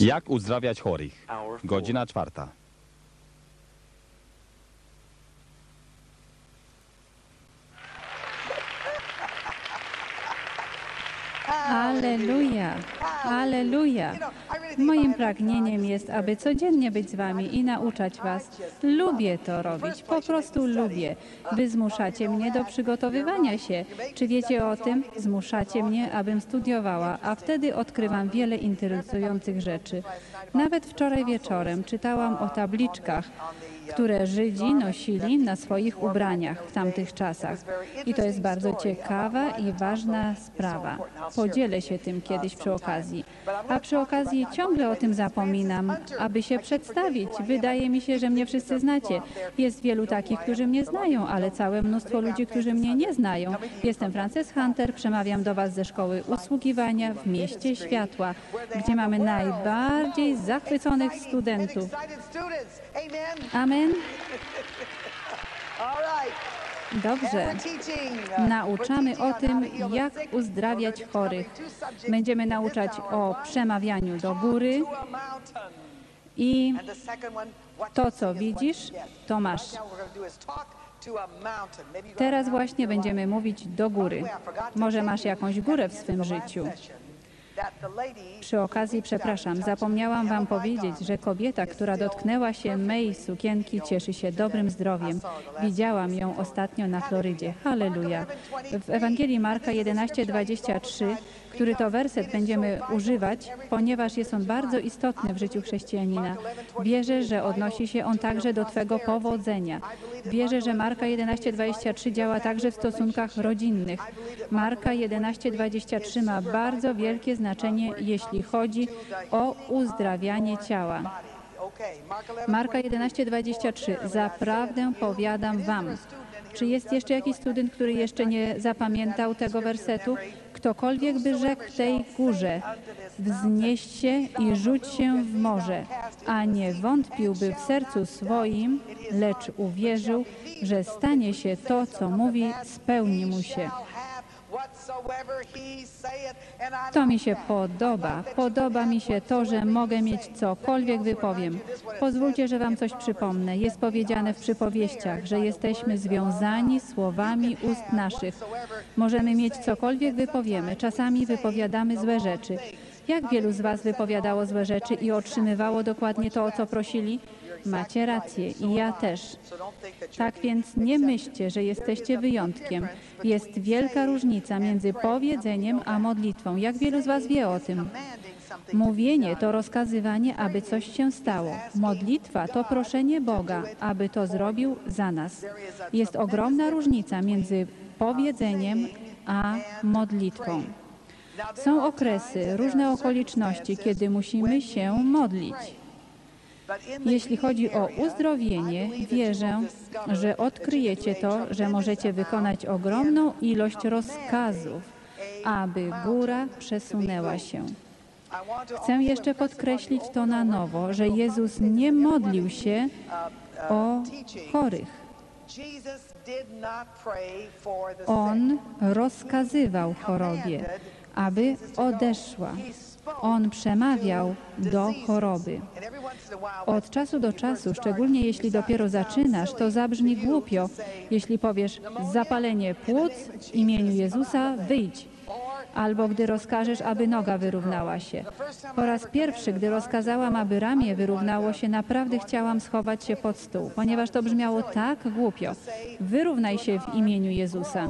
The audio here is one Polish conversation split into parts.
Jak uzdrawiać chorych? Godzina czwarta. Aleluja. Moim pragnieniem jest, aby codziennie być z Wami i nauczać Was. Lubię to robić, po prostu lubię. Wy zmuszacie mnie do przygotowywania się. Czy wiecie o tym? Zmuszacie mnie, abym studiowała, a wtedy odkrywam wiele interesujących rzeczy. Nawet wczoraj wieczorem czytałam o tabliczkach, które Żydzi nosili na swoich ubraniach w tamtych czasach. I to jest bardzo ciekawa i ważna sprawa. Podzielę się tym kiedyś przy okazji. A przy okazji ciągle o tym zapominam, aby się przedstawić. Wydaje mi się, że mnie wszyscy znacie. Jest wielu takich, którzy mnie znają, ale całe mnóstwo ludzi, którzy mnie nie znają. Jestem Frances Hunter, przemawiam do Was ze szkoły usługiwania w mieście światła, gdzie mamy najbardziej zachwyconych studentów. Amen. Dobrze. Nauczamy o tym, jak uzdrawiać chorych. Będziemy nauczać o przemawianiu do góry i to, co widzisz, to masz. Teraz właśnie będziemy mówić do góry. Może masz jakąś górę w swym życiu. Przy okazji, przepraszam, zapomniałam Wam powiedzieć, że kobieta, która dotknęła się mej sukienki, cieszy się dobrym zdrowiem. Widziałam ją ostatnio na Florydzie. Halleluja. W Ewangelii Marka 11:23, który to werset będziemy używać, ponieważ jest on bardzo istotny w życiu chrześcijanina. Wierzę, że odnosi się on także do Twego powodzenia. Wierzę, że Marka 11:23 działa także w stosunkach rodzinnych. Marka 11:23 ma bardzo wielkie znaczenie, jeśli chodzi o uzdrawianie ciała. Marka 11:23 Zaprawdę powiadam wam. Czy jest jeszcze jakiś student, który jeszcze nie zapamiętał tego wersetu? Ktokolwiek by rzekł tej górze, wznieś się i rzuć się w morze, a nie wątpiłby w sercu swoim, lecz uwierzył, że stanie się to, co mówi, spełni mu się. To mi się podoba. Podoba mi się to, że mogę mieć cokolwiek wypowiem. Pozwólcie, że Wam coś przypomnę. Jest powiedziane w przypowieściach, że jesteśmy związani słowami ust naszych. Możemy mieć cokolwiek wypowiemy. Czasami wypowiadamy złe rzeczy. Jak wielu z Was wypowiadało złe rzeczy i otrzymywało dokładnie to, o co prosili? Macie rację i ja też. Tak więc nie myślcie, że jesteście wyjątkiem. Jest wielka różnica między powiedzeniem a modlitwą. Jak wielu z Was wie o tym? Mówienie to rozkazywanie, aby coś się stało. Modlitwa to proszenie Boga, aby to zrobił za nas. Jest ogromna różnica między powiedzeniem a modlitwą. Są okresy, różne okoliczności, kiedy musimy się modlić. Jeśli chodzi o uzdrowienie, wierzę, że odkryjecie to, że możecie wykonać ogromną ilość rozkazów, aby góra przesunęła się. Chcę jeszcze podkreślić to na nowo, że Jezus nie modlił się o chorych. On rozkazywał chorobie, aby odeszła. On przemawiał do choroby. Od czasu do czasu, szczególnie jeśli dopiero zaczynasz, to zabrzmi głupio, jeśli powiesz zapalenie płuc w imieniu Jezusa, wyjdź. Albo gdy rozkażesz, aby noga wyrównała się. Po raz pierwszy, gdy rozkazałam, aby ramię wyrównało się, naprawdę chciałam schować się pod stół, ponieważ to brzmiało tak głupio. Wyrównaj się w imieniu Jezusa.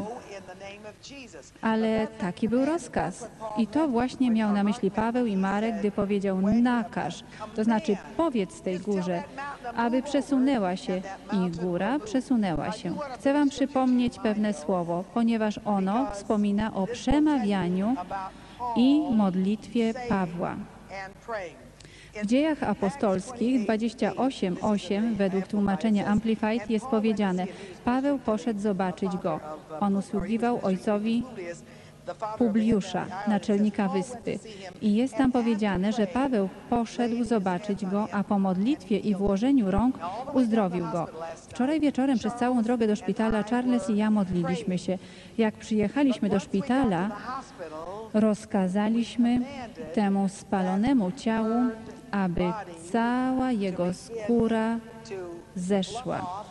Ale taki był rozkaz. I to właśnie miał na myśli Paweł i Marek, gdy powiedział nakaż, to znaczy powiedz tej górze, aby przesunęła się i góra przesunęła się. Chcę Wam przypomnieć pewne słowo, ponieważ ono wspomina o przemawianiu i modlitwie Pawła. W dziejach apostolskich 28:8 według tłumaczenia Amplified jest powiedziane: Paweł poszedł zobaczyć go. On usługiwał ojcowi Publiusza, naczelnika wyspy. I jest tam powiedziane, że Paweł poszedł zobaczyć go, a po modlitwie i włożeniu rąk uzdrowił go. Wczoraj wieczorem przez całą drogę do szpitala Charles i ja modliliśmy się. Jak przyjechaliśmy do szpitala, rozkazaliśmy temu spalonemu ciału, aby cała jego skóra zeszła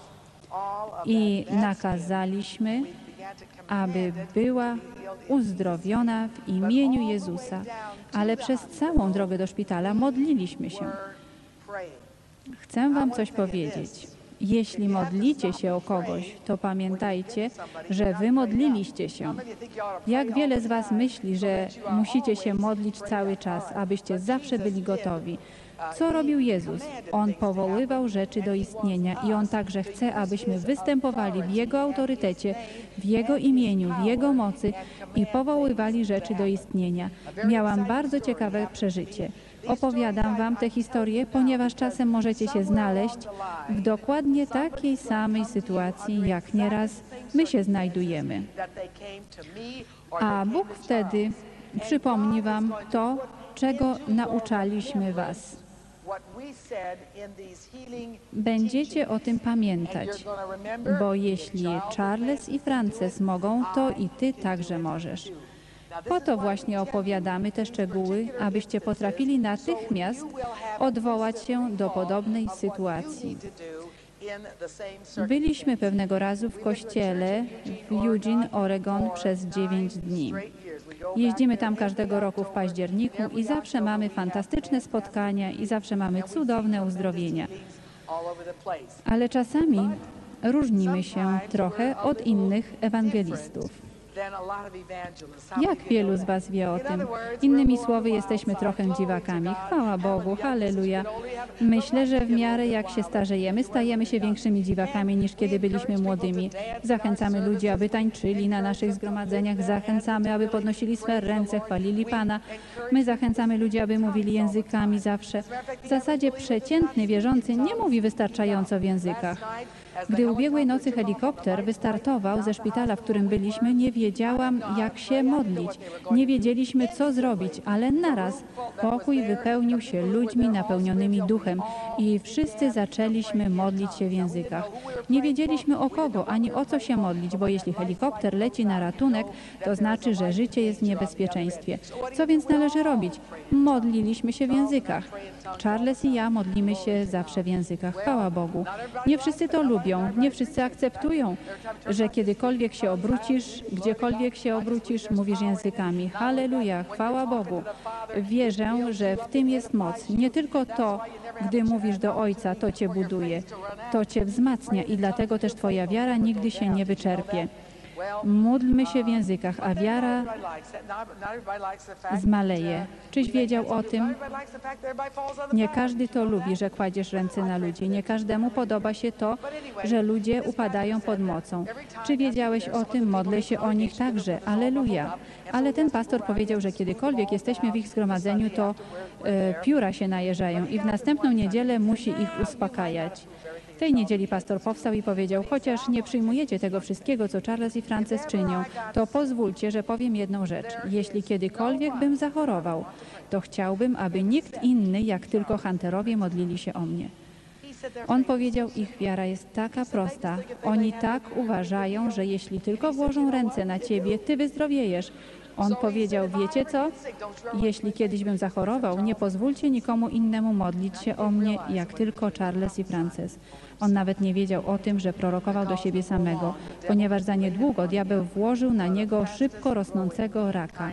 i nakazaliśmy, aby była uzdrowiona w imieniu Jezusa. Ale przez całą drogę do szpitala modliliśmy się. Chcę Wam coś powiedzieć. Jeśli modlicie się o kogoś, to pamiętajcie, że Wy modliliście się. Jak wiele z Was myśli, że musicie się modlić cały czas, abyście zawsze byli gotowi? Co robił Jezus? On powoływał rzeczy do istnienia i On także chce, abyśmy występowali w Jego autorytecie, w Jego imieniu, w Jego mocy i powoływali rzeczy do istnienia. Miałam bardzo ciekawe przeżycie. Opowiadam Wam tę historię, ponieważ czasem możecie się znaleźć w dokładnie takiej samej sytuacji, jak nieraz my się znajdujemy. A Bóg wtedy przypomni Wam to, czego nauczaliśmy Was. Będziecie o tym pamiętać, bo jeśli Charles i Frances mogą, to i Ty także możesz. Po to właśnie opowiadamy te szczegóły, abyście potrafili natychmiast odwołać się do podobnej sytuacji. Byliśmy pewnego razu w kościele w Eugene, Oregon przez 9 dni. Jeździmy tam każdego roku w październiku i zawsze mamy fantastyczne spotkania i zawsze mamy cudowne uzdrowienia. Ale czasami różnimy się trochę od innych ewangelistów. Jak wielu z Was wie o tym? Innymi słowy, jesteśmy trochę dziwakami. Chwała Bogu, halleluja. Myślę, że w miarę jak się starzejemy, stajemy się większymi dziwakami niż kiedy byliśmy młodymi. Zachęcamy ludzi, aby tańczyli na naszych zgromadzeniach, zachęcamy, aby podnosili swe ręce, chwalili Pana. My zachęcamy ludzi, aby mówili językami zawsze. W zasadzie przeciętny wierzący nie mówi wystarczająco w językach. Gdy ubiegłej nocy helikopter wystartował ze szpitala, w którym byliśmy, nie wiedziałam, jak się modlić. Nie wiedzieliśmy, co zrobić, ale naraz pokój wypełnił się ludźmi napełnionymi duchem i wszyscy zaczęliśmy modlić się w językach. Nie wiedzieliśmy o kogo ani o co się modlić, bo jeśli helikopter leci na ratunek, to znaczy, że życie jest w niebezpieczeństwie. Co więc należy robić? Modliliśmy się w językach. Charles i ja modlimy się zawsze w językach. Chwała Bogu. Nie wszyscy to lubią, nie wszyscy akceptują, że kiedykolwiek się obrócisz, gdziekolwiek się obrócisz, mówisz językami. Halleluja, chwała Bogu. Wierzę, że w tym jest moc. Nie tylko to, gdy mówisz do Ojca, to Cię buduje, to Cię wzmacnia i dlatego też Twoja wiara nigdy się nie wyczerpie. Módlmy się w językach, a wiara zmaleje. Czyś wiedział o tym? Nie każdy to lubi, że kładziesz ręce na ludzi. Nie każdemu podoba się to, że ludzie upadają pod mocą. Czy wiedziałeś o tym? Modlę się o nich także. Aleluja. Ale ten pastor powiedział, że kiedykolwiek jesteśmy w ich zgromadzeniu, to e, pióra się najeżają i w następną niedzielę musi ich uspokajać. Tej niedzieli pastor powstał i powiedział, chociaż nie przyjmujecie tego wszystkiego, co Charles i Frances czynią, to pozwólcie, że powiem jedną rzecz. Jeśli kiedykolwiek bym zachorował, to chciałbym, aby nikt inny, jak tylko Hunterowie modlili się o mnie. On powiedział, ich wiara jest taka prosta. Oni tak uważają, że jeśli tylko włożą ręce na ciebie, ty wyzdrowiejesz. On powiedział, wiecie co? Jeśli kiedyś bym zachorował, nie pozwólcie nikomu innemu modlić się o mnie, jak tylko Charles i Frances. On nawet nie wiedział o tym, że prorokował do siebie samego, ponieważ za niedługo diabeł włożył na niego szybko rosnącego raka,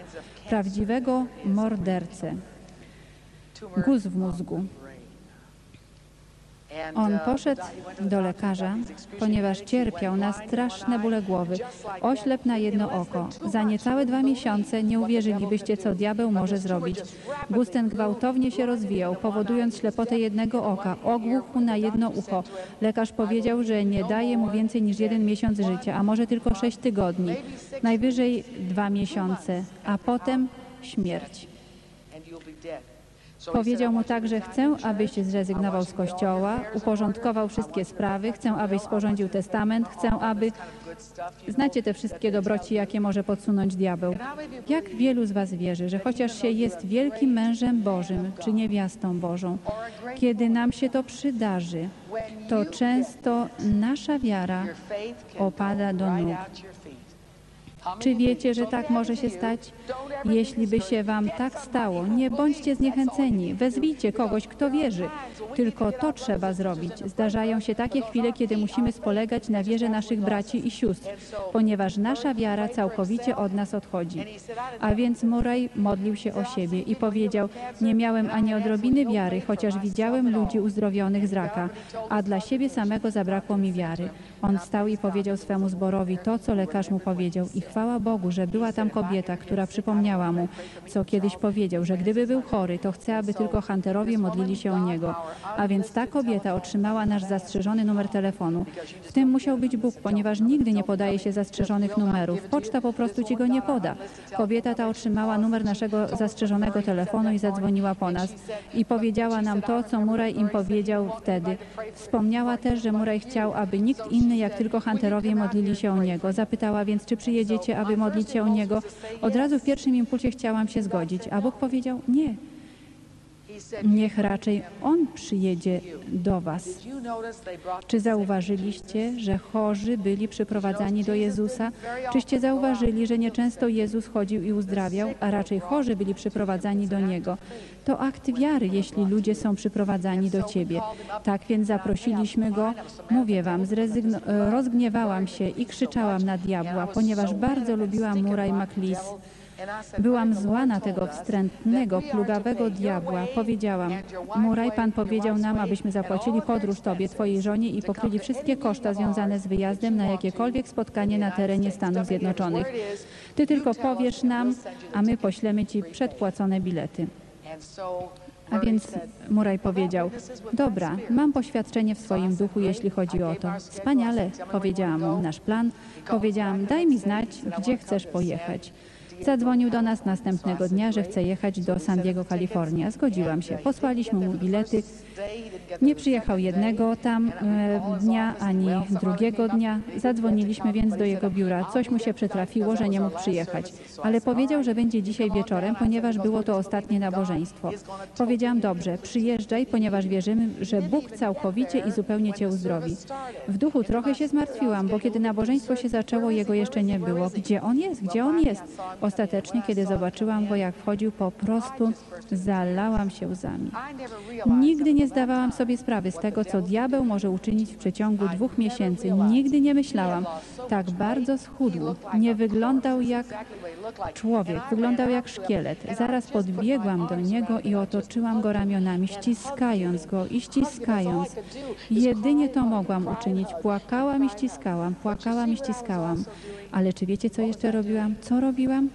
prawdziwego mordercę, guz w mózgu. On poszedł do lekarza, ponieważ cierpiał na straszne bóle głowy, oślep na jedno oko. Za niecałe dwa miesiące nie uwierzylibyście, co diabeł może zrobić. Guz ten gwałtownie się rozwijał, powodując ślepotę jednego oka, ogłuchł na jedno ucho. Lekarz powiedział, że nie daje mu więcej niż jeden miesiąc życia, a może tylko sześć tygodni, najwyżej dwa miesiące, a potem śmierć. Powiedział mu także, chcę, abyś zrezygnował z kościoła, uporządkował wszystkie sprawy, chcę, abyś sporządził testament, chcę, aby... Znacie te wszystkie dobroci, jakie może podsunąć diabeł. Jak wielu z was wierzy, że chociaż się jest wielkim mężem Bożym czy niewiastą Bożą, kiedy nam się to przydarzy, to często nasza wiara opada do nóg. Czy wiecie, że tak może się stać? Jeśli by się wam tak stało, nie bądźcie zniechęceni. Wezwijcie kogoś, kto wierzy. Tylko to trzeba zrobić. Zdarzają się takie chwile, kiedy musimy spolegać na wierze naszych braci i sióstr, ponieważ nasza wiara całkowicie od nas odchodzi. A więc Murray modlił się o siebie i powiedział: Nie miałem ani odrobiny wiary, chociaż widziałem ludzi uzdrowionych z raka, a dla siebie samego zabrakło mi wiary. On wstał i powiedział swemu zborowi to, co lekarz mu powiedział. I chwała Bogu, że była tam kobieta, która przypomniała mu, co kiedyś powiedział, że gdyby był chory, to chce, aby tylko Hunterowie modlili się o niego. A więc ta kobieta otrzymała nasz zastrzeżony numer telefonu. W tym musiał być Bóg, ponieważ nigdy nie podaje się zastrzeżonych numerów. Poczta po prostu ci go nie poda. Kobieta ta otrzymała numer naszego zastrzeżonego telefonu i zadzwoniła po nas. I powiedziała nam to, co Murray im powiedział wtedy. Wspomniała też, że Murray chciał, aby nikt inny jak tylko Hunterowie modlili się o niego. Zapytała więc, czy przyjedziecie, aby modlić się o niego. Od razu w pierwszym impulsie chciałam się zgodzić, a Bóg powiedział nie. Niech raczej On przyjedzie do Was. Czy zauważyliście, że chorzy byli przyprowadzani do Jezusa? Czyście zauważyli, że nieczęsto Jezus chodził i uzdrawiał, a raczej chorzy byli przyprowadzani do Niego? To akt wiary, jeśli ludzie są przyprowadzani do Ciebie. Tak więc zaprosiliśmy Go. Mówię Wam, e, rozgniewałam się i krzyczałam na diabła, ponieważ bardzo lubiłam Murray McLeese. Byłam zła na tego wstrętnego, plugawego diabła. Powiedziałam, Muraj, Pan powiedział nam, abyśmy zapłacili podróż Tobie, Twojej żonie i pokryli wszystkie koszta związane z wyjazdem na jakiekolwiek spotkanie na terenie Stanów Zjednoczonych. Ty tylko powiesz nam, a my poślemy Ci przedpłacone bilety. A więc Muraj powiedział, dobra, mam poświadczenie w swoim duchu, jeśli chodzi o to. Wspaniale, powiedziałam mu nasz plan. Powiedziałam, daj mi znać, gdzie chcesz pojechać. Zadzwonił do nas następnego dnia, że chce jechać do San Diego, Kalifornia. Zgodziłam się. Posłaliśmy mu bilety. Nie przyjechał jednego tam e, dnia, ani drugiego dnia. Zadzwoniliśmy więc do jego biura. Coś mu się przytrafiło, że nie mógł przyjechać. Ale powiedział, że będzie dzisiaj wieczorem, ponieważ było to ostatnie nabożeństwo. Powiedziałam, dobrze, przyjeżdżaj, ponieważ wierzymy, że Bóg całkowicie i zupełnie cię uzdrowi. W duchu trochę się zmartwiłam, bo kiedy nabożeństwo się zaczęło, jego jeszcze nie było. Gdzie on jest? Gdzie on jest? Ostatecznie, kiedy zobaczyłam go, jak wchodził, po prostu zalałam się łzami. Nigdy nie zdawałam sobie sprawy z tego, co diabeł może uczynić w przeciągu dwóch miesięcy. Nigdy nie myślałam. Tak bardzo schudł. Nie wyglądał jak człowiek, wyglądał jak szkielet. Zaraz podbiegłam do niego i otoczyłam go ramionami, ściskając go i ściskając. Jedynie to mogłam uczynić. Płakałam i ściskałam, płakałam i ściskałam. Ale czy wiecie, co jeszcze robiłam? Co robiłam?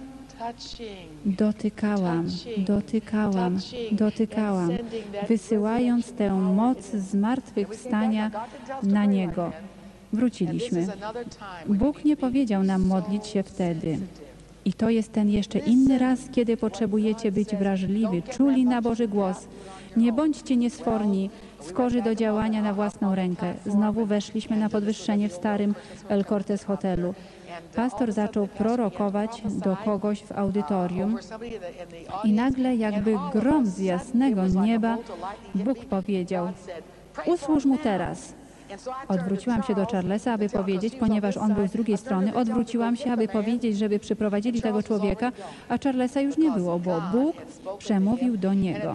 Dotykałam, dotykałam, dotykałam, wysyłając tę moc zmartwychwstania na Niego. Wróciliśmy. Bóg nie powiedział nam modlić się wtedy. I to jest ten jeszcze inny raz, kiedy potrzebujecie być wrażliwi, czuli na Boży głos. Nie bądźcie niesforni, skorzy do działania na własną rękę. Znowu weszliśmy na podwyższenie w starym El Cortez hotelu. Pastor zaczął prorokować do kogoś w audytorium i nagle jakby grom z jasnego nieba Bóg powiedział, usłuż mu teraz. Odwróciłam się do Charlesa, aby powiedzieć, ponieważ on był z drugiej strony, odwróciłam się, aby powiedzieć, żeby przyprowadzili tego człowieka, a Charlesa już nie było, bo Bóg przemówił do niego.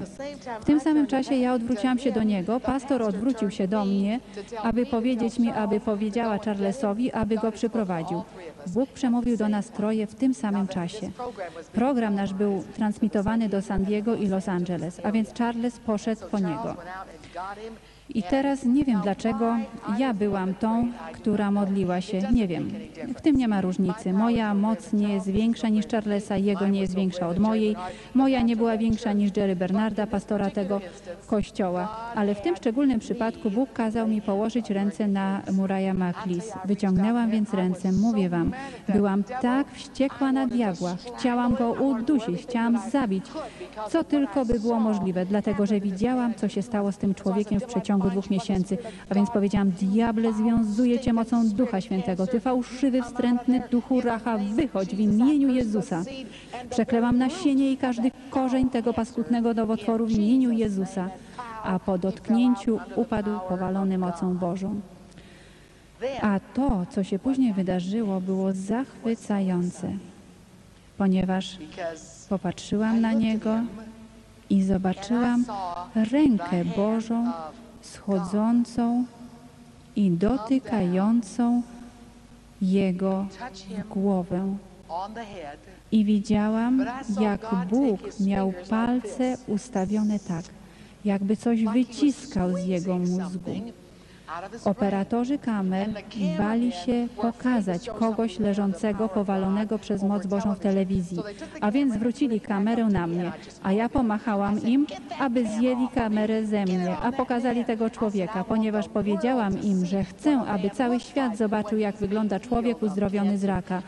W tym samym czasie ja odwróciłam się do niego, pastor odwrócił się do mnie, aby powiedzieć mi, aby powiedziała Charlesowi, aby go przyprowadził. Bóg przemówił do nas troje w tym samym czasie. Program nasz był transmitowany do San Diego i Los Angeles, a więc Charles poszedł po niego. I teraz nie wiem dlaczego ja byłam tą, która modliła się. Nie wiem. W tym nie ma różnicy. Moja moc nie jest większa niż Charlesa, jego nie jest większa od mojej. Moja nie była większa niż Jerry Bernarda, pastora tego kościoła. Ale w tym szczególnym przypadku Bóg kazał mi położyć ręce na Muraja Maklis. Wyciągnęłam więc ręce. Mówię wam, byłam tak wściekła na diabła. Chciałam go udusić, chciałam zabić. Co tylko by było możliwe, dlatego że widziałam, co się stało z tym człowiekiem w przeciągu dwóch miesięcy. A więc powiedziałam, diable, związuję cię mocą Ducha Świętego. Ty fałszywy, wstrętny duchu racha, wychodź w imieniu Jezusa. Przeklęłam nasienie i każdy korzeń tego paskudnego nowotworu w imieniu Jezusa. A po dotknięciu upadł powalony mocą Bożą. A to, co się później wydarzyło, było zachwycające, ponieważ popatrzyłam na niego i zobaczyłam rękę Bożą schodzącą i dotykającą jego głowę. I widziałam, jak Bóg miał palce ustawione tak, jakby coś wyciskał z jego mózgu. Operatorzy kamer bali się pokazać kogoś leżącego, powalonego przez moc Bożą w telewizji, a więc zwrócili kamerę na mnie, a ja pomachałam im, aby zjęli kamerę ze mnie, a pokazali tego człowieka, ponieważ powiedziałam im, że chcę, aby cały świat zobaczył, jak wygląda człowiek uzdrowiony z raka.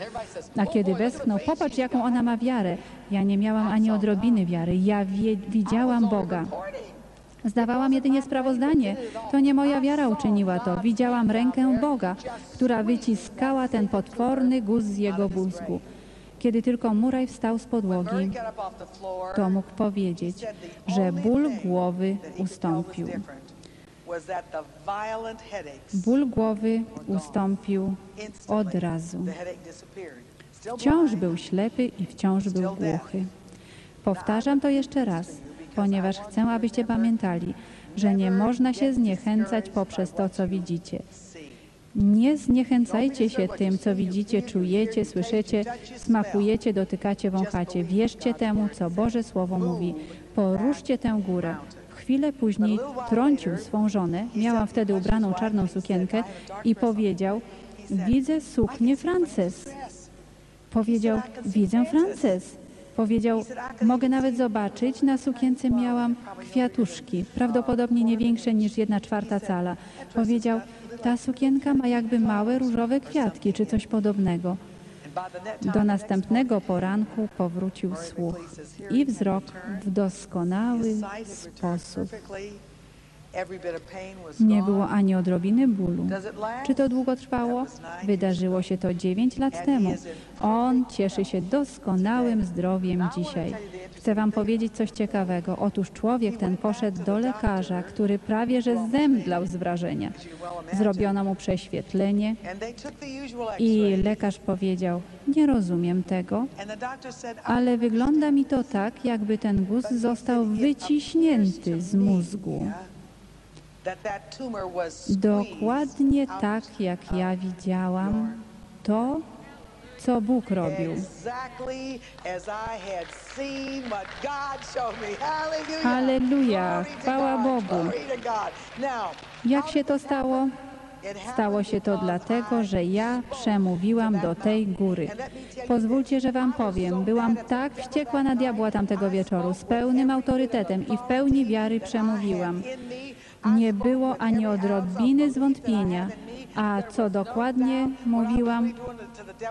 A kiedy westchnął, popatrz, jaką ona ma wiarę. Ja nie miałam ani odrobiny wiary, ja widziałam Boga. Zdawałam jedynie sprawozdanie. To nie moja wiara uczyniła to. Widziałam rękę Boga, która wyciskała ten potworny guz z jego mózgu. Kiedy tylko Muraj wstał z podłogi, to mógł powiedzieć, że ból głowy ustąpił. Ból głowy ustąpił od razu. Wciąż był ślepy i wciąż był głuchy. Powtarzam to jeszcze raz, ponieważ chcę, abyście pamiętali, że nie można się zniechęcać poprzez to, co widzicie. Nie zniechęcajcie się tym, co widzicie, czujecie, słyszycie, smakujecie, dotykacie, wąchacie. Wierzcie temu, co Boże Słowo mówi. Poruszcie tę górę. Chwilę później trącił swą żonę, miała wtedy ubraną czarną sukienkę i powiedział, widzę suknię Frances. Powiedział, widzę Frances. Powiedział, mogę nawet zobaczyć, na sukience miałam kwiatuszki, prawdopodobnie nie większe niż jedna czwarta cala. Powiedział, ta sukienka ma jakby małe różowe kwiatki, czy coś podobnego. Do następnego poranku powrócił słuch i wzrok w doskonały sposób. Nie było ani odrobiny bólu. Czy to długo trwało? Wydarzyło się to 9 lat temu. On cieszy się doskonałym zdrowiem dzisiaj. Chcę Wam powiedzieć coś ciekawego. Otóż człowiek ten poszedł do lekarza, który prawie że zemdlał z wrażenia. Zrobiono mu prześwietlenie i lekarz powiedział, nie rozumiem tego, ale wygląda mi to tak, jakby ten guz został wyciśnięty z mózgu. Dokładnie tak, jak ja widziałam to, co Bóg robił. Halleluja, chwała Bogu. Jak się to stało? Stało się to dlatego, że ja przemówiłam do tej góry. Pozwólcie, że wam powiem, byłam tak wściekła na diabła tamtego wieczoru, z pełnym autorytetem i w pełni wiary przemówiłam. Nie było ani odrobiny zwątpienia. A co dokładnie mówiłam?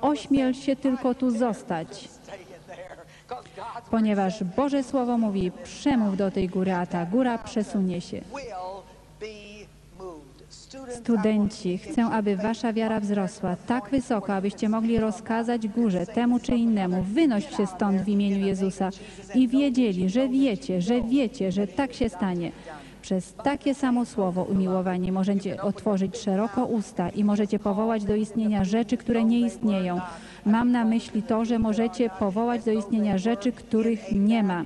Ośmiel się tylko tu zostać. Ponieważ Boże Słowo mówi, przemów do tej góry, a ta góra przesunie się. Studenci, chcę, aby wasza wiara wzrosła tak wysoko, abyście mogli rozkazać górze, temu czy innemu, wynoś się stąd w imieniu Jezusa i wiedzieli, że wiecie, że wiecie, że tak się stanie. Przez takie samo słowo umiłowanie możecie otworzyć szeroko usta i możecie powołać do istnienia rzeczy, które nie istnieją. Mam na myśli to, że możecie powołać do istnienia rzeczy, których nie ma.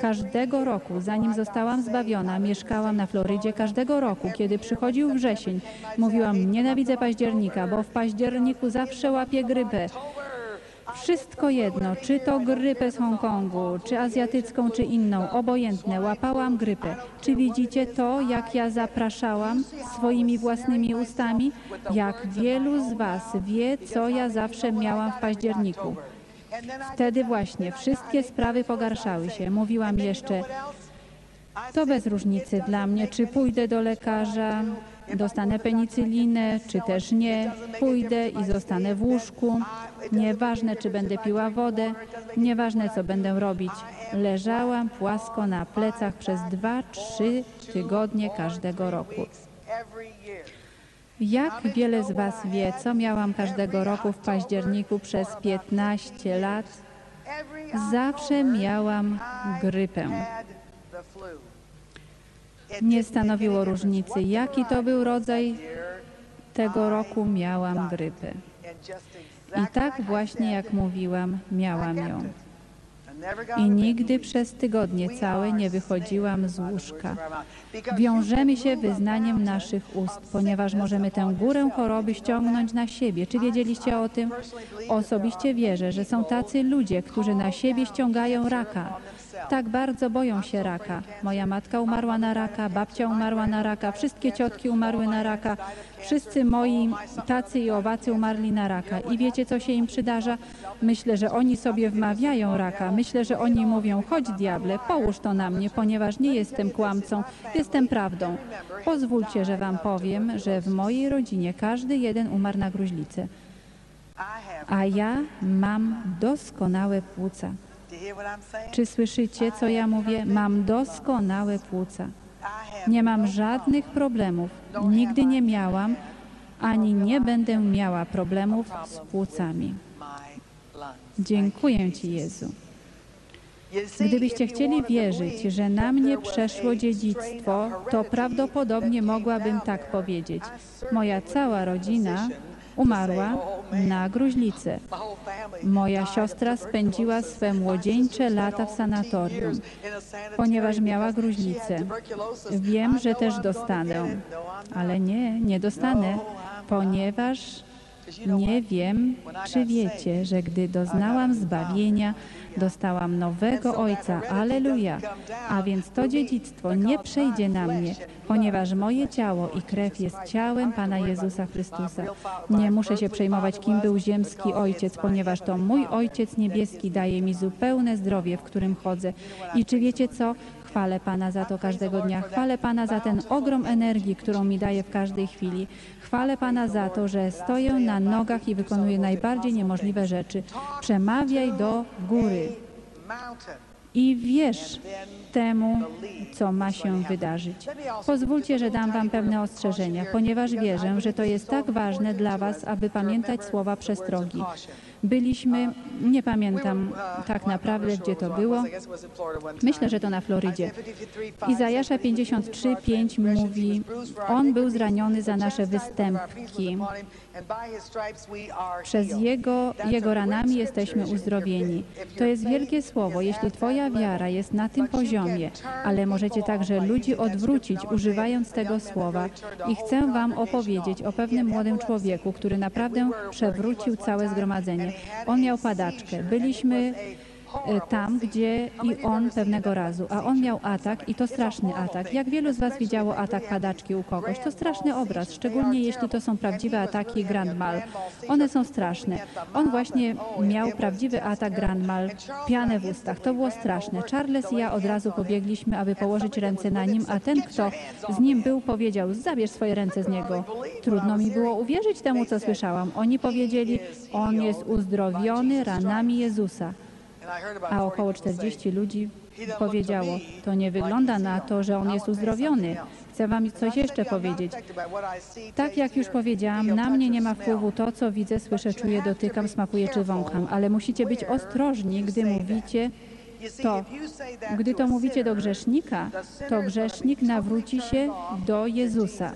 Każdego roku, zanim zostałam zbawiona, mieszkałam na Florydzie. Każdego roku, kiedy przychodził wrzesień, mówiłam, nienawidzę października, bo w październiku zawsze łapię grypę. Wszystko jedno, czy to grypę z Hongkongu, czy azjatycką, czy inną, obojętne, łapałam grypę. Czy widzicie to, jak ja zapraszałam swoimi własnymi ustami? Jak wielu z Was wie, co ja zawsze miałam w październiku? Wtedy właśnie wszystkie sprawy pogarszały się. Mówiłam jeszcze, to bez różnicy dla mnie, czy pójdę do lekarza, dostanę penicylinę, czy też nie, pójdę i zostanę w łóżku. Nieważne, czy będę piła wodę, nieważne, co będę robić. Leżałam płasko na plecach przez dwa, trzy tygodnie każdego roku. Jak wiele z Was wie, co miałam każdego roku w październiku przez 15 lat? Zawsze miałam grypę. Nie stanowiło różnicy, jaki to był rodzaj Tego roku miałam grypę. I tak właśnie jak mówiłam, miałam ją. I nigdy przez tygodnie całe nie wychodziłam z łóżka. Wiążemy się wyznaniem naszych ust, ponieważ możemy tę górę choroby ściągnąć na siebie. Czy wiedzieliście o tym? Osobiście wierzę, że są tacy ludzie, którzy na siebie ściągają raka. Tak bardzo boją się raka. Moja matka umarła na raka, babcia umarła na raka, wszystkie ciotki umarły na raka, wszyscy moi tacy i owacy umarli na raka. I wiecie, co się im przydarza? Myślę, że oni sobie wmawiają raka. Myślę, że oni mówią, chodź diable, połóż to na mnie, ponieważ nie jestem kłamcą, jestem prawdą. Pozwólcie, że wam powiem, że w mojej rodzinie każdy jeden umarł na gruźlicę, a ja mam doskonałe płuca. Czy słyszycie, co ja mówię? Mam doskonałe płuca. Nie mam żadnych problemów. Nigdy nie miałam, ani nie będę miała problemów z płucami. Dziękuję Ci, Jezu. Gdybyście chcieli wierzyć, że na mnie przeszło dziedzictwo, to prawdopodobnie mogłabym tak powiedzieć. Moja cała rodzina umarła na gruźlicę. Moja siostra spędziła swe młodzieńcze lata w sanatorium, ponieważ miała gruźlicę. Wiem, że też dostanę, ale nie, nie dostanę, ponieważ nie wiem, czy wiecie, że gdy doznałam zbawienia, dostałam nowego Ojca. Aleluja! A więc to dziedzictwo nie przejdzie na mnie, ponieważ moje ciało i krew jest ciałem Pana Jezusa Chrystusa. Nie muszę się przejmować, kim był ziemski Ojciec, ponieważ to mój Ojciec Niebieski daje mi zupełne zdrowie, w którym chodzę. I czy wiecie co? Chwalę Pana za to każdego dnia. Chwalę Pana za ten ogrom energii, którą mi daje w każdej chwili. Chwalę Pana za to, że stoję na nogach i wykonuję najbardziej niemożliwe rzeczy. Przemawiaj do góry i wierz temu, co ma się wydarzyć. Pozwólcie, że dam Wam pewne ostrzeżenia, ponieważ wierzę, że to jest tak ważne dla Was, aby pamiętać słowa przestrogi. Byliśmy, nie pamiętam tak naprawdę, gdzie to było. Myślę, że to na Florydzie. Izajasza 53:5 mówi: On był zraniony za nasze występki. Przez jego, jego ranami jesteśmy uzdrowieni. To jest wielkie słowo, jeśli Twoja wiara jest na tym poziomie, ale możecie także ludzi odwrócić, używając tego słowa. I chcę Wam opowiedzieć o pewnym młodym człowieku, który naprawdę przewrócił całe zgromadzenie. On miał padaczkę. Byliśmy tam, gdzie i on pewnego razu, a on miał atak i to straszny atak. Jak wielu z Was widziało atak padaczki u kogoś? To straszny obraz, szczególnie jeśli to są prawdziwe ataki Grand Mal. One są straszne. On właśnie miał prawdziwy atak Grand Mal, pianę w ustach. To było straszne. Charles i ja od razu pobiegliśmy, aby położyć ręce na nim, a ten, kto z nim był, powiedział, zabierz swoje ręce z niego. Trudno mi było uwierzyć temu, co słyszałam. Oni powiedzieli, on jest uzdrowiony ranami Jezusa a około 40 ludzi powiedziało, to nie wygląda na to, że on jest uzdrowiony. Chcę wam coś jeszcze powiedzieć. Tak jak już powiedziałam, na mnie nie ma wpływu to, co widzę, słyszę, czuję, dotykam, smakuję czy wącham, ale musicie być ostrożni, gdy mówicie to. Gdy to mówicie do grzesznika, to grzesznik nawróci się do Jezusa.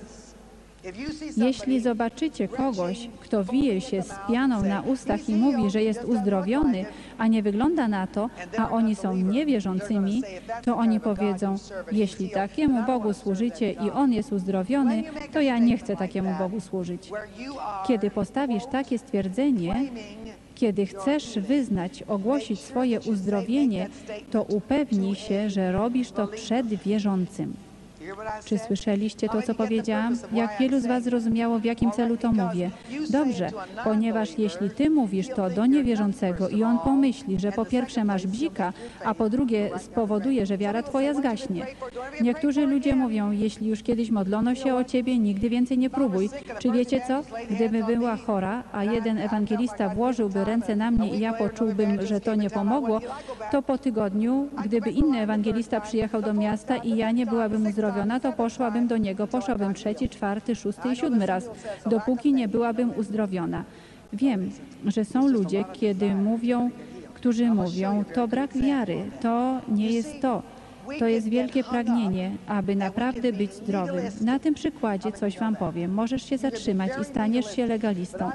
Jeśli zobaczycie kogoś, kto wije się z pianą na ustach i mówi, że jest uzdrowiony, a nie wygląda na to, a oni są niewierzącymi, to oni powiedzą, jeśli takiemu Bogu służycie i on jest uzdrowiony, to ja nie chcę takiemu Bogu służyć. Kiedy postawisz takie stwierdzenie, kiedy chcesz wyznać, ogłosić swoje uzdrowienie, to upewnij się, że robisz to przed wierzącym. Czy słyszeliście to, co powiedziałam? Jak wielu z Was zrozumiało, w jakim celu to mówię? Dobrze, ponieważ jeśli Ty mówisz to do niewierzącego i on pomyśli, że po pierwsze masz bzika, a po drugie spowoduje, że wiara Twoja zgaśnie. Niektórzy ludzie mówią, jeśli już kiedyś modlono się o Ciebie, nigdy więcej nie próbuj. Czy wiecie co? Gdyby była chora, a jeden ewangelista włożyłby ręce na mnie i ja poczułbym, że to nie pomogło, to po tygodniu, gdyby inny ewangelista przyjechał do miasta i ja nie byłabym uzdrowiona, to poszłabym do niego, poszłabym trzeci, czwarty, szósty i siódmy raz, dopóki nie byłabym uzdrowiona. Wiem, że są ludzie, kiedy mówią, którzy mówią, to brak wiary, to nie jest to. To jest wielkie pragnienie, aby naprawdę być zdrowym. Na tym przykładzie coś Wam powiem. Możesz się zatrzymać i staniesz się legalistą.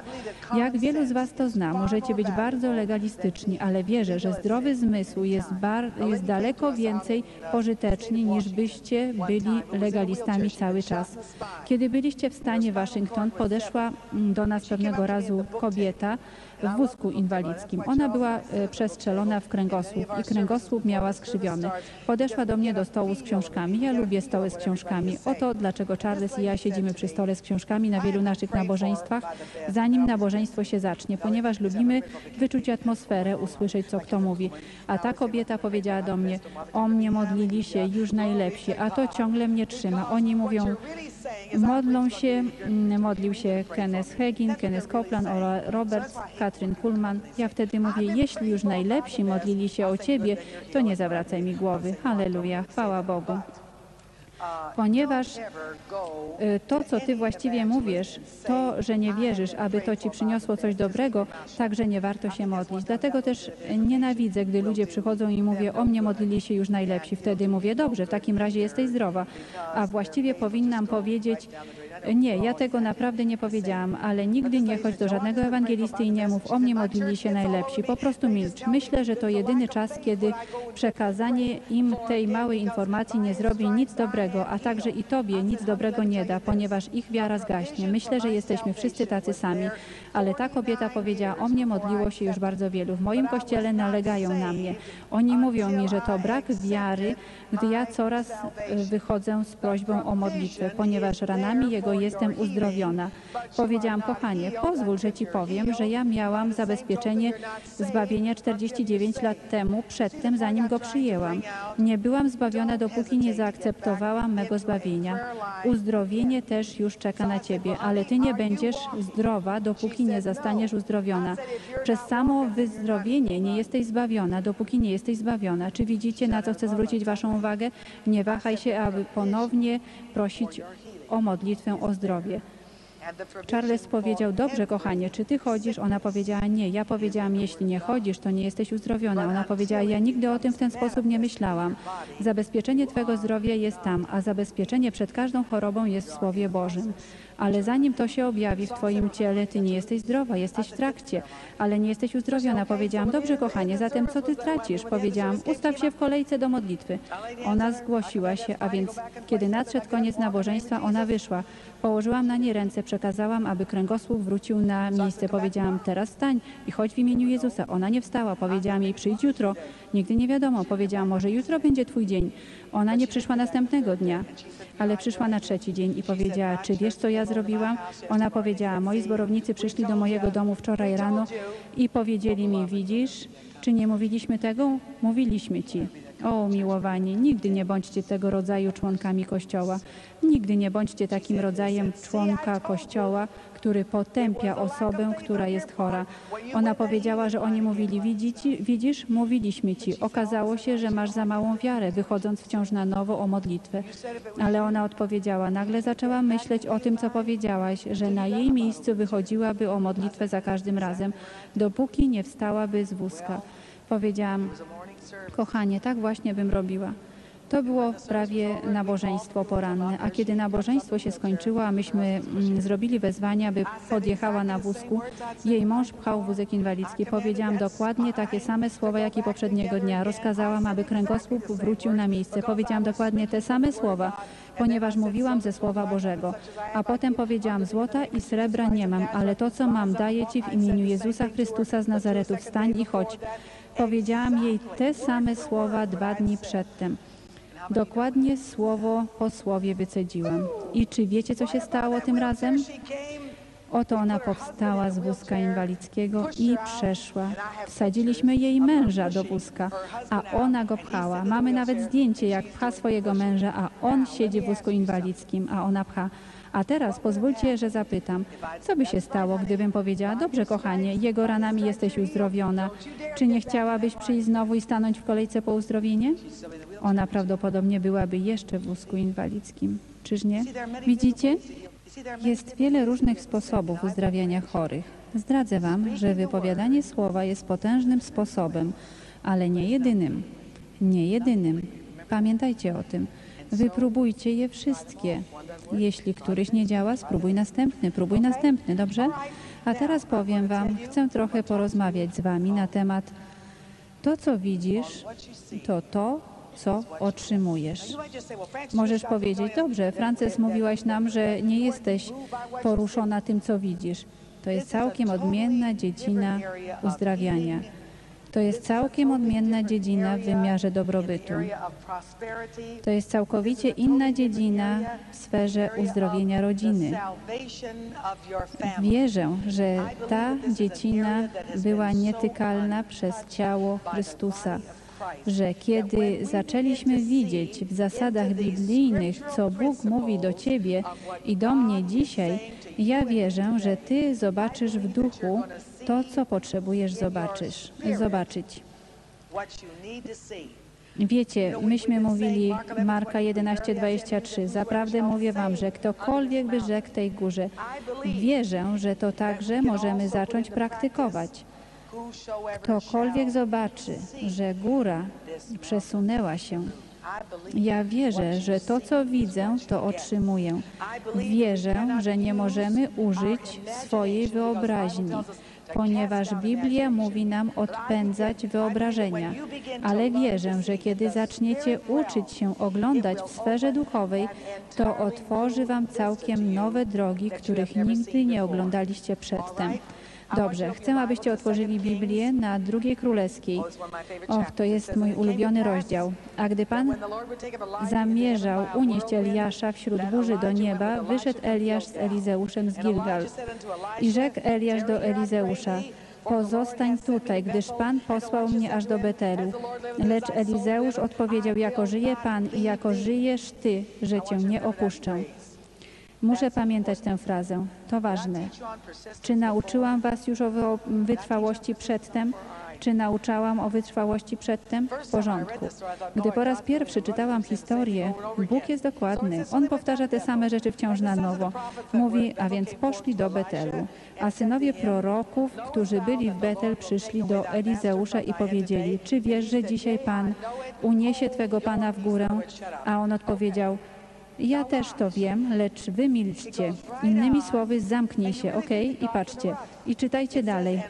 Jak wielu z Was to zna, możecie być bardzo legalistyczni, ale wierzę, że zdrowy zmysł jest, jest daleko więcej pożyteczny niż byście byli legalistami cały czas. Kiedy byliście w stanie Waszyngton, podeszła mm, do nas pewnego razu kobieta w wózku inwalidzkim. Ona była e, przestrzelona w kręgosłup i kręgosłup miała skrzywiony. Podeszła do mnie do stołu z książkami. Ja lubię stoły z książkami. Oto dlaczego Charles i ja siedzimy przy stole z książkami na wielu naszych nabożeństwach, zanim nabożeństwo się zacznie, ponieważ lubimy wyczuć atmosferę, usłyszeć, co kto mówi. A ta kobieta powiedziała do mnie, o mnie modlili się już najlepsi, a to ciągle mnie trzyma. Oni mówią, Modlą się, mm, modlił się Kenneth Hagin, Kenneth Copeland, Roberts, Katrin Kuhlman. Ja wtedy mówię, jeśli już najlepsi modlili się o Ciebie, to nie zawracaj mi głowy. Halleluja, chwała Bogu. Ponieważ y, to, co Ty właściwie mówisz, to, że nie wierzysz, aby to Ci przyniosło coś dobrego, także nie warto się modlić. Dlatego też nienawidzę, gdy ludzie przychodzą i mówią, o mnie modlili się już najlepsi. Wtedy mówię, dobrze, w takim razie jesteś zdrowa. A właściwie powinnam powiedzieć, nie, ja tego naprawdę nie powiedziałam, ale nigdy nie chodź do żadnego ewangelisty i nie mów, o mnie modlili się najlepsi. Po prostu milcz. Myślę, że to jedyny czas, kiedy przekazanie im tej małej informacji nie zrobi nic dobrego, a także i Tobie nic dobrego nie da, ponieważ ich wiara zgaśnie. Myślę, że jesteśmy wszyscy tacy sami, ale ta kobieta powiedziała, o mnie modliło się już bardzo wielu. W moim kościele nalegają na mnie. Oni mówią mi, że to brak wiary, gdy ja coraz e, wychodzę z prośbą o modlitwę, ponieważ ranami Jego jestem uzdrowiona. Powiedziałam, kochanie, pozwól, że Ci powiem, że ja miałam zabezpieczenie zbawienia 49 lat temu, przedtem, zanim go przyjęłam. Nie byłam zbawiona, dopóki nie zaakceptowałam mego zbawienia. Uzdrowienie też już czeka na Ciebie, ale Ty nie będziesz zdrowa, dopóki nie zostaniesz uzdrowiona. Przez samo wyzdrowienie nie jesteś zbawiona, dopóki nie jesteś zbawiona. Czy widzicie, na co chcę zwrócić Waszą uwagę? Nie wahaj się, aby ponownie prosić o modlitwę o zdrowie. Charles powiedział, dobrze kochanie, czy ty chodzisz? Ona powiedziała, nie. Ja powiedziałam, jeśli nie chodzisz, to nie jesteś uzdrowiona. Ona powiedziała, ja nigdy o tym w ten sposób nie myślałam. Zabezpieczenie twego zdrowia jest tam, a zabezpieczenie przed każdą chorobą jest w Słowie Bożym. Ale zanim to się objawi w Twoim ciele, Ty nie jesteś zdrowa, jesteś w trakcie, ale nie jesteś uzdrowiona. Powiedziałam, dobrze kochanie, zatem co Ty tracisz? Powiedziałam, ustaw się w kolejce do modlitwy. Ona zgłosiła się, a więc kiedy nadszedł koniec nabożeństwa, ona wyszła. Położyłam na nie ręce, przekazałam, aby kręgosłup wrócił na miejsce. Powiedziałam, teraz stań i chodź w imieniu Jezusa. Ona nie wstała. Powiedziałam jej, przyjdź jutro. Nigdy nie wiadomo. Powiedziałam, może jutro będzie Twój dzień. Ona nie przyszła następnego dnia, ale przyszła na trzeci dzień i powiedziała, czy wiesz, co ja zrobiłam? Ona powiedziała, moi zborownicy przyszli do mojego domu wczoraj rano i powiedzieli mi, widzisz, czy nie mówiliśmy tego? Mówiliśmy Ci. O, umiłowani, nigdy nie bądźcie tego rodzaju członkami Kościoła. Nigdy nie bądźcie takim rodzajem członka Kościoła, który potępia osobę, która jest chora. Ona powiedziała, że oni mówili, widzisz, mówiliśmy ci. Okazało się, że masz za małą wiarę, wychodząc wciąż na nowo o modlitwę. Ale ona odpowiedziała, nagle zaczęła myśleć o tym, co powiedziałaś, że na jej miejscu wychodziłaby o modlitwę za każdym razem, dopóki nie wstałaby z wózka. Powiedziałam, kochanie, tak właśnie bym robiła. To było prawie nabożeństwo poranne, a kiedy nabożeństwo się skończyło, a myśmy mm, zrobili wezwania, by podjechała na wózku, jej mąż pchał wózek inwalidzki. Powiedziałam dokładnie takie same słowa, jak i poprzedniego dnia. Rozkazałam, aby kręgosłup wrócił na miejsce. Powiedziałam dokładnie te same słowa, ponieważ mówiłam ze Słowa Bożego. A potem powiedziałam, złota i srebra nie mam, ale to, co mam, daję Ci w imieniu Jezusa Chrystusa z Nazaretu. Wstań i chodź. Powiedziałam jej te same słowa dwa dni przedtem. Dokładnie słowo po słowie wycedziłam. I czy wiecie, co się stało tym razem? Oto ona powstała z wózka inwalidzkiego i przeszła. Wsadziliśmy jej męża do wózka, a ona go pchała. Mamy nawet zdjęcie, jak pcha swojego męża, a on siedzi w wózku inwalidzkim, a ona pcha. A teraz pozwólcie, że zapytam, co by się stało, gdybym powiedziała, dobrze kochanie, jego ranami jesteś uzdrowiona. Czy nie chciałabyś przyjść znowu i stanąć w kolejce po uzdrowienie? Ona prawdopodobnie byłaby jeszcze w wózku inwalidzkim. Czyż nie? Widzicie? Jest wiele różnych sposobów uzdrawiania chorych. Zdradzę Wam, że wypowiadanie słowa jest potężnym sposobem, ale nie jedynym. Nie jedynym. Pamiętajcie o tym. Wypróbujcie je wszystkie. Jeśli któryś nie działa, spróbuj następny, próbuj następny, dobrze? A teraz powiem Wam, chcę trochę porozmawiać z Wami na temat to, co widzisz, to to, co otrzymujesz. Możesz powiedzieć, dobrze, Frances, mówiłaś nam, że nie jesteś poruszona tym, co widzisz. To jest całkiem odmienna dziedzina uzdrawiania. To jest całkiem odmienna dziedzina w wymiarze dobrobytu. To jest całkowicie inna dziedzina w sferze uzdrowienia rodziny. Wierzę, że ta dziedzina była nietykalna przez ciało Chrystusa że kiedy zaczęliśmy widzieć w zasadach biblijnych, co Bóg mówi do Ciebie i do mnie dzisiaj, ja wierzę, że Ty zobaczysz w duchu to, co potrzebujesz zobaczysz, zobaczyć. Wiecie, myśmy mówili Marka 11:23. Zaprawdę mówię wam, że ktokolwiek by rzekł tej górze, wierzę, że to także możemy zacząć praktykować. Ktokolwiek zobaczy, że góra przesunęła się, ja wierzę, że to, co widzę, to otrzymuję. Wierzę, że nie możemy użyć swojej wyobraźni, ponieważ Biblia mówi nam odpędzać wyobrażenia. Ale wierzę, że kiedy zaczniecie uczyć się oglądać w sferze duchowej, to otworzy Wam całkiem nowe drogi, których nigdy nie oglądaliście przedtem. Dobrze, chcę, abyście otworzyli Biblię na drugiej królewskiej. Och, to jest mój ulubiony rozdział. A gdy Pan zamierzał unieść Eliasza wśród burzy do nieba, wyszedł Eliasz z Elizeuszem z Gilgal. I rzekł Eliasz do Elizeusza, Pozostań tutaj, gdyż Pan posłał mnie aż do Betelu. Lecz Elizeusz odpowiedział, jako żyje Pan i jako żyjesz Ty, że Cię nie opuszczę. Muszę pamiętać tę frazę. To ważne. Czy nauczyłam Was już o wytrwałości przedtem? Czy nauczałam o wytrwałości przedtem? W porządku. Gdy po raz pierwszy czytałam historię, Bóg jest dokładny. On powtarza te same rzeczy wciąż na nowo. Mówi, a więc poszli do Betelu. A synowie proroków, którzy byli w Betel, przyszli do Elizeusza i powiedzieli, czy wiesz, że dzisiaj Pan uniesie Twego Pana w górę? A on odpowiedział, ja też to wiem, lecz wy milczcie. Innymi słowy, zamknij się, ok? I patrzcie. I czytajcie dalej.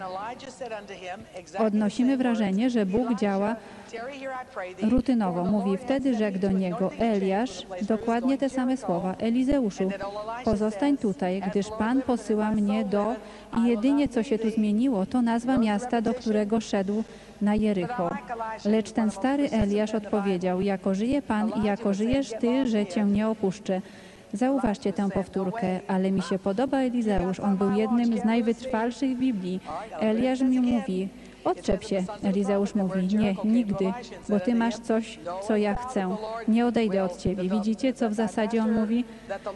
Odnosimy wrażenie, że Bóg działa rutynowo. Mówi, wtedy rzekł do niego Eliasz, dokładnie te same słowa, Elizeuszu, pozostań tutaj, gdyż Pan posyła mnie do... I jedynie co się tu zmieniło, to nazwa miasta, do którego szedł na Jericho. Lecz ten stary Eliasz odpowiedział, jako żyje Pan i jako żyjesz Ty, że Cię nie opuszczę. Zauważcie tę powtórkę, ale mi się podoba Elizeusz. On był jednym z najwytrwalszych w Biblii. Eliasz mi mówi, Odczep się, Elizeusz mówi, nie, nigdy, bo ty masz coś, co ja chcę. Nie odejdę od ciebie. Widzicie, co w zasadzie on mówi?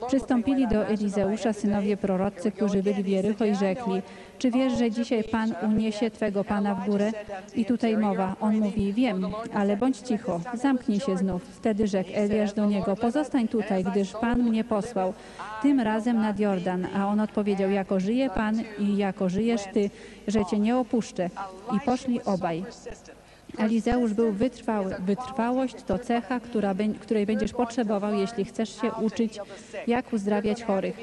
Przystąpili do Elizeusza synowie prorocy, którzy byli w Jericho i rzekli, czy wiesz, że dzisiaj Pan uniesie Twego Pana w górę? I tutaj mowa. On mówi, wiem, ale bądź cicho, zamknij się znów. Wtedy rzekł Eliasz do niego, pozostań tutaj, gdyż Pan mnie posłał. Tym razem nad Jordan. A on odpowiedział, jako żyje Pan i jako żyjesz Ty, że Cię nie opuszczę. I poszli obaj. Elizeusz był wytrwały. Wytrwałość to cecha, która, której będziesz potrzebował, jeśli chcesz się uczyć, jak uzdrawiać chorych.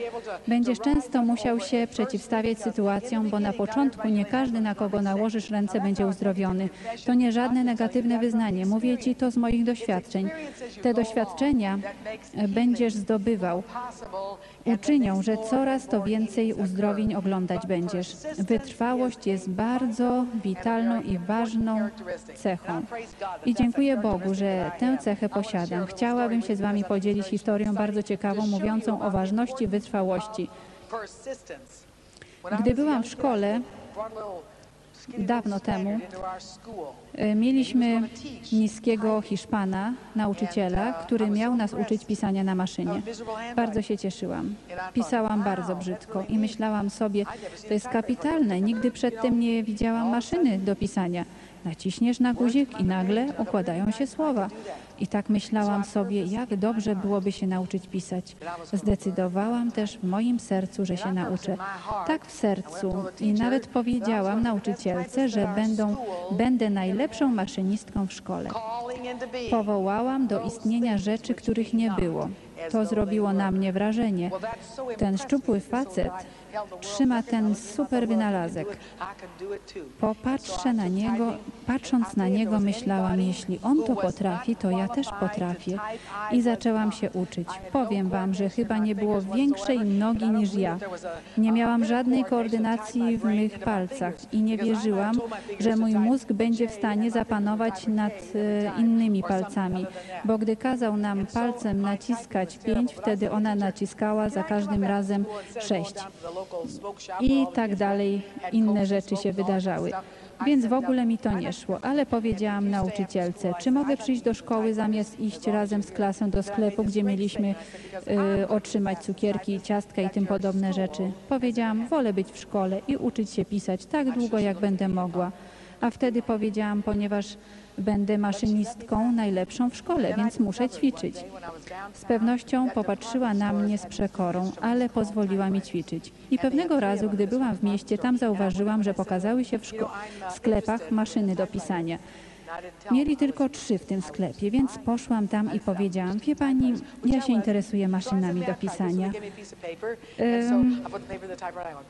Będziesz często musiał się przeciwstawiać sytuacjom, bo na początku nie każdy, na kogo nałożysz ręce, będzie uzdrowiony. To nie żadne negatywne wyznanie. Mówię Ci to z moich doświadczeń. Te doświadczenia będziesz zdobywał uczynią, że coraz to więcej uzdrowień oglądać będziesz. Wytrwałość jest bardzo witalną i ważną cechą. I dziękuję Bogu, że tę cechę posiadam. Chciałabym się z Wami podzielić historią bardzo ciekawą, mówiącą o ważności wytrwałości. Gdy byłam w szkole, dawno temu e, mieliśmy niskiego Hiszpana, nauczyciela, który miał nas uczyć pisania na maszynie. Bardzo się cieszyłam. Pisałam bardzo brzydko i myślałam sobie, to jest kapitalne, nigdy przedtem nie widziałam maszyny do pisania. Naciśniesz na guzik i nagle układają się słowa. I tak myślałam sobie, jak dobrze byłoby się nauczyć pisać. Zdecydowałam też w moim sercu, że się nauczę. Tak w sercu. I nawet powiedziałam nauczycielce, że będą, będę najlepszą maszynistką w szkole. Powołałam do istnienia rzeczy, których nie było. To zrobiło na mnie wrażenie. Ten szczupły facet trzyma ten super wynalazek. Popatrzę na niego, patrząc na niego, myślałam, jeśli on to potrafi, to ja też potrafię. I zaczęłam się uczyć. Powiem wam, że chyba nie było większej nogi niż ja. Nie miałam żadnej koordynacji w mych palcach i nie wierzyłam, że mój mózg będzie w stanie zapanować nad e, innymi palcami, bo gdy kazał nam palcem naciskać pięć, wtedy ona naciskała za każdym razem sześć i tak dalej. Inne rzeczy się wydarzały. Więc w ogóle mi to nie szło, ale powiedziałam nauczycielce, czy mogę przyjść do szkoły zamiast iść razem z klasą do sklepu, gdzie mieliśmy y, otrzymać cukierki, ciastka i tym podobne rzeczy. Powiedziałam, wolę być w szkole i uczyć się pisać tak długo, jak będę mogła. A wtedy powiedziałam, ponieważ będę maszynistką najlepszą w szkole, więc muszę ćwiczyć. Z pewnością popatrzyła na mnie z przekorą, ale pozwoliła mi ćwiczyć. I pewnego razu, gdy byłam w mieście, tam zauważyłam, że pokazały się w sklepach maszyny do pisania. Mieli tylko trzy w tym sklepie, więc poszłam tam i powiedziałam, wie pani, ja się interesuję maszynami do pisania.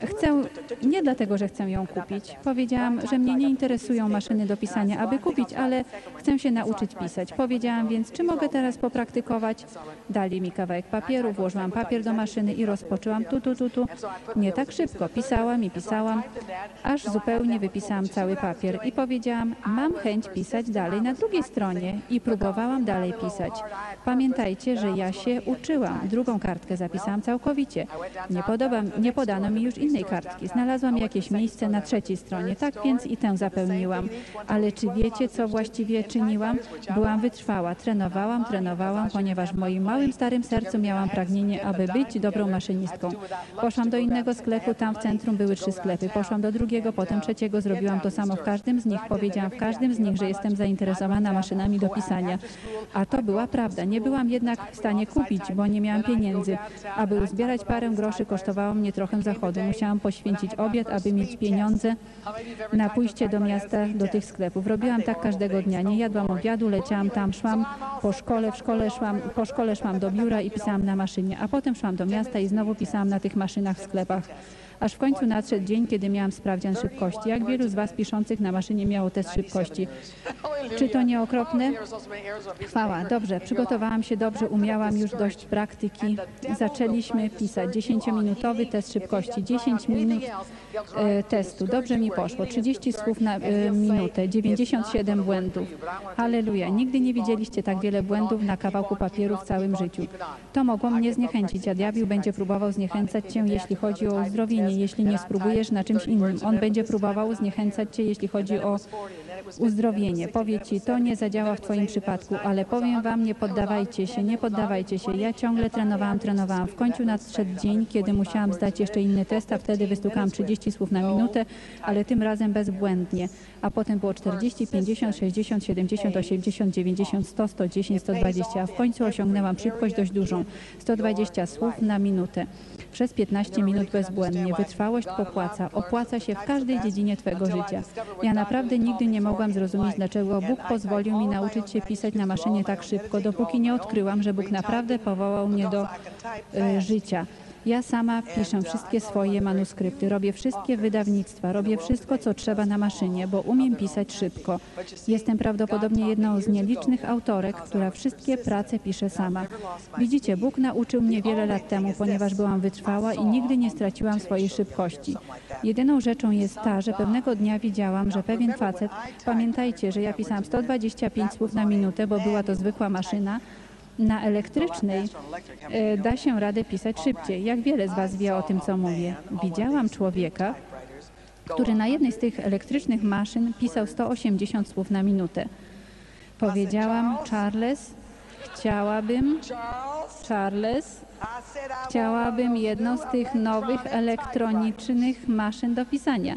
Chcę, nie dlatego, że chcę ją kupić. Powiedziałam, że mnie nie interesują maszyny do pisania, aby kupić, ale chcę się nauczyć pisać. Powiedziałam więc, czy mogę teraz popraktykować? Dali mi kawałek papieru, włożyłam papier do maszyny i rozpoczęłam tu, tu, tu, tu. Nie tak szybko, pisałam i pisałam, aż zupełnie wypisałam cały papier i powiedziałam, mam chęć pisać dalej na drugiej stronie i próbowałam dalej pisać. Pamiętajcie, że ja się uczyłam. Drugą kartkę zapisałam całkowicie. Nie, podoba, nie podano mi już innej kartki. Znalazłam jakieś miejsce na trzeciej stronie, tak więc i tę zapełniłam. Ale czy wiecie, co właściwie czyniłam? Byłam wytrwała, trenowałam, trenowałam, ponieważ w moim małym, starym sercu miałam pragnienie, aby być dobrą maszynistką. Poszłam do innego sklepu, tam w centrum były trzy sklepy. Poszłam do drugiego, potem trzeciego, zrobiłam to samo w każdym z nich. Powiedziałam w każdym z nich, że jestem zainteresowana maszynami do pisania. A to była prawda. Nie byłam jednak w stanie kupić, bo nie miałam pieniędzy. Aby uzbierać parę groszy kosztowało mnie trochę zachodu. Musiałam poświęcić obiad, aby mieć pieniądze na pójście do miasta, do tych sklepów. Robiłam tak każdego dnia. Nie jadłam obiadu, leciałam tam, szłam po szkole, w szkole szłam, po szkole szłam do biura i pisałam na maszynie, a potem szłam do miasta i znowu pisałam na tych maszynach w sklepach. Aż w końcu nadszedł dzień, kiedy miałam sprawdzian szybkości. Jak wielu z Was piszących na maszynie miało test szybkości? Czy to nie okropne? Chwała, dobrze, przygotowałam się dobrze, umiałam już dość praktyki. Zaczęliśmy pisać 10-minutowy test szybkości, 10 minut testu. Dobrze mi poszło, 30 słów na e, minutę, 97 błędów. Halleluja, nigdy nie widzieliście tak wiele błędów na kawałku papieru w całym życiu. To mogło mnie zniechęcić, a diabeł będzie próbował zniechęcać cię, jeśli chodzi o uzdrowienie, jeśli nie spróbujesz na czymś innym. On będzie próbował zniechęcać cię, jeśli chodzi o uzdrowienie. Powie ci, to nie zadziała w Twoim przypadku, ale powiem Wam, nie poddawajcie się, nie poddawajcie się. Ja ciągle trenowałam, trenowałam. W końcu nadszedł dzień, kiedy musiałam zdać jeszcze inny test, a wtedy wystukałam 30 słów na minutę, ale tym razem bezbłędnie. A potem było 40, 50, 60, 70, 80, 90, 100, 110, 120, a w końcu osiągnęłam szybkość dość dużą. 120 słów na minutę. Przez 15 minut bezbłędnie. Wytrwałość popłaca. Opłaca się w każdej dziedzinie Twojego życia. Ja naprawdę nigdy nie mogłam zrozumieć, dlaczego Bóg pozwolił mi nauczyć się pisać na maszynie tak szybko, dopóki nie odkryłam, że Bóg naprawdę powołał mnie do y, życia. Ja sama piszę wszystkie swoje manuskrypty, robię wszystkie wydawnictwa, robię wszystko, co trzeba na maszynie, bo umiem pisać szybko. Jestem prawdopodobnie jedną z nielicznych autorek, która wszystkie prace pisze sama. Widzicie, Bóg nauczył mnie wiele lat temu, ponieważ byłam wytrwała i nigdy nie straciłam swojej szybkości. Jedyną rzeczą jest ta, że pewnego dnia widziałam, że pewien facet, pamiętajcie, że ja pisałam 125 słów na minutę, bo była to zwykła maszyna, na elektrycznej e, da się radę pisać szybciej. Jak wiele z Was wie o tym, co mówię? Widziałam człowieka, który na jednej z tych elektrycznych maszyn pisał 180 słów na minutę. Powiedziałam, Charles, Chciałabym, Charles, chciałabym jedną z tych nowych elektronicznych maszyn do pisania.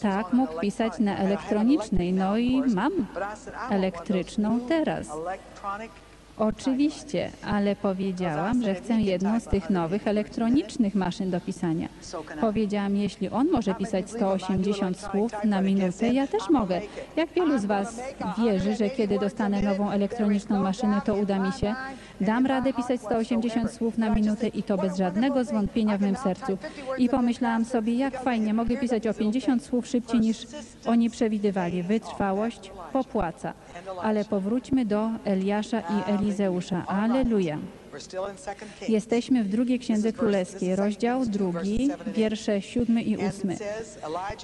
Tak, mógł pisać na elektronicznej, no i mam elektryczną teraz. Oczywiście, ale powiedziałam, że chcę jedną z tych nowych elektronicznych maszyn do pisania. Powiedziałam, jeśli on może pisać 180 słów na minutę, ja też mogę. Jak wielu z Was wierzy, że kiedy dostanę nową elektroniczną maszynę, to uda mi się? Dam radę pisać 180 słów na minutę i to bez żadnego zwątpienia w mym sercu. I pomyślałam sobie, jak fajnie, mogę pisać o 50 słów szybciej niż oni przewidywali. Wytrwałość popłaca. Ale powróćmy do Eliasza i Elizeusza. Aleluja. Jesteśmy w drugiej Księdze Królewskiej, rozdział drugi, wiersze siódmy i ósmy.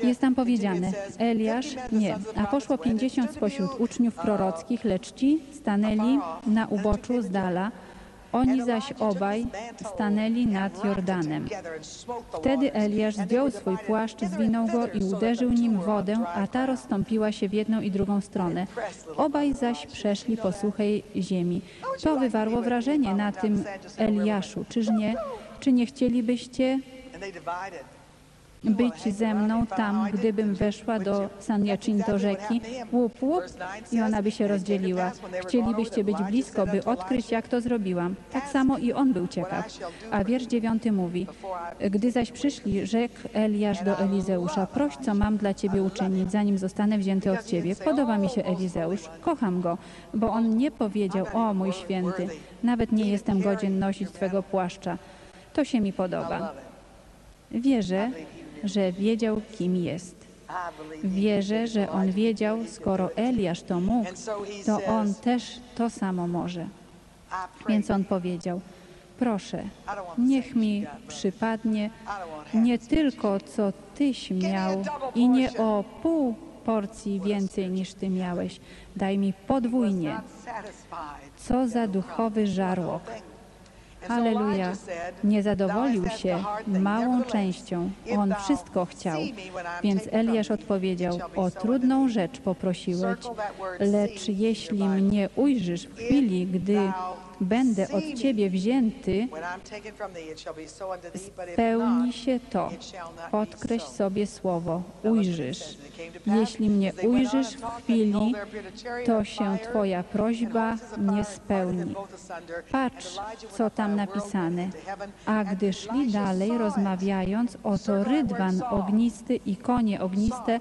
Jest tam powiedziane, Eliasz 50 men, the nie, a poszło pięćdziesiąt spośród uczniów prorockich, lecz ci stanęli na uboczu z dala, oni zaś obaj stanęli nad Jordanem. Wtedy Eliasz zdjął swój płaszcz, zwinął go i uderzył nim wodę, a ta rozstąpiła się w jedną i drugą stronę. Obaj zaś przeszli po suchej ziemi. To wywarło wrażenie na tym Eliaszu, czyż nie? Czy nie chcielibyście być ze mną tam, gdybym weszła do San Jacinto rzeki, łup, łup, i ona by się rozdzieliła. Chcielibyście być blisko, by odkryć, jak to zrobiłam. Tak samo i on był ciekaw. A wiersz dziewiąty mówi, gdy zaś przyszli, rzekł Eliasz do Elizeusza, proś, co mam dla ciebie uczynić, zanim zostanę wzięty od ciebie. Podoba mi się Elizeusz, kocham go, bo on nie powiedział, o mój święty, nawet nie jestem godzien nosić twego płaszcza. To się mi podoba. Wierzę, że wiedział, kim jest. Wierzę, że on wiedział, skoro Eliasz to mógł, to on też to samo może. Więc on powiedział, proszę, niech mi przypadnie nie tylko co tyś miał i nie o pół porcji więcej niż ty miałeś. Daj mi podwójnie. Co za duchowy żarłok. Halleluja. Nie zadowolił się małą częścią. On wszystko chciał. Więc Eliasz odpowiedział, o trudną rzecz poprosiłeś, lecz jeśli mnie ujrzysz w chwili, gdy będę od Ciebie wzięty, spełni się to. Podkreśl sobie słowo, ujrzysz. Jeśli mnie ujrzysz w chwili, to się Twoja prośba nie spełni. Patrz, co tam napisane. A gdy szli dalej, rozmawiając, oto rydwan ognisty i konie ogniste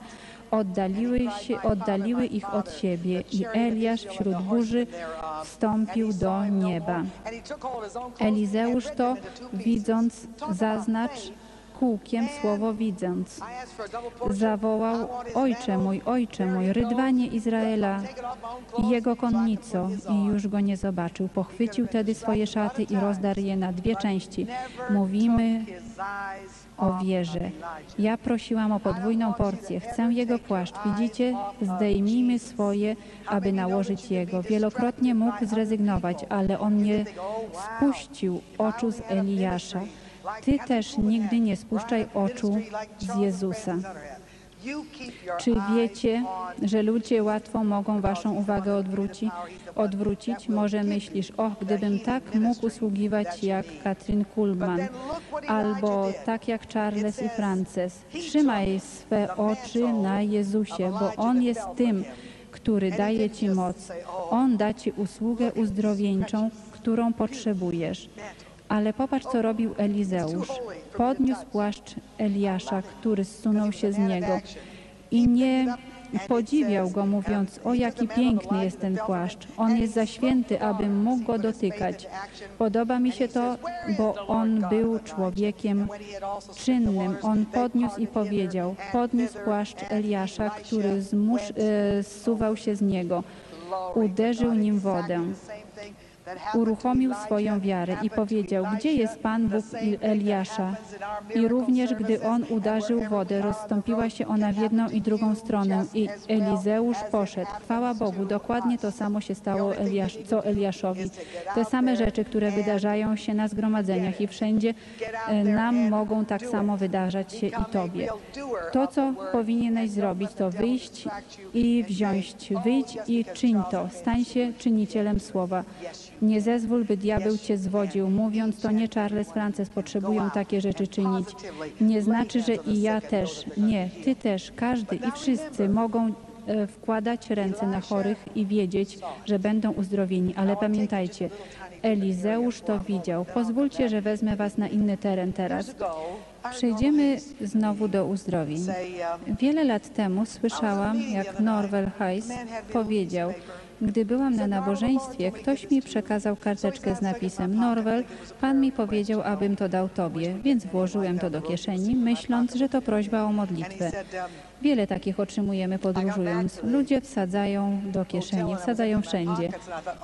oddaliły, się, oddaliły ich od siebie i Eliasz wśród burzy wstąpił do nieba. Elizeusz to, widząc, zaznacz kółkiem słowo widząc. Zawołał, Ojcze mój, Ojcze mój, rydwanie Izraela i jego konnico i już go nie zobaczył. Pochwycił tedy swoje szaty i rozdarł je na dwie części. Mówimy o wierze. Ja prosiłam o podwójną porcję. Chcę jego płaszcz. Widzicie? Zdejmijmy swoje, aby nałożyć jego. Wielokrotnie mógł zrezygnować, ale on nie spuścił oczu z Eliasza. Ty też nigdy nie spuszczaj oczu z Jezusa. Czy wiecie, że ludzie łatwo mogą waszą uwagę odwróci, odwrócić? Może myślisz, och, gdybym tak mógł usługiwać jak Katrin Kuhlman, albo tak jak Charles i Frances. Trzymaj swe oczy na Jezusie, bo On jest tym, który daje ci moc. On da ci usługę uzdrowieńczą, którą potrzebujesz. Ale popatrz, co robił Elizeusz. Podniósł płaszcz Eliasza, który zsunął się z niego i nie podziwiał go, mówiąc, o jaki piękny jest ten płaszcz. On jest za święty, abym mógł go dotykać. Podoba mi się to, bo on był człowiekiem czynnym. On podniósł i powiedział, podniósł płaszcz Eliasza, który zmusz, e, zsuwał się z niego. Uderzył nim wodę. Uruchomił swoją wiarę i powiedział, gdzie jest Pan Bóg Eliasza? I również gdy on udarzył wodę, rozstąpiła się ona w jedną i drugą stronę i Elizeusz poszedł. Chwała Bogu, dokładnie to samo się stało Eliasz, co Eliaszowi. Te same rzeczy, które wydarzają się na zgromadzeniach i wszędzie e, nam mogą tak samo wydarzać się i Tobie. To, co powinieneś zrobić, to wyjść i wziąć. Wyjdź i czyń to. Stań się czynicielem słowa. Nie zezwól, by diabeł cię zwodził, mówiąc to nie Charles Frances potrzebują takie rzeczy czynić. Nie znaczy, że i ja też. Nie, ty też, każdy i wszyscy mogą e, wkładać ręce na chorych i wiedzieć, że będą uzdrowieni. Ale pamiętajcie, Elizeusz to widział. Pozwólcie, że wezmę was na inny teren teraz. Przejdziemy znowu do uzdrowień. Wiele lat temu słyszałam, jak Norwell Heiss powiedział, gdy byłam na nabożeństwie, ktoś mi przekazał karteczkę z napisem Norwell, Pan mi powiedział, abym to dał Tobie, więc włożyłem to do kieszeni, myśląc, że to prośba o modlitwę. Wiele takich otrzymujemy podróżując. Ludzie wsadzają do kieszeni, wsadzają wszędzie.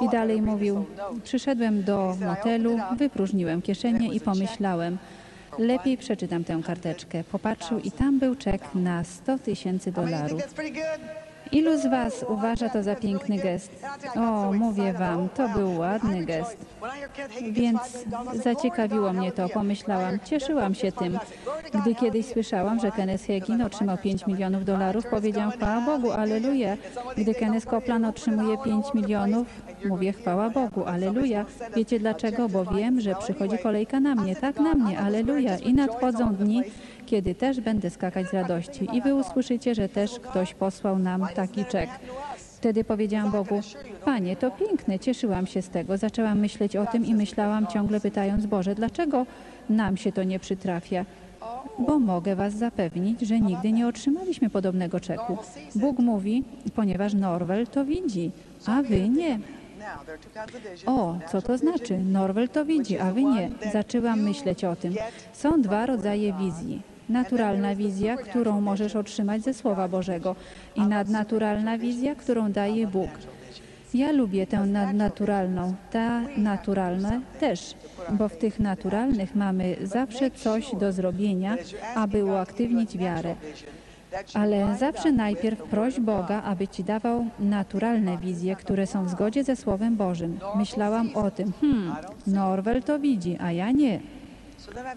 I dalej mówił, przyszedłem do motelu, wypróżniłem kieszenie i pomyślałem, lepiej przeczytam tę karteczkę. Popatrzył i tam był czek na 100 tysięcy dolarów. Ilu z Was uważa to za piękny gest? O, mówię Wam, to był ładny gest. Więc zaciekawiło mnie to, pomyślałam, cieszyłam się tym. Gdy kiedyś słyszałam, że Kenneth Hagin otrzymał 5 milionów dolarów, powiedziałam chwała Bogu, aleluja. Gdy Kenneth Copeland otrzymuje 5 milionów, mówię chwała Bogu, aleluja. Wiecie dlaczego? Bo wiem, że przychodzi kolejka na mnie, tak na mnie, aleluja. I nadchodzą dni, kiedy też będę skakać z radości. I wy usłyszycie, że też ktoś posłał nam taki czek. Wtedy powiedziałam Bogu, Panie, to piękne, cieszyłam się z tego. Zaczęłam myśleć o tym i myślałam ciągle pytając Boże, dlaczego nam się to nie przytrafia? Bo mogę Was zapewnić, że nigdy nie otrzymaliśmy podobnego czeku. Bóg mówi, ponieważ Norwell to widzi, a Wy nie. O, co to znaczy? Norwell to widzi, a wy nie. Zaczęłam myśleć o tym. Są dwa rodzaje wizji. Naturalna wizja, którą możesz otrzymać ze Słowa Bożego i nadnaturalna wizja, którą daje Bóg. Ja lubię tę nadnaturalną, ta naturalna też, bo w tych naturalnych mamy zawsze coś do zrobienia, aby uaktywnić wiarę. Ale zawsze najpierw proś Boga, aby ci dawał naturalne wizje, które są w zgodzie ze Słowem Bożym. Myślałam o tym, hmm, Norwell to widzi, a ja nie.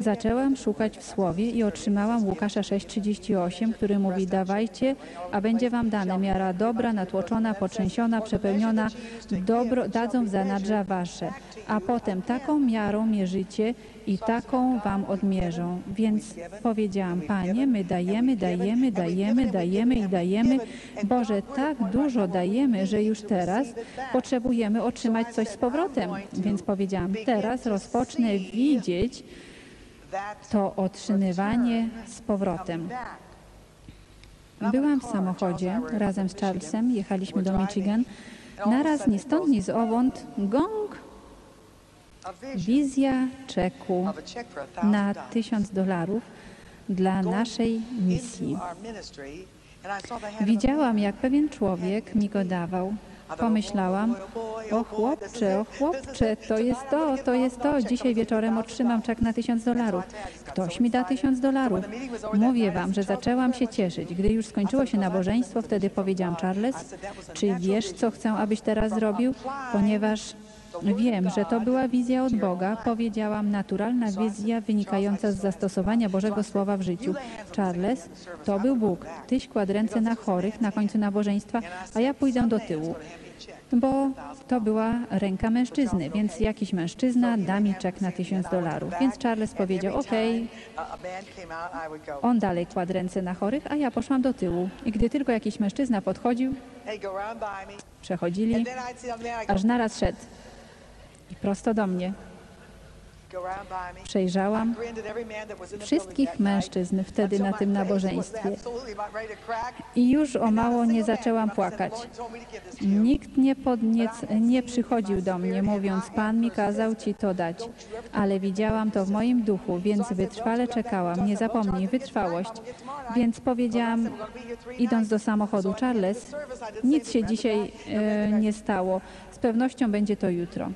Zaczęłam szukać w Słowie i otrzymałam Łukasza 6,38, który mówi, dawajcie, a będzie wam dane miara dobra, natłoczona, potrzęsiona, przepełniona, dobro dadzą w zanadrza wasze. A potem taką miarą mierzycie i taką wam odmierzą. Więc powiedziałam, Panie, my dajemy, dajemy, dajemy, dajemy i dajemy. Boże, tak dużo dajemy, że już teraz potrzebujemy otrzymać coś z powrotem. Więc powiedziałam, teraz rozpocznę widzieć to otrzymywanie z powrotem. Byłam w samochodzie razem z Charlesem, jechaliśmy do Michigan. Naraz ni stąd, ni zowąd gong, wizja czeku na tysiąc dolarów dla naszej misji. Widziałam, jak pewien człowiek mi go dawał. Pomyślałam, o chłopcze, o chłopcze, to jest to, to jest to. Dzisiaj wieczorem otrzymam czek na tysiąc dolarów. Ktoś mi da tysiąc dolarów. Mówię wam, że zaczęłam się cieszyć. Gdy już skończyło się nabożeństwo, wtedy powiedziałam, Charles, czy wiesz, co chcę, abyś teraz zrobił? Ponieważ Wiem, że to była wizja od Boga, powiedziałam, naturalna wizja wynikająca z zastosowania Bożego Słowa w życiu. Charles, to był Bóg. Tyś kładł ręce na chorych na końcu nabożeństwa, a ja pójdę do tyłu. Bo to była ręka mężczyzny, więc jakiś mężczyzna da mi czek na tysiąc dolarów. Więc Charles powiedział, okej, on dalej kładł ręce na chorych, a ja poszłam do tyłu. I gdy tylko jakiś mężczyzna podchodził, przechodzili, aż naraz szedł. Prosto do mnie. Przejrzałam wszystkich mężczyzn wtedy na tym nabożeństwie i już o mało nie zaczęłam płakać. Nikt nie, podniec, nie przychodził do mnie, mówiąc, Pan mi kazał Ci to dać, ale widziałam to w moim duchu, więc wytrwale czekałam. Nie zapomnij, wytrwałość. Więc powiedziałam, idąc do samochodu, Charles, nic się dzisiaj e, nie stało. Z pewnością będzie to jutro.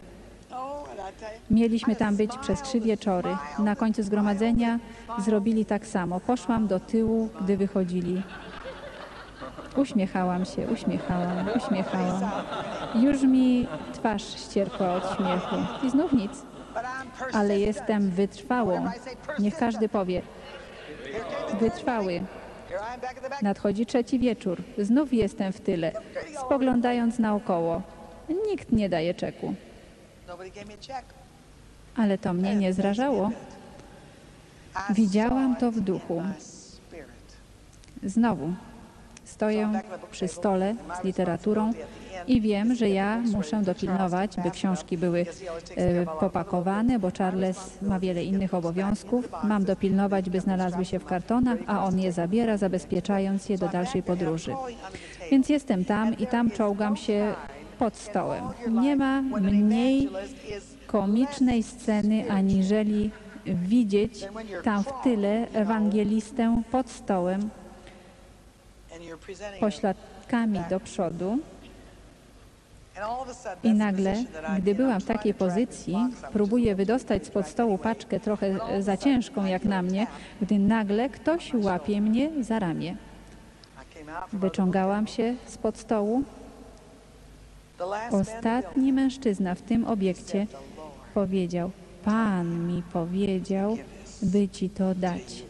Mieliśmy tam być przez trzy wieczory. Na końcu zgromadzenia zrobili tak samo. Poszłam do tyłu, gdy wychodzili. Uśmiechałam się, uśmiechałam, uśmiechałam. Już mi twarz ścierpła od śmiechu. I znów nic. Ale jestem wytrwałą. Niech każdy powie. Wytrwały. Nadchodzi trzeci wieczór. Znów jestem w tyle, spoglądając naokoło. Nikt nie daje czeku. Ale to mnie nie zrażało. Widziałam to w duchu. Znowu stoję przy stole z literaturą i wiem, że ja muszę dopilnować, by książki były e, popakowane, bo Charles ma wiele innych obowiązków. Mam dopilnować, by znalazły się w kartonach, a on je zabiera, zabezpieczając je do dalszej podróży. Więc jestem tam i tam czołgam się pod stołem. Nie ma mniej komicznej sceny, aniżeli widzieć tam w tyle ewangelistę pod stołem, pośladkami do przodu i nagle, gdy byłam w takiej pozycji, próbuję wydostać spod stołu paczkę trochę za ciężką jak na mnie, gdy nagle ktoś łapie mnie za ramię. Wyciągałam się spod stołu. Ostatni mężczyzna w tym obiekcie powiedział, Pan mi powiedział, by ci to dać.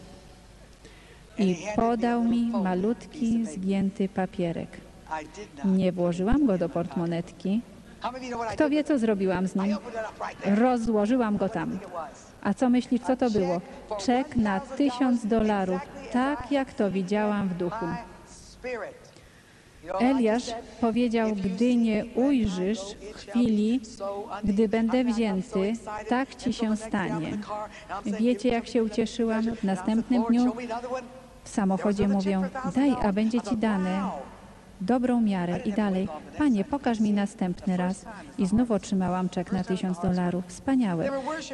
I podał mi malutki, zgięty papierek. Nie włożyłam go do portmonetki. Kto wie, co zrobiłam z nim? Rozłożyłam go tam. A co myślisz, co to było? Czek na tysiąc dolarów, tak jak to widziałam w duchu. Eliasz powiedział, gdy nie ujrzysz chwili, gdy będę wzięty, tak ci się stanie. Wiecie, jak się ucieszyłam w następnym dniu? W samochodzie mówią, daj, a będzie ci dane dobrą miarę i dalej. Panie, pokaż mi następny raz. I znów otrzymałam czek na tysiąc dolarów. Wspaniałe.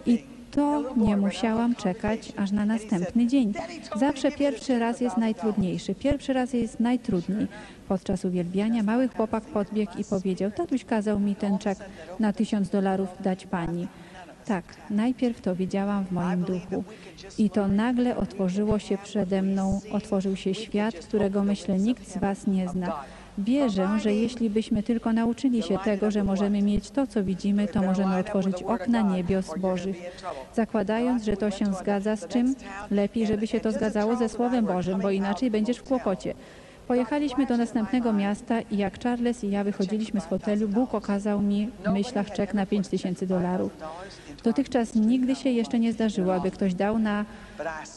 I to nie musiałam czekać aż na następny dzień. Zawsze pierwszy raz jest najtrudniejszy. Pierwszy raz jest najtrudniej. Podczas uwielbiania mały chłopak podbiegł i powiedział, tatuś kazał mi ten czek na tysiąc dolarów dać pani. Tak, najpierw to widziałam w moim duchu i to nagle otworzyło się przede mną, otworzył się świat, którego myślę nikt z Was nie zna. Wierzę, że jeśli byśmy tylko nauczyli się tego, że możemy mieć to, co widzimy, to możemy otworzyć okna niebios Bożych. Zakładając, że to się zgadza z czym, lepiej, żeby się to zgadzało ze Słowem Bożym, bo inaczej będziesz w kłopocie. Pojechaliśmy do następnego miasta i jak Charles i ja wychodziliśmy z hotelu, Bóg okazał mi w myślach czek na 5 tysięcy dolarów. Dotychczas nigdy się jeszcze nie zdarzyło, aby ktoś dał na,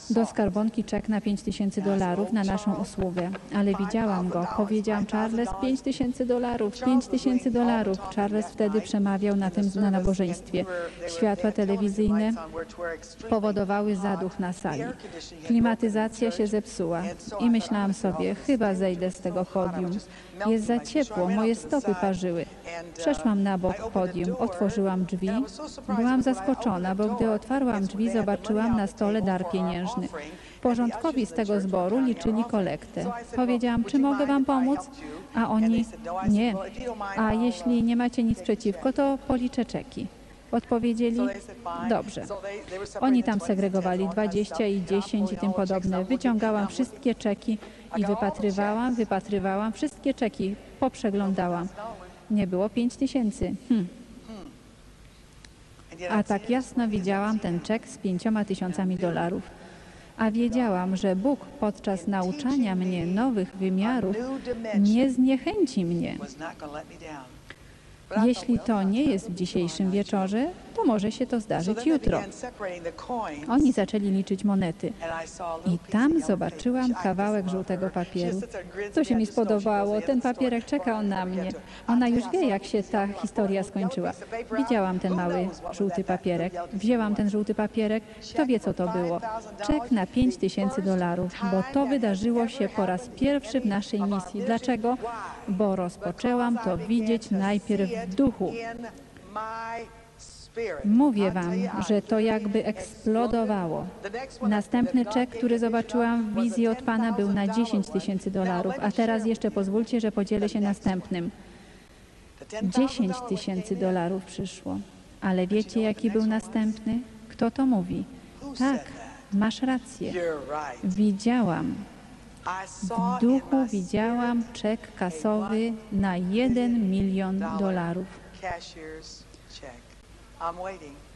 do skarbonki czek na 5 tysięcy dolarów na naszą usługę. Ale widziałam go. Powiedziałam, Charles, 5 tysięcy dolarów, 5 tysięcy dolarów. Charles wtedy przemawiał na tym na nabożeństwie. Światła telewizyjne powodowały zaduch na sali. Klimatyzacja się zepsuła i myślałam sobie, chyba zejdę z tego podium. Jest za ciepło, moje stopy parzyły. Przeszłam na bok podium, otworzyłam drzwi. Byłam zaskoczona, bo gdy otwarłam drzwi, zobaczyłam na stole dar pieniężny. Porządkowi z tego zboru liczyli kolektę. Powiedziałam, czy mogę wam pomóc? A oni, nie. A jeśli nie macie nic przeciwko, to policzę czeki. Odpowiedzieli, dobrze. Oni tam segregowali 20 i 10 i tym podobne. Wyciągałam wszystkie czeki i wypatrywałam, wypatrywałam, wszystkie czeki poprzeglądałam. Nie było 5 tysięcy. Hm. A tak jasno widziałam ten czek z pięcioma tysiącami dolarów. A wiedziałam, że Bóg podczas nauczania mnie nowych wymiarów nie zniechęci mnie. Jeśli to nie jest w dzisiejszym wieczorze, to może się to zdarzyć jutro. Oni zaczęli liczyć monety i tam zobaczyłam kawałek żółtego papieru. Co się mi spodobało, ten papierek czekał na mnie. Ona już wie, jak się ta historia skończyła. Widziałam ten mały żółty papierek. Wzięłam ten żółty papierek. Kto wie, co to było? Czek na 5 tysięcy dolarów, bo to wydarzyło się po raz pierwszy w naszej misji. Dlaczego? Bo rozpoczęłam to widzieć najpierw w duchu. Mówię wam, że to jakby eksplodowało. Następny czek, który zobaczyłam w wizji od Pana był na 10 tysięcy dolarów, a teraz jeszcze pozwólcie, że podzielę się następnym. 10 tysięcy dolarów przyszło. Ale wiecie, jaki był następny? Kto to mówi? Tak, masz rację. Widziałam, w duchu widziałam czek kasowy na 1 milion dolarów.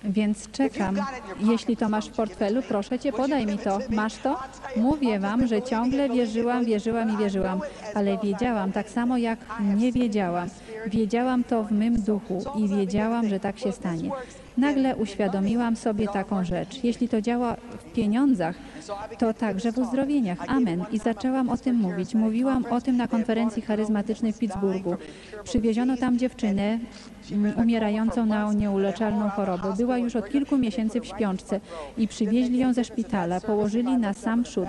Więc czekam. Jeśli to masz w portfelu, proszę cię, podaj mi to. Masz to? Mówię wam, że ciągle wierzyłam, wierzyłam i wierzyłam, ale wiedziałam tak samo jak nie wiedziałam. Wiedziałam to w mym duchu i wiedziałam, że tak się stanie. Nagle uświadomiłam sobie taką rzecz. Jeśli to działa w pieniądzach, to także w uzdrowieniach. Amen. I zaczęłam o tym mówić. Mówiłam o tym na konferencji charyzmatycznej w Pittsburghu. Przywieziono tam dziewczynę umierającą na nieuleczalną chorobę. Była już od kilku miesięcy w śpiączce i przywieźli ją ze szpitala. Położyli na sam przód.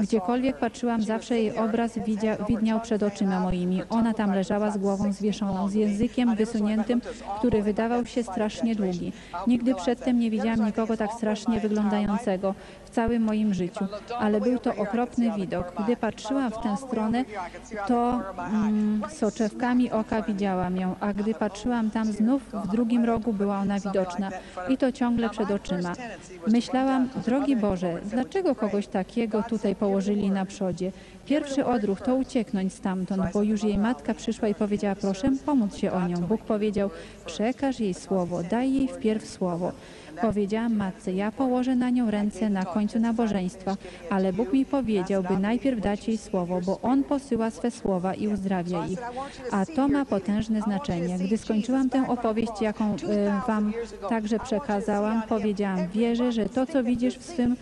Gdziekolwiek patrzyłam, zawsze jej obraz widzia, widniał przed oczyma moimi. Ona tam leżała z głową zwieszoną, z językiem wysuniętym, który wydawał się strasznie długi. Nigdy przedtem nie widziałam nikogo tak strasznie wyglądającego całym moim życiu, ale był to okropny widok. Gdy patrzyłam w tę stronę, to mm, soczewkami oka widziałam ją, a gdy patrzyłam tam znów w drugim rogu była ona widoczna i to ciągle przed oczyma. Myślałam, drogi Boże, dlaczego kogoś takiego tutaj położyli na przodzie? Pierwszy odruch to ucieknąć stamtąd, bo już jej matka przyszła i powiedziała, proszę pomóc się o nią. Bóg powiedział, przekaż jej słowo, daj jej wpierw słowo. Powiedziałam matce, ja położę na nią ręce na końcu nabożeństwa, ale Bóg mi powiedział, by najpierw dać jej słowo, bo On posyła swe słowa i uzdrawia ich. A to ma potężne znaczenie. Gdy skończyłam tę opowieść, jaką e, Wam także przekazałam, powiedziałam, wierzę, że to, co widzisz w swym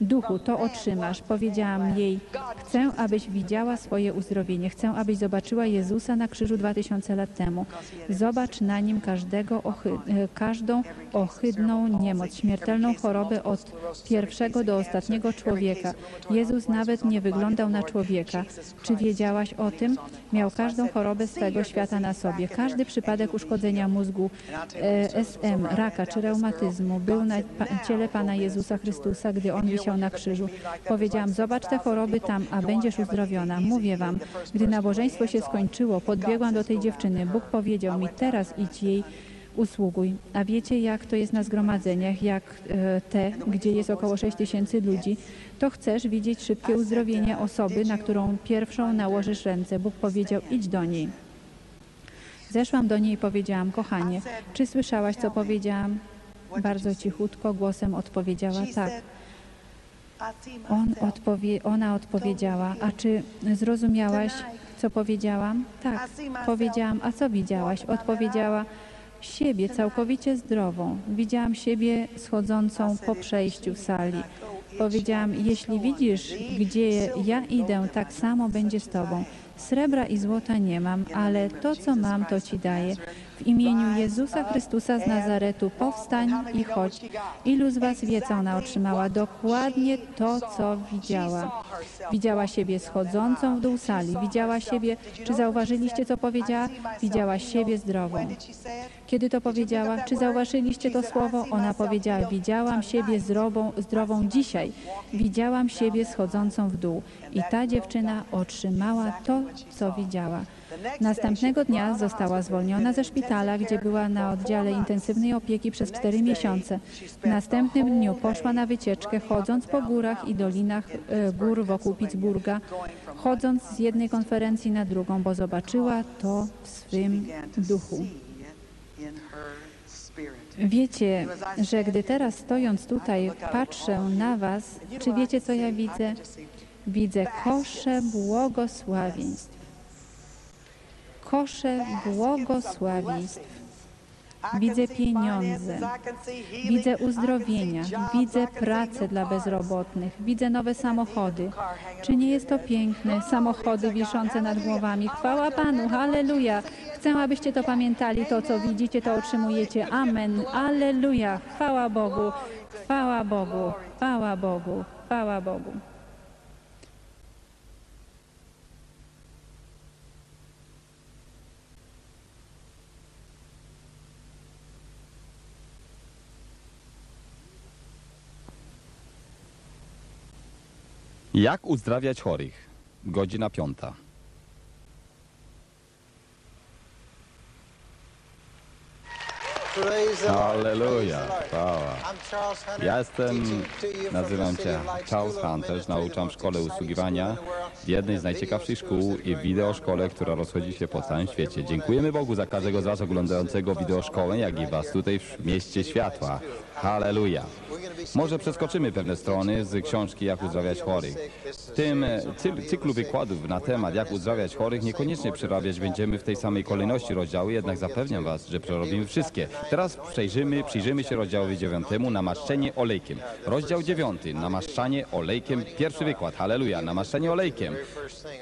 duchu, to otrzymasz. Powiedziałam jej, chcę, abyś widziała swoje uzdrowienie, chcę, abyś zobaczyła Jezusa na krzyżu 2000 lat temu. Zobacz na nim każdego e, każdą ohydną niemoc, śmiertelną chorobę od pierwszego do ostatniego człowieka. Jezus nawet nie wyglądał na człowieka. Czy wiedziałaś o tym? Miał każdą chorobę z tego świata na sobie. Każdy przypadek uszkodzenia mózgu, e, SM, raka czy reumatyzmu był na ciele Pana Jezusa Chrystusa, gdy On wisiał na krzyżu. Powiedziałam, zobacz te choroby tam, a będziesz uzdrowiona. Mówię wam, gdy nabożeństwo się skończyło, podbiegłam do tej dziewczyny. Bóg powiedział mi, teraz idź jej usługuj. A wiecie, jak to jest na zgromadzeniach, jak e, te, gdzie jest około 6 tysięcy ludzi, to chcesz widzieć szybkie uzdrowienie osoby, na którą pierwszą nałożysz ręce. Bóg powiedział, idź do niej. Zeszłam do niej i powiedziałam, kochanie, czy słyszałaś, co powiedziałam? Bardzo cichutko głosem odpowiedziała, tak. On odpowie, ona odpowiedziała, a czy zrozumiałaś, co powiedziałam? Tak. Powiedziałam, a co widziałaś? Odpowiedziała, siebie całkowicie zdrową. Widziałam siebie schodzącą po przejściu sali. Powiedziałam, jeśli widzisz, gdzie ja idę, tak samo będzie z tobą. Srebra i złota nie mam, ale to, co mam, to ci daję. W imieniu Jezusa Chrystusa z Nazaretu powstań i chodź. Ilu z was wie, co ona otrzymała? Dokładnie to, co widziała. Widziała siebie schodzącą w dół sali. Widziała siebie, czy zauważyliście, co powiedziała? Widziała siebie zdrową. Kiedy to powiedziała? Czy zauważyliście to słowo? Ona powiedziała, widziałam siebie zdrową, zdrową dzisiaj. Widziałam siebie schodzącą w dół. I ta dziewczyna otrzymała to, co widziała. Następnego dnia została zwolniona ze szpitala, gdzie była na oddziale intensywnej opieki przez cztery miesiące. W następnym dniu poszła na wycieczkę, chodząc po górach i dolinach e, gór wokół Pittsburgha, chodząc z jednej konferencji na drugą, bo zobaczyła to w swym duchu. Wiecie, że gdy teraz stojąc tutaj patrzę na Was, czy wiecie, co ja widzę? Widzę kosze błogosławieństw. Kosze błogosławieństw. Widzę pieniądze, widzę uzdrowienia, widzę pracę dla bezrobotnych, widzę nowe samochody. Czy nie jest to piękne? Samochody wiszące nad głowami. Chwała Panu, halleluja. Chcę, abyście to pamiętali. To, co widzicie, to otrzymujecie. Amen, halleluja. Chwała Bogu, chwała Bogu, chwała Bogu, chwała Bogu. Jak uzdrawiać chorych? Godzina piąta. Halleluja, Lord. chwała. Ja jestem, nazywam się Charles Hunter, nauczam w szkole usługiwania w jednej z najciekawszych szkół i wideoszkole, która rozchodzi się po całym świecie. Dziękujemy Bogu za każdego z Was oglądającego wideoszkołę, jak i Was tutaj w mieście światła. Halleluja. Może przeskoczymy pewne strony z książki Jak uzdrawiać chorych. W tym cy- cyklu wykładów na temat Jak uzdrawiać chorych niekoniecznie przerabiać będziemy w tej samej kolejności rozdziału, jednak zapewniam Was, że przerobimy wszystkie. Teraz przejrzymy, przyjrzymy się rozdziałowi dziewiątemu, namaszczenie olejkiem. Rozdział dziewiąty, namaszczanie olejkiem. Pierwszy wykład, halleluja, namaszczenie olejkiem.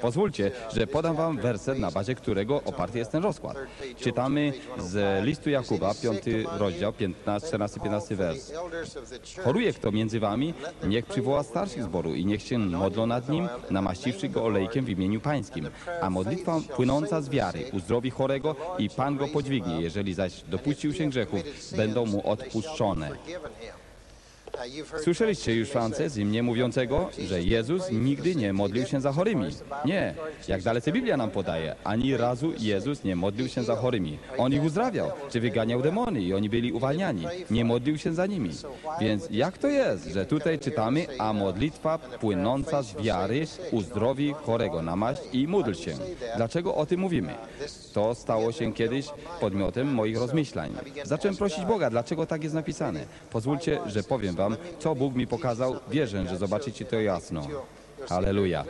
Pozwólcie, że podam Wam werset, na bazie którego oparty jest ten rozkład. Czytamy z listu Jakuba, piąty rozdział, 15, 14, 15 wers. Choruje kto między wami, niech przywoła starszych zboru i niech się modlą nad nim, namaściwszy go olejkiem w imieniu pańskim. A modlitwa płynąca z wiary uzdrowi chorego i Pan go podźwignie. Jeżeli zaś dopuścił się grzechów, będą mu odpuszczone. Słyszeliście już Frances i mnie mówiącego, że Jezus nigdy nie modlił się za chorymi. Nie, jak dalece Biblia nam podaje, ani razu Jezus nie modlił się za chorymi. On ich uzdrawiał, czy wyganiał demony i oni byli uwalniani. Nie modlił się za nimi. Więc jak to jest, że tutaj czytamy, a modlitwa płynąca z wiary uzdrowi chorego, namaść i módl się. Dlaczego o tym mówimy? To stało się kiedyś podmiotem moich rozmyślań. Zacząłem prosić Boga, dlaczego tak jest napisane. Pozwólcie, że powiem wam, co Bóg mi pokazał. Wierzę, że zobaczycie to jasno. Halleluja.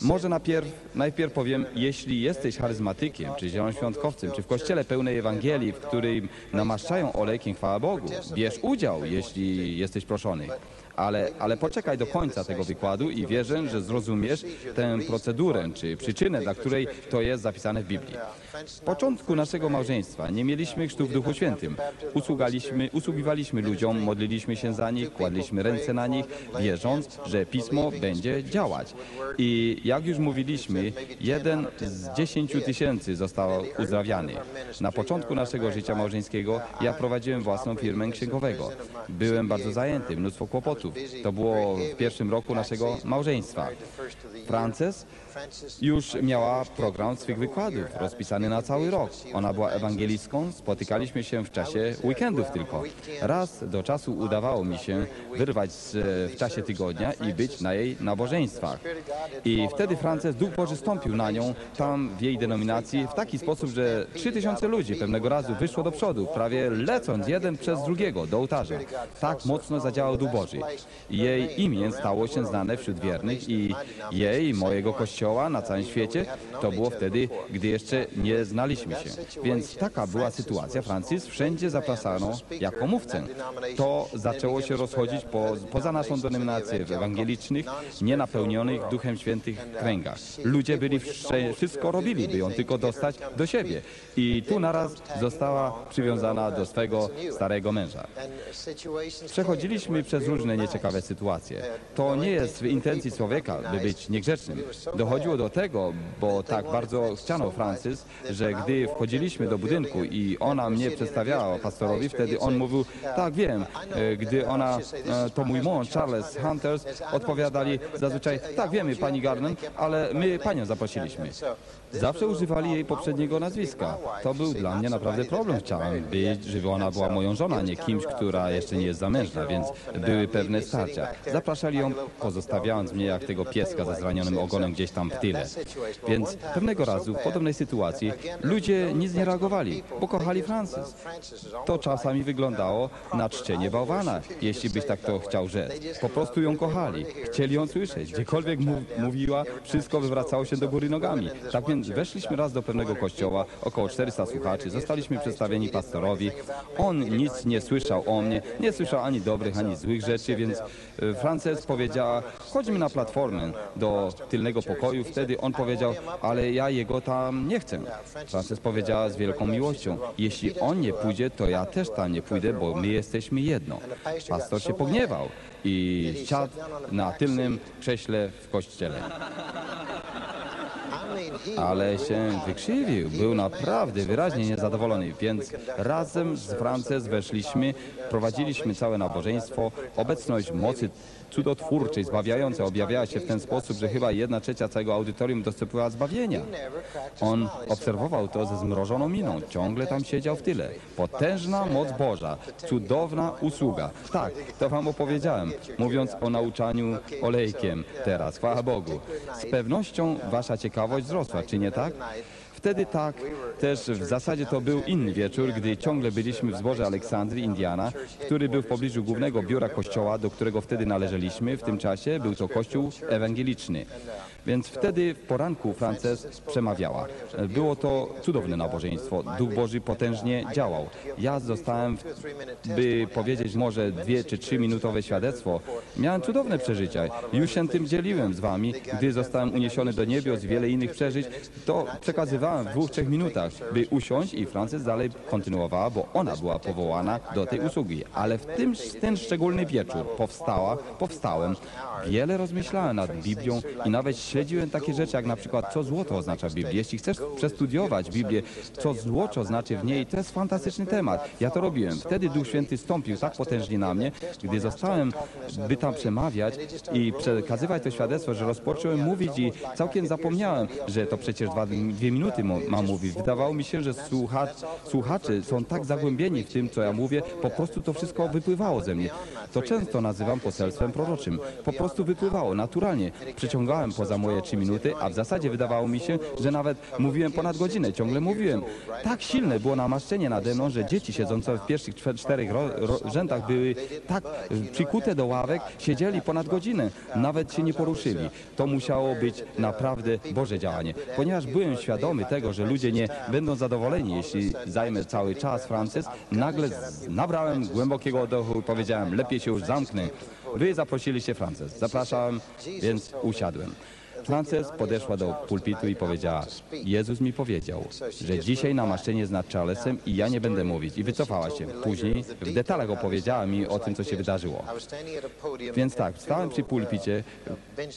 Może najpierw, najpierw powiem, jeśli jesteś charyzmatykiem, czy zielonoświątkowcem, czy w kościele pełnej Ewangelii, w którym namaszczają olejkiem, chwała Bogu, bierz udział, jeśli jesteś proszony. Ale, ale poczekaj do końca tego wykładu i wierzę, że zrozumiesz tę procedurę, czy przyczynę, dla której to jest zapisane w Biblii. Początku naszego małżeństwa nie mieliśmy chrztu w Duchu Świętym. Usługaliśmy, usługiwaliśmy ludziom, modliliśmy się za nich, kładliśmy ręce na nich, wierząc, że Pismo będzie działać. I jak już mówiliśmy, jeden z dziesięciu tysięcy został uzdrawiany. Na początku naszego życia małżeńskiego ja prowadziłem własną firmę księgowego. Byłem bardzo zajęty, mnóstwo kłopotów. To było w pierwszym roku naszego małżeństwa. Frances już miała program swych wykładów, rozpisany na cały rok. Ona była ewangelistką, spotykaliśmy się w czasie weekendów tylko. Raz do czasu udawało mi się wyrwać w czasie tygodnia i być na jej nabożeństwach. I wtedy Frances, Duch Boży stąpił na nią tam w jej denominacji w taki sposób, że trzy tysiące ludzi pewnego razu wyszło do przodu, prawie lecąc jeden przez drugiego do ołtarza. Tak mocno zadziałał Duch Boży. Jej imię stało się znane wśród wiernych i jej, mojego kościoła na całym świecie, to było wtedy, gdy jeszcze nie znaliśmy się. Więc taka była sytuacja. Francis wszędzie zapraszano jako mówcę. To zaczęło się rozchodzić po, poza naszą denominację w ewangelicznych, nienapełnionych Duchem Świętych kręgach. Ludzie byli wszystko robili, by ją tylko dostać do siebie. I tu naraz została przywiązana do swego starego męża. Przechodziliśmy przez różne nieciekawe sytuacje. To nie jest w intencji człowieka, by być niegrzecznym. Dochodziło do tego, bo tak bardzo chciano Francis, że gdy wchodziliśmy do budynku i ona mnie przedstawiała pastorowi, wtedy on mówił, tak wiem, gdy ona, e, to mój mąż, Charles Hunters, odpowiadali zazwyczaj, tak wiemy pani Garden, ale my panią zaprosiliśmy. Zawsze używali jej poprzedniego nazwiska. To był dla mnie naprawdę problem. Chciałem być, żeby ona była moją żoną, a nie kimś, która jeszcze nie jest zamężna, więc były pewne starcia. Zapraszali ją, pozostawiając mnie jak tego pieska ze zranionym ogonem gdzieś tam w tyle. Więc pewnego razu w podobnej sytuacji ludzie nic nie reagowali, bo kochali Francis. To czasami wyglądało na czczenie bałwana, jeśli byś tak to chciał rzec. Po prostu ją kochali, chcieli ją słyszeć. Gdziekolwiek mówiła, wszystko wywracało się do góry nogami. Tak więc weszliśmy raz do pewnego kościoła, około 400 słuchaczy, zostaliśmy przedstawieni pastorowi. On nic nie słyszał o mnie, nie słyszał ani dobrych, ani złych rzeczy, więc e, Frances powiedziała, chodźmy na platformę do tylnego pokoju. Wtedy on powiedział, ale ja jego tam nie chcę. Frances powiedziała z wielką miłością, jeśli on nie pójdzie, to ja też tam nie pójdę, bo my jesteśmy jedno. Pastor się pogniewał i siadł na tylnym krześle w kościele. Ale się wykrzywił. Był naprawdę wyraźnie niezadowolony, więc razem z Frances weszliśmy, prowadziliśmy całe nabożeństwo. Obecność mocy cudotwórczej, zbawiającej objawiała się w ten sposób, że chyba jedna trzecia całego audytorium dostępowała zbawienia. On obserwował to ze zmrożoną miną. Ciągle tam siedział w tyle. Potężna moc Boża. Cudowna usługa. Tak, to wam opowiedziałem, mówiąc o nauczaniu olejkiem teraz. Chwała Bogu. Z pewnością wasza ciekawość wzrosła, czy nie tak? Wtedy tak, też w zasadzie to był inny wieczór, gdy ciągle byliśmy w zborze Aleksandrii, Indiana, który był w pobliżu głównego biura kościoła, do którego wtedy należeliśmy. W tym czasie był to kościół ewangeliczny. Więc wtedy w poranku Frances przemawiała. Było to cudowne nabożeństwo. Duch Boży potężnie działał. Ja zostałem, by powiedzieć może dwie czy trzy minutowe świadectwo. Miałem cudowne przeżycia. Już się tym dzieliłem z wami. Gdy zostałem uniesiony do niebios, wiele innych przeżyć, to przekazywałem w dwóch, trzech minutach, by usiąść i Frances dalej kontynuowała, bo ona była powołana do tej usługi. Ale w tym, ten szczególny wieczór powstała, powstałem, wiele rozmyślałem nad Biblią i nawet śledziłem takie rzeczy, jak na przykład, co złoto oznacza w Biblii. Jeśli chcesz przestudiować Biblię, co złoto znaczy w niej, to jest fantastyczny temat. Ja to robiłem. Wtedy Duch Święty stąpił tak potężnie na mnie, gdy zostałem, by tam przemawiać i przekazywać to świadectwo, że rozpocząłem mówić i całkiem zapomniałem, że to przecież dwa, dwie minuty mam mówić. Wydawało mi się, że słuchacz, słuchacze są tak zagłębieni w tym, co ja mówię, po prostu to wszystko wypływało ze mnie. To często nazywam poselstwem proroczym. Po prostu wypływało, naturalnie. Przyciągałem poza moje trzy minuty, a w zasadzie wydawało mi się, że nawet mówiłem ponad godzinę, ciągle mówiłem. Tak silne było namaszczenie nade mną, że dzieci siedzące w pierwszych czterech rzędach były tak e, przykute do ławek, siedzieli ponad godzinę, nawet się nie poruszyli. To musiało być naprawdę Boże działanie, ponieważ byłem świadomy tego, że ludzie nie będą zadowoleni, jeśli zajmę cały czas Frances, nagle nabrałem głębokiego oddechu i powiedziałem, lepiej się już zamknę. Wy zaprosiliście Frances, zapraszałem, więc usiadłem. Frances podeszła do pulpitu i powiedziała, Jezus mi powiedział, że dzisiaj namaszczenie jest nad Charlesem i ja nie będę mówić. I wycofała się. Później w detalach opowiedziała mi o tym, co się wydarzyło. Więc tak, stałem przy pulpicie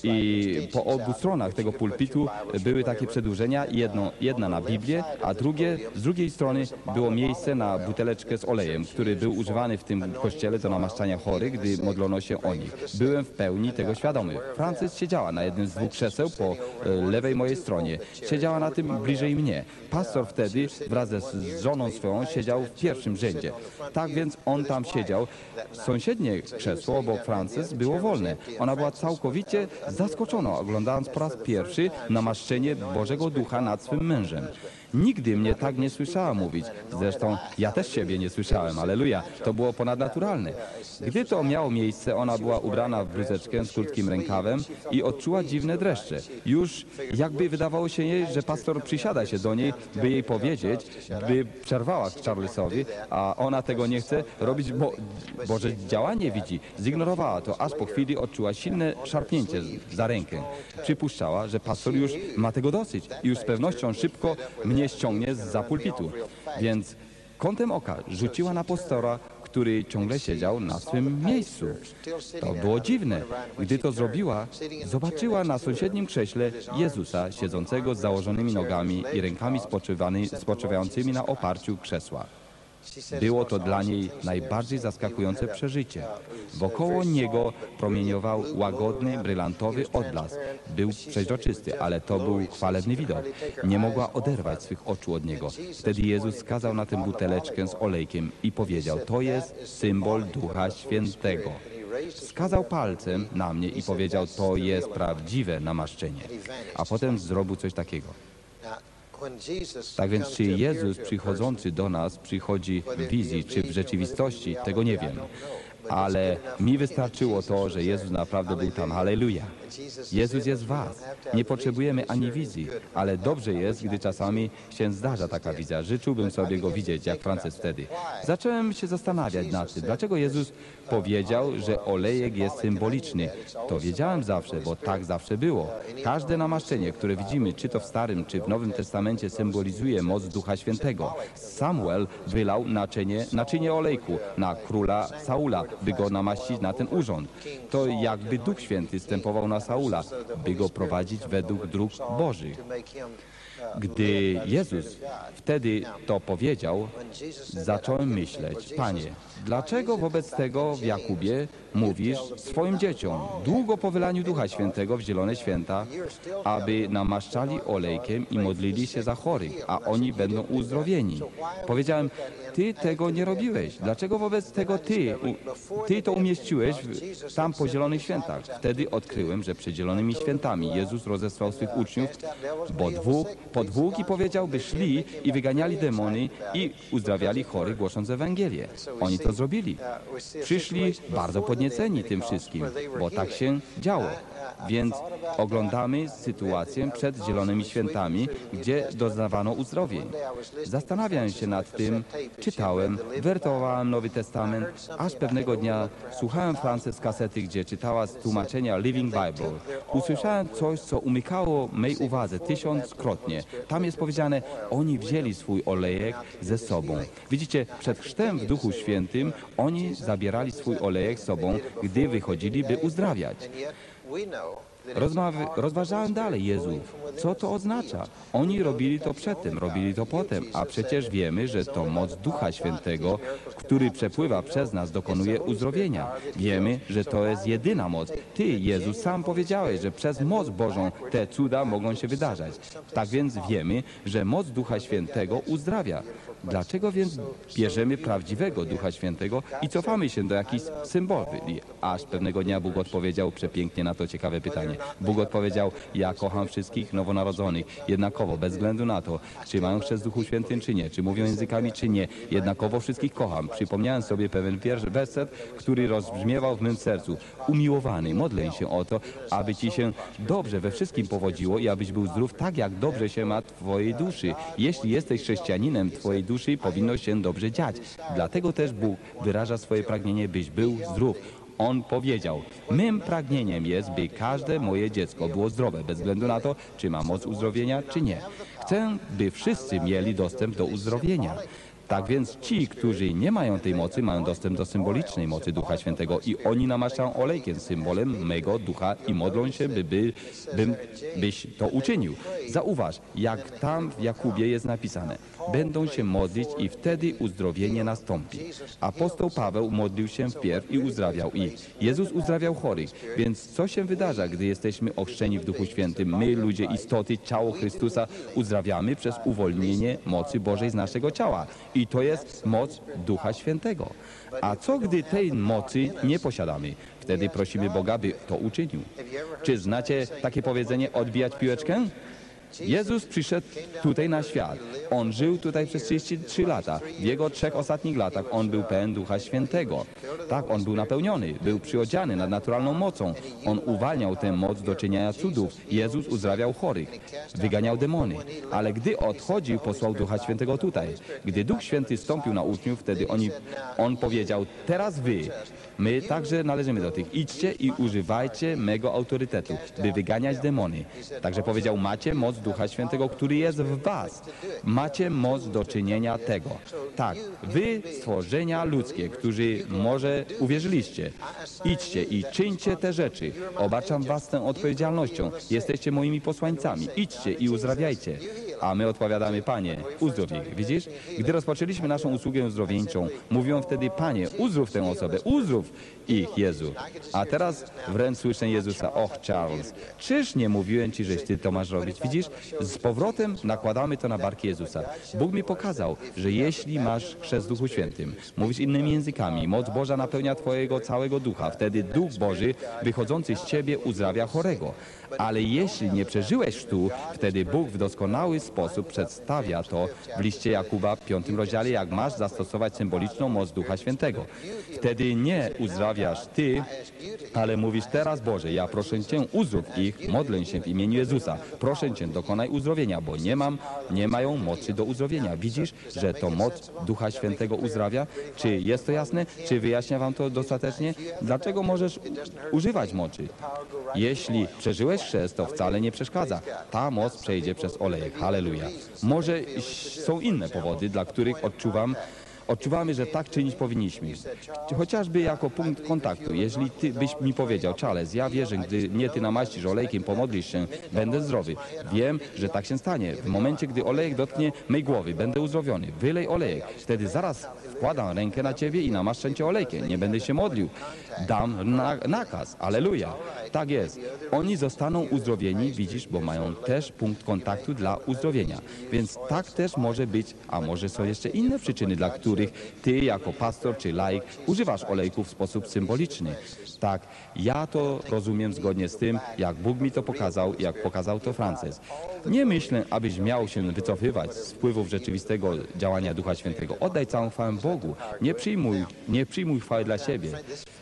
i po obu stronach tego pulpitu były takie przedłużenia, jedno, jedna na Biblię, a drugie, z drugiej strony było miejsce na buteleczkę z olejem, który był używany w tym kościele do namaszczania chorych, gdy modlono się o nich. Byłem w pełni tego świadomy. Frances siedziała na jednym z dwóch krzeseł po e, lewej mojej stronie. Siedziała na tym bliżej mnie. Pastor wtedy wraz z żoną swoją siedział w pierwszym rzędzie. Tak więc on tam siedział. Sąsiednie krzesło obok Frances było wolne. Ona była całkowicie zaskoczona, oglądając po raz pierwszy namaszczenie Bożego Ducha nad swym mężem. Nigdy mnie tak nie słyszała mówić. Zresztą ja też siebie nie słyszałem, aleluja. To było ponadnaturalne. Gdy to miało miejsce, ona była ubrana w bluzeczkę z krótkim rękawem i odczuła dziwne dreszcze. Już jakby wydawało się jej, że pastor przysiada się do niej, by jej powiedzieć, by przerwała Charlesowi, a ona tego nie chce robić, bo Boże działanie widzi. Zignorowała to, aż po chwili odczuła silne szarpnięcie za rękę. Przypuszczała, że pastor już ma tego dosyć i już z pewnością szybko mnie ściągnie za pulpitu. Więc kątem oka rzuciła na pastora, który ciągle siedział na swym miejscu. To było dziwne. Gdy to zrobiła, zobaczyła na sąsiednim krześle Jezusa siedzącego z założonymi nogami i rękami spoczywającymi na oparciu krzesła. Było to dla niej najbardziej zaskakujące przeżycie. Wokoło niego promieniował łagodny, brylantowy odblask. Był przeźroczysty, ale to był chwalebny widok. Nie mogła oderwać swych oczu od niego. Wtedy Jezus skazał na tę buteleczkę z olejkiem i powiedział, to jest symbol Ducha Świętego. Wskazał palcem na mnie i powiedział, to jest prawdziwe namaszczenie. A potem zrobił coś takiego. Tak więc czy Jezus przychodzący do nas przychodzi w wizji czy w rzeczywistości, tego nie wiem. Ale mi wystarczyło to, że Jezus naprawdę był tam. Halleluja. Jezus jest w was. Nie potrzebujemy ani wizji, ale dobrze jest, gdy czasami się zdarza taka wizja. Życzyłbym sobie go widzieć, jak Frances wtedy. Zacząłem się zastanawiać nad tym, dlaczego Jezus powiedział, że olejek jest symboliczny. To wiedziałem zawsze, bo tak zawsze było. Każde namaszczenie, które widzimy, czy to w Starym, czy w Nowym Testamencie, symbolizuje moc Ducha Świętego. Samuel wylał naczynie, naczynie olejku na króla Saula, by go namaścić na ten urząd. To jakby Duch Święty stępował na Saula, by go prowadzić według dróg Bożych. Gdy Jezus wtedy to powiedział, zacząłem myśleć, Panie, dlaczego wobec tego w Jakubie mówisz swoim dzieciom, długo po wylaniu Ducha Świętego w Zielone Święta, aby namaszczali olejkiem i modlili się za chorych, a oni będą uzdrowieni. Powiedziałem, Ty tego nie robiłeś. Dlaczego wobec tego Ty, ty to umieściłeś tam po Zielonych Świętach? Wtedy odkryłem, że przed Zielonymi Świętami Jezus rozesłał swych uczniów, bo dwóch, po i powiedział, by szli i wyganiali demony i uzdrawiali chorych, głosząc Ewangelię. Oni to zrobili. Przyszli bardzo podnieceni tym wszystkim, bo tak się działo. Więc oglądamy sytuację przed Zielonymi Świętami, gdzie doznawano uzdrowień. Zastanawiam się nad tym, czytałem, wertowałem Nowy Testament, aż pewnego dnia słuchałem Frances kasety, gdzie czytała z tłumaczenia Living Bible. Usłyszałem coś, co umykało mej uwadze tysiąckrotnie. Tam jest powiedziane, oni wzięli swój olejek ze sobą. Widzicie, przed chrztem w Duchu Świętym oni zabierali swój olejek sobą, gdy wychodzili, by uzdrawiać. we know Rozważałem dalej, Jezu, co to oznacza? Oni robili to przedtem, robili to potem, a przecież wiemy, że to moc Ducha Świętego, który przepływa przez nas, dokonuje uzdrowienia. Wiemy, że to jest jedyna moc. Ty, Jezu, sam powiedziałeś, że przez moc Bożą te cuda mogą się wydarzać. Tak więc wiemy, że moc Ducha Świętego uzdrawia. Dlaczego więc bierzemy prawdziwego Ducha Świętego i cofamy się do jakichś symboli? Aż pewnego dnia Bóg odpowiedział przepięknie na to ciekawe pytanie. Bóg odpowiedział, ja kocham wszystkich nowonarodzonych, jednakowo, bez względu na to, czy mają chrzest Duchu Świętym, czy nie, czy mówią językami, czy nie, jednakowo wszystkich kocham. Przypomniałem sobie pewien wiersz, werset, który rozbrzmiewał w mym sercu. Umiłowany, modlę się o to, aby Ci się dobrze we wszystkim powodziło i abyś był zdrów tak, jak dobrze się ma Twojej duszy. Jeśli jesteś chrześcijaninem, Twojej duszy powinno się dobrze dziać. Dlatego też Bóg wyraża swoje pragnienie, byś był zdrów. On powiedział, mym pragnieniem jest, by każde moje dziecko było zdrowe, bez względu na to, czy ma moc uzdrowienia, czy nie. Chcę, by wszyscy mieli dostęp do uzdrowienia. Tak więc ci, którzy nie mają tej mocy, mają dostęp do symbolicznej mocy Ducha Świętego i oni namaszczają olejkiem, symbolem mego ducha i modlą się, by, by, bym, byś to uczynił. Zauważ, jak tam w Jakubie jest napisane. Będą się modlić i wtedy uzdrowienie nastąpi. Apostoł Paweł modlił się wpierw i uzdrawiał ich. Jezus uzdrawiał chorych. Więc co się wydarza, gdy jesteśmy ochrzczeni w Duchu Świętym? My, ludzie istoty, ciało Chrystusa, uzdrawiamy przez uwolnienie mocy Bożej z naszego ciała. I to jest moc Ducha Świętego. A co gdy tej mocy nie posiadamy? Wtedy prosimy Boga, by to uczynił. Czy znacie takie powiedzenie odbijać piłeczkę? Jezus przyszedł tutaj na świat. On żył tutaj przez 33 lata. W jego trzech ostatnich latach on był pełen Ducha Świętego. Tak, on był napełniony, był przyodziany nad naturalną mocą. On uwalniał tę moc do czynienia cudów. Jezus uzdrawiał chorych, wyganiał demony. Ale gdy odchodził, posłał Ducha Świętego tutaj. Gdy Duch Święty stąpił na uczniów, wtedy oni, on powiedział, teraz wy, my także należymy do tych. Idźcie i używajcie mego autorytetu, by wyganiać demony. Także powiedział, macie moc Ducha Świętego, który jest w was. Macie moc do czynienia tego. Tak, wy stworzenia ludzkie, którzy może uwierzyliście. Idźcie i czyńcie te rzeczy. Obarczam was tą odpowiedzialnością. Jesteście moimi posłańcami. Idźcie i uzdrawiajcie. A my odpowiadamy, Panie, uzdrów ich. Widzisz? Gdy rozpoczęliśmy naszą usługę uzdrowieńczą, mówią wtedy, Panie, uzdrów tę osobę, uzdrów ich, Jezu. A teraz wręcz słyszę Jezusa, och Charles, czyż nie mówiłem Ci, żeś Ty to masz robić? Widzisz? Z powrotem nakładamy to na barki Jezusa. Bóg mi pokazał, że jeśli masz chrzest Duchu Świętym, mówisz innymi językami, moc Boża napełnia Twojego całego ducha, wtedy Duch Boży wychodzący z Ciebie uzdrawia chorego. Ale jeśli nie przeżyłeś chrztu, wtedy Bóg w doskonały sposób przedstawia to w liście Jakuba w piątym rozdziale, jak masz zastosować symboliczną moc Ducha Świętego. Wtedy nie uzdrawiasz Ty, ale mówisz teraz Boże, ja proszę Cię uzdrów ich, modlę się w imieniu Jezusa. Proszę Cię, dokonaj uzdrowienia, bo nie mam, nie mają mocy do uzdrowienia. Widzisz, że to moc Ducha Świętego uzdrawia? Czy jest to jasne? Czy wyjaśnia Wam to dostatecznie? Dlaczego możesz używać mocy? Jeśli przeżyłeś chrzest, to wcale nie przeszkadza. Ta moc przejdzie przez olejek. Halleluja. Może są inne powody, dla których odczuwam Odczuwamy, że tak czynić powinniśmy. Chociażby jako punkt kontaktu. Jeżeli ty byś mi powiedział, Charles, ja wierzę, gdy mnie ty namaścisz olejkiem, pomodlisz się, będę zdrowy. Wiem, że tak się stanie. W momencie, gdy olejek dotknie mej głowy, będę uzdrowiony. Wylej olejek. Wtedy zaraz wkładam rękę na ciebie i namaszczę cię olejkiem. Nie będę się modlił. Dam na, nakaz. Aleluja. Tak jest. Oni zostaną uzdrowieni, widzisz, bo mają też punkt kontaktu dla uzdrowienia. Więc tak też może być, a może są jeszcze inne przyczyny, dla których ty jako pastor czy laik używasz olejku w sposób symboliczny. Tak, ja to rozumiem zgodnie z tym, jak Bóg mi to pokazał, jak pokazał to Frances. Nie myślę, abyś miał się wycofywać z wpływów rzeczywistego działania Ducha Świętego. Oddaj całą chwałę Bogu. Nie przyjmuj, nie przyjmuj chwały dla siebie.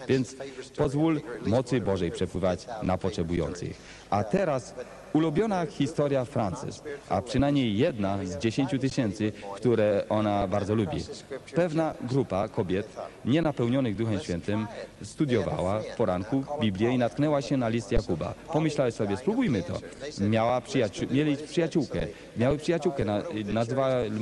Więc pozwól mocy Bożej przepływać na potrzebujących. A teraz ulubiona historia Frances, a przynajmniej jedna z 10 tysięcy, które ona bardzo lubi. Pewna grupa kobiet nienapełnionych Duchem Świętym studiowała w poranku Biblię i natknęła się na list Jakuba. Pomyślałeś sobie, spróbujmy to. Miała przyjaciół, mieli przyjaciółkę, miały przyjaciółkę, na,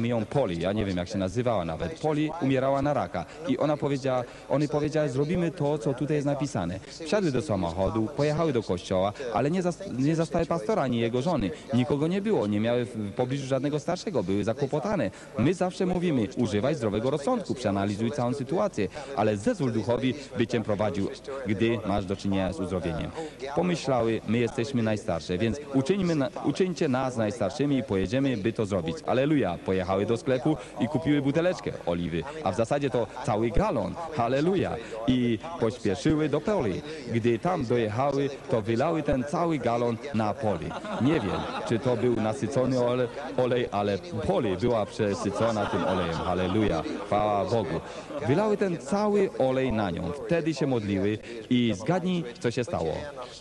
ją Poli, ja nie wiem jak się nazywała nawet. Poli umierała na raka i ona powiedziała, one powiedziały, zrobimy to, co tutaj jest napisane. Wsiadły do samochodu, pojechały do kościoła, ale nie, zas, nie zastały pastora ani jego żony. Nikogo nie było, nie miały w pobliżu żadnego starszego, były zakłopotane. My zawsze mówimy, używaj zdrowego rozsądku, przeanalizuj całą sytuację, ale zezwól duchowi, by cię prowadził, gdy masz do czynienia z uzdrowieniem. Pomyślały, my jesteśmy najstarsze, więc uczyńmy, na, uczyńcie nas najstarszymi i pojedziemy, by to zrobić. Aleluja. Pojechały do sklepu i kupiły buteleczkę oliwy, a w zasadzie to cały galon. Halleluja. I pośpieszyły do Poli. Gdy tam dojechały, to wylały ten cały galon na Poli. Nie wiem, czy to był nasycony olej, olej ale Poli była przesycona tym olejem. Halleluja. Chwała Bogu. Wylały ten cały olej na nią. Wtedy się modliły i zgadnij, co się stało.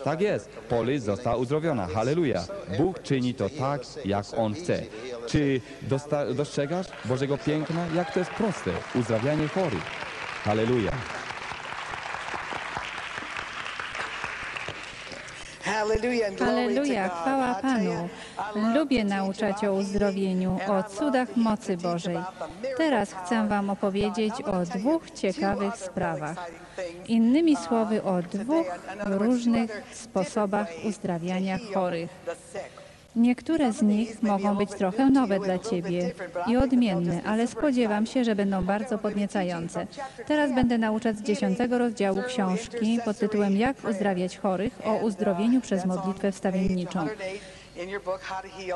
Tak jest. Poli została uzdrowiona. Halleluja. Bóg czyni to tak, jak On chce. Czy dostrzegasz Bożego piękna? Jak to jest proste. Uzdrawianie chorych. Halleluja. Halleluja, chwała Panu. Lubię nauczać o uzdrowieniu, o cudach mocy Bożej. Teraz chcę Wam opowiedzieć o dwóch ciekawych sprawach. Innymi słowy, o dwóch różnych sposobach uzdrawiania chorych. Niektóre z nich mogą być trochę nowe dla Ciebie i odmienne, ale spodziewam się, że będą bardzo podniecające. Teraz będę nauczać z dziesiątego rozdziału książki pod tytułem Jak uzdrawiać chorych o uzdrowieniu przez modlitwę wstawienniczą.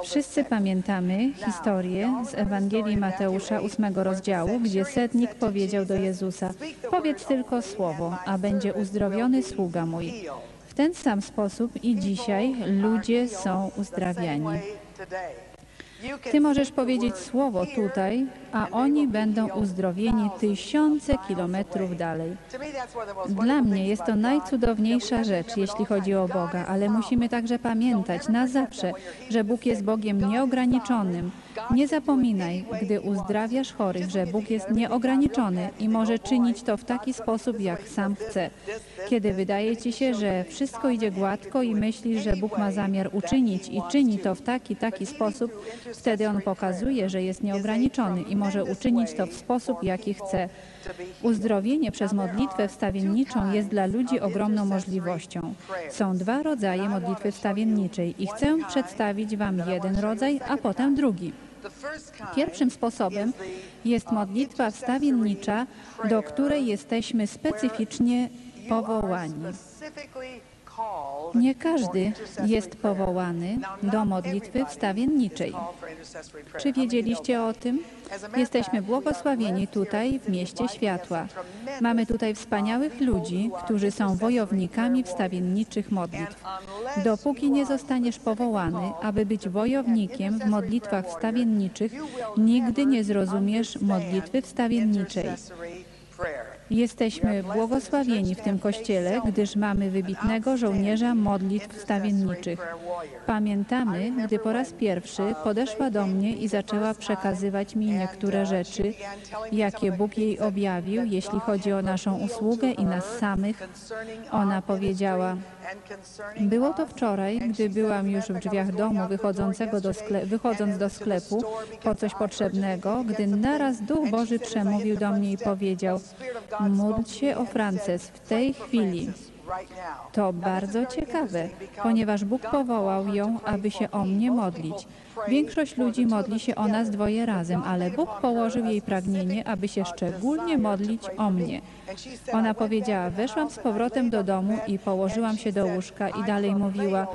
Wszyscy pamiętamy historię z Ewangelii Mateusza ósmego rozdziału, gdzie setnik powiedział do Jezusa: Powiedz tylko słowo, a będzie uzdrowiony sługa mój. W ten sam sposób i dzisiaj ludzie są uzdrawiani. Ty możesz powiedzieć słowo tutaj, a oni będą uzdrowieni tysiące kilometrów dalej. Dla mnie jest to najcudowniejsza rzecz, jeśli chodzi o Boga, ale musimy także pamiętać na zawsze, że Bóg jest Bogiem nieograniczonym. Nie zapominaj, gdy uzdrawiasz chorych, że Bóg jest nieograniczony i może czynić to w taki sposób, jak sam chce. Kiedy wydaje ci się, że wszystko idzie gładko i myślisz, że Bóg ma zamiar uczynić i czyni to w taki, taki sposób, wtedy On pokazuje, że jest nieograniczony i może uczynić to w sposób, jaki chce. Uzdrowienie przez modlitwę wstawienniczą jest dla ludzi ogromną możliwością. Są dwa rodzaje modlitwy wstawienniczej i chcę przedstawić Wam jeden rodzaj, a potem drugi. Pierwszym sposobem jest modlitwa wstawiennicza, do której jesteśmy specyficznie powołani. Nie każdy jest powołany do modlitwy wstawienniczej. Czy wiedzieliście o tym? Jesteśmy błogosławieni tutaj w mieście światła. Mamy tutaj wspaniałych ludzi, którzy są wojownikami wstawienniczych modlitw. Dopóki nie zostaniesz powołany, aby być wojownikiem w modlitwach wstawienniczych, nigdy nie zrozumiesz modlitwy wstawienniczej. Jesteśmy błogosławieni w tym kościele, gdyż mamy wybitnego żołnierza modlitw stawienniczych. Pamiętamy, gdy po raz pierwszy podeszła do mnie i zaczęła przekazywać mi niektóre rzeczy, jakie Bóg jej objawił, jeśli chodzi o naszą usługę i nas samych. Ona powiedziała, było to wczoraj, gdy byłam już w drzwiach domu wychodzącego do skle- wychodząc do sklepu po coś potrzebnego, gdy naraz Duch Boży przemówił do mnie i powiedział, módl się o Frances w tej chwili. To bardzo ciekawe, ponieważ Bóg powołał ją, aby się o mnie modlić. Większość ludzi modli się o nas dwoje razem, ale Bóg położył jej pragnienie, aby się szczególnie modlić o mnie. Ona powiedziała, weszłam z powrotem do domu i położyłam się do łóżka i dalej mówiła,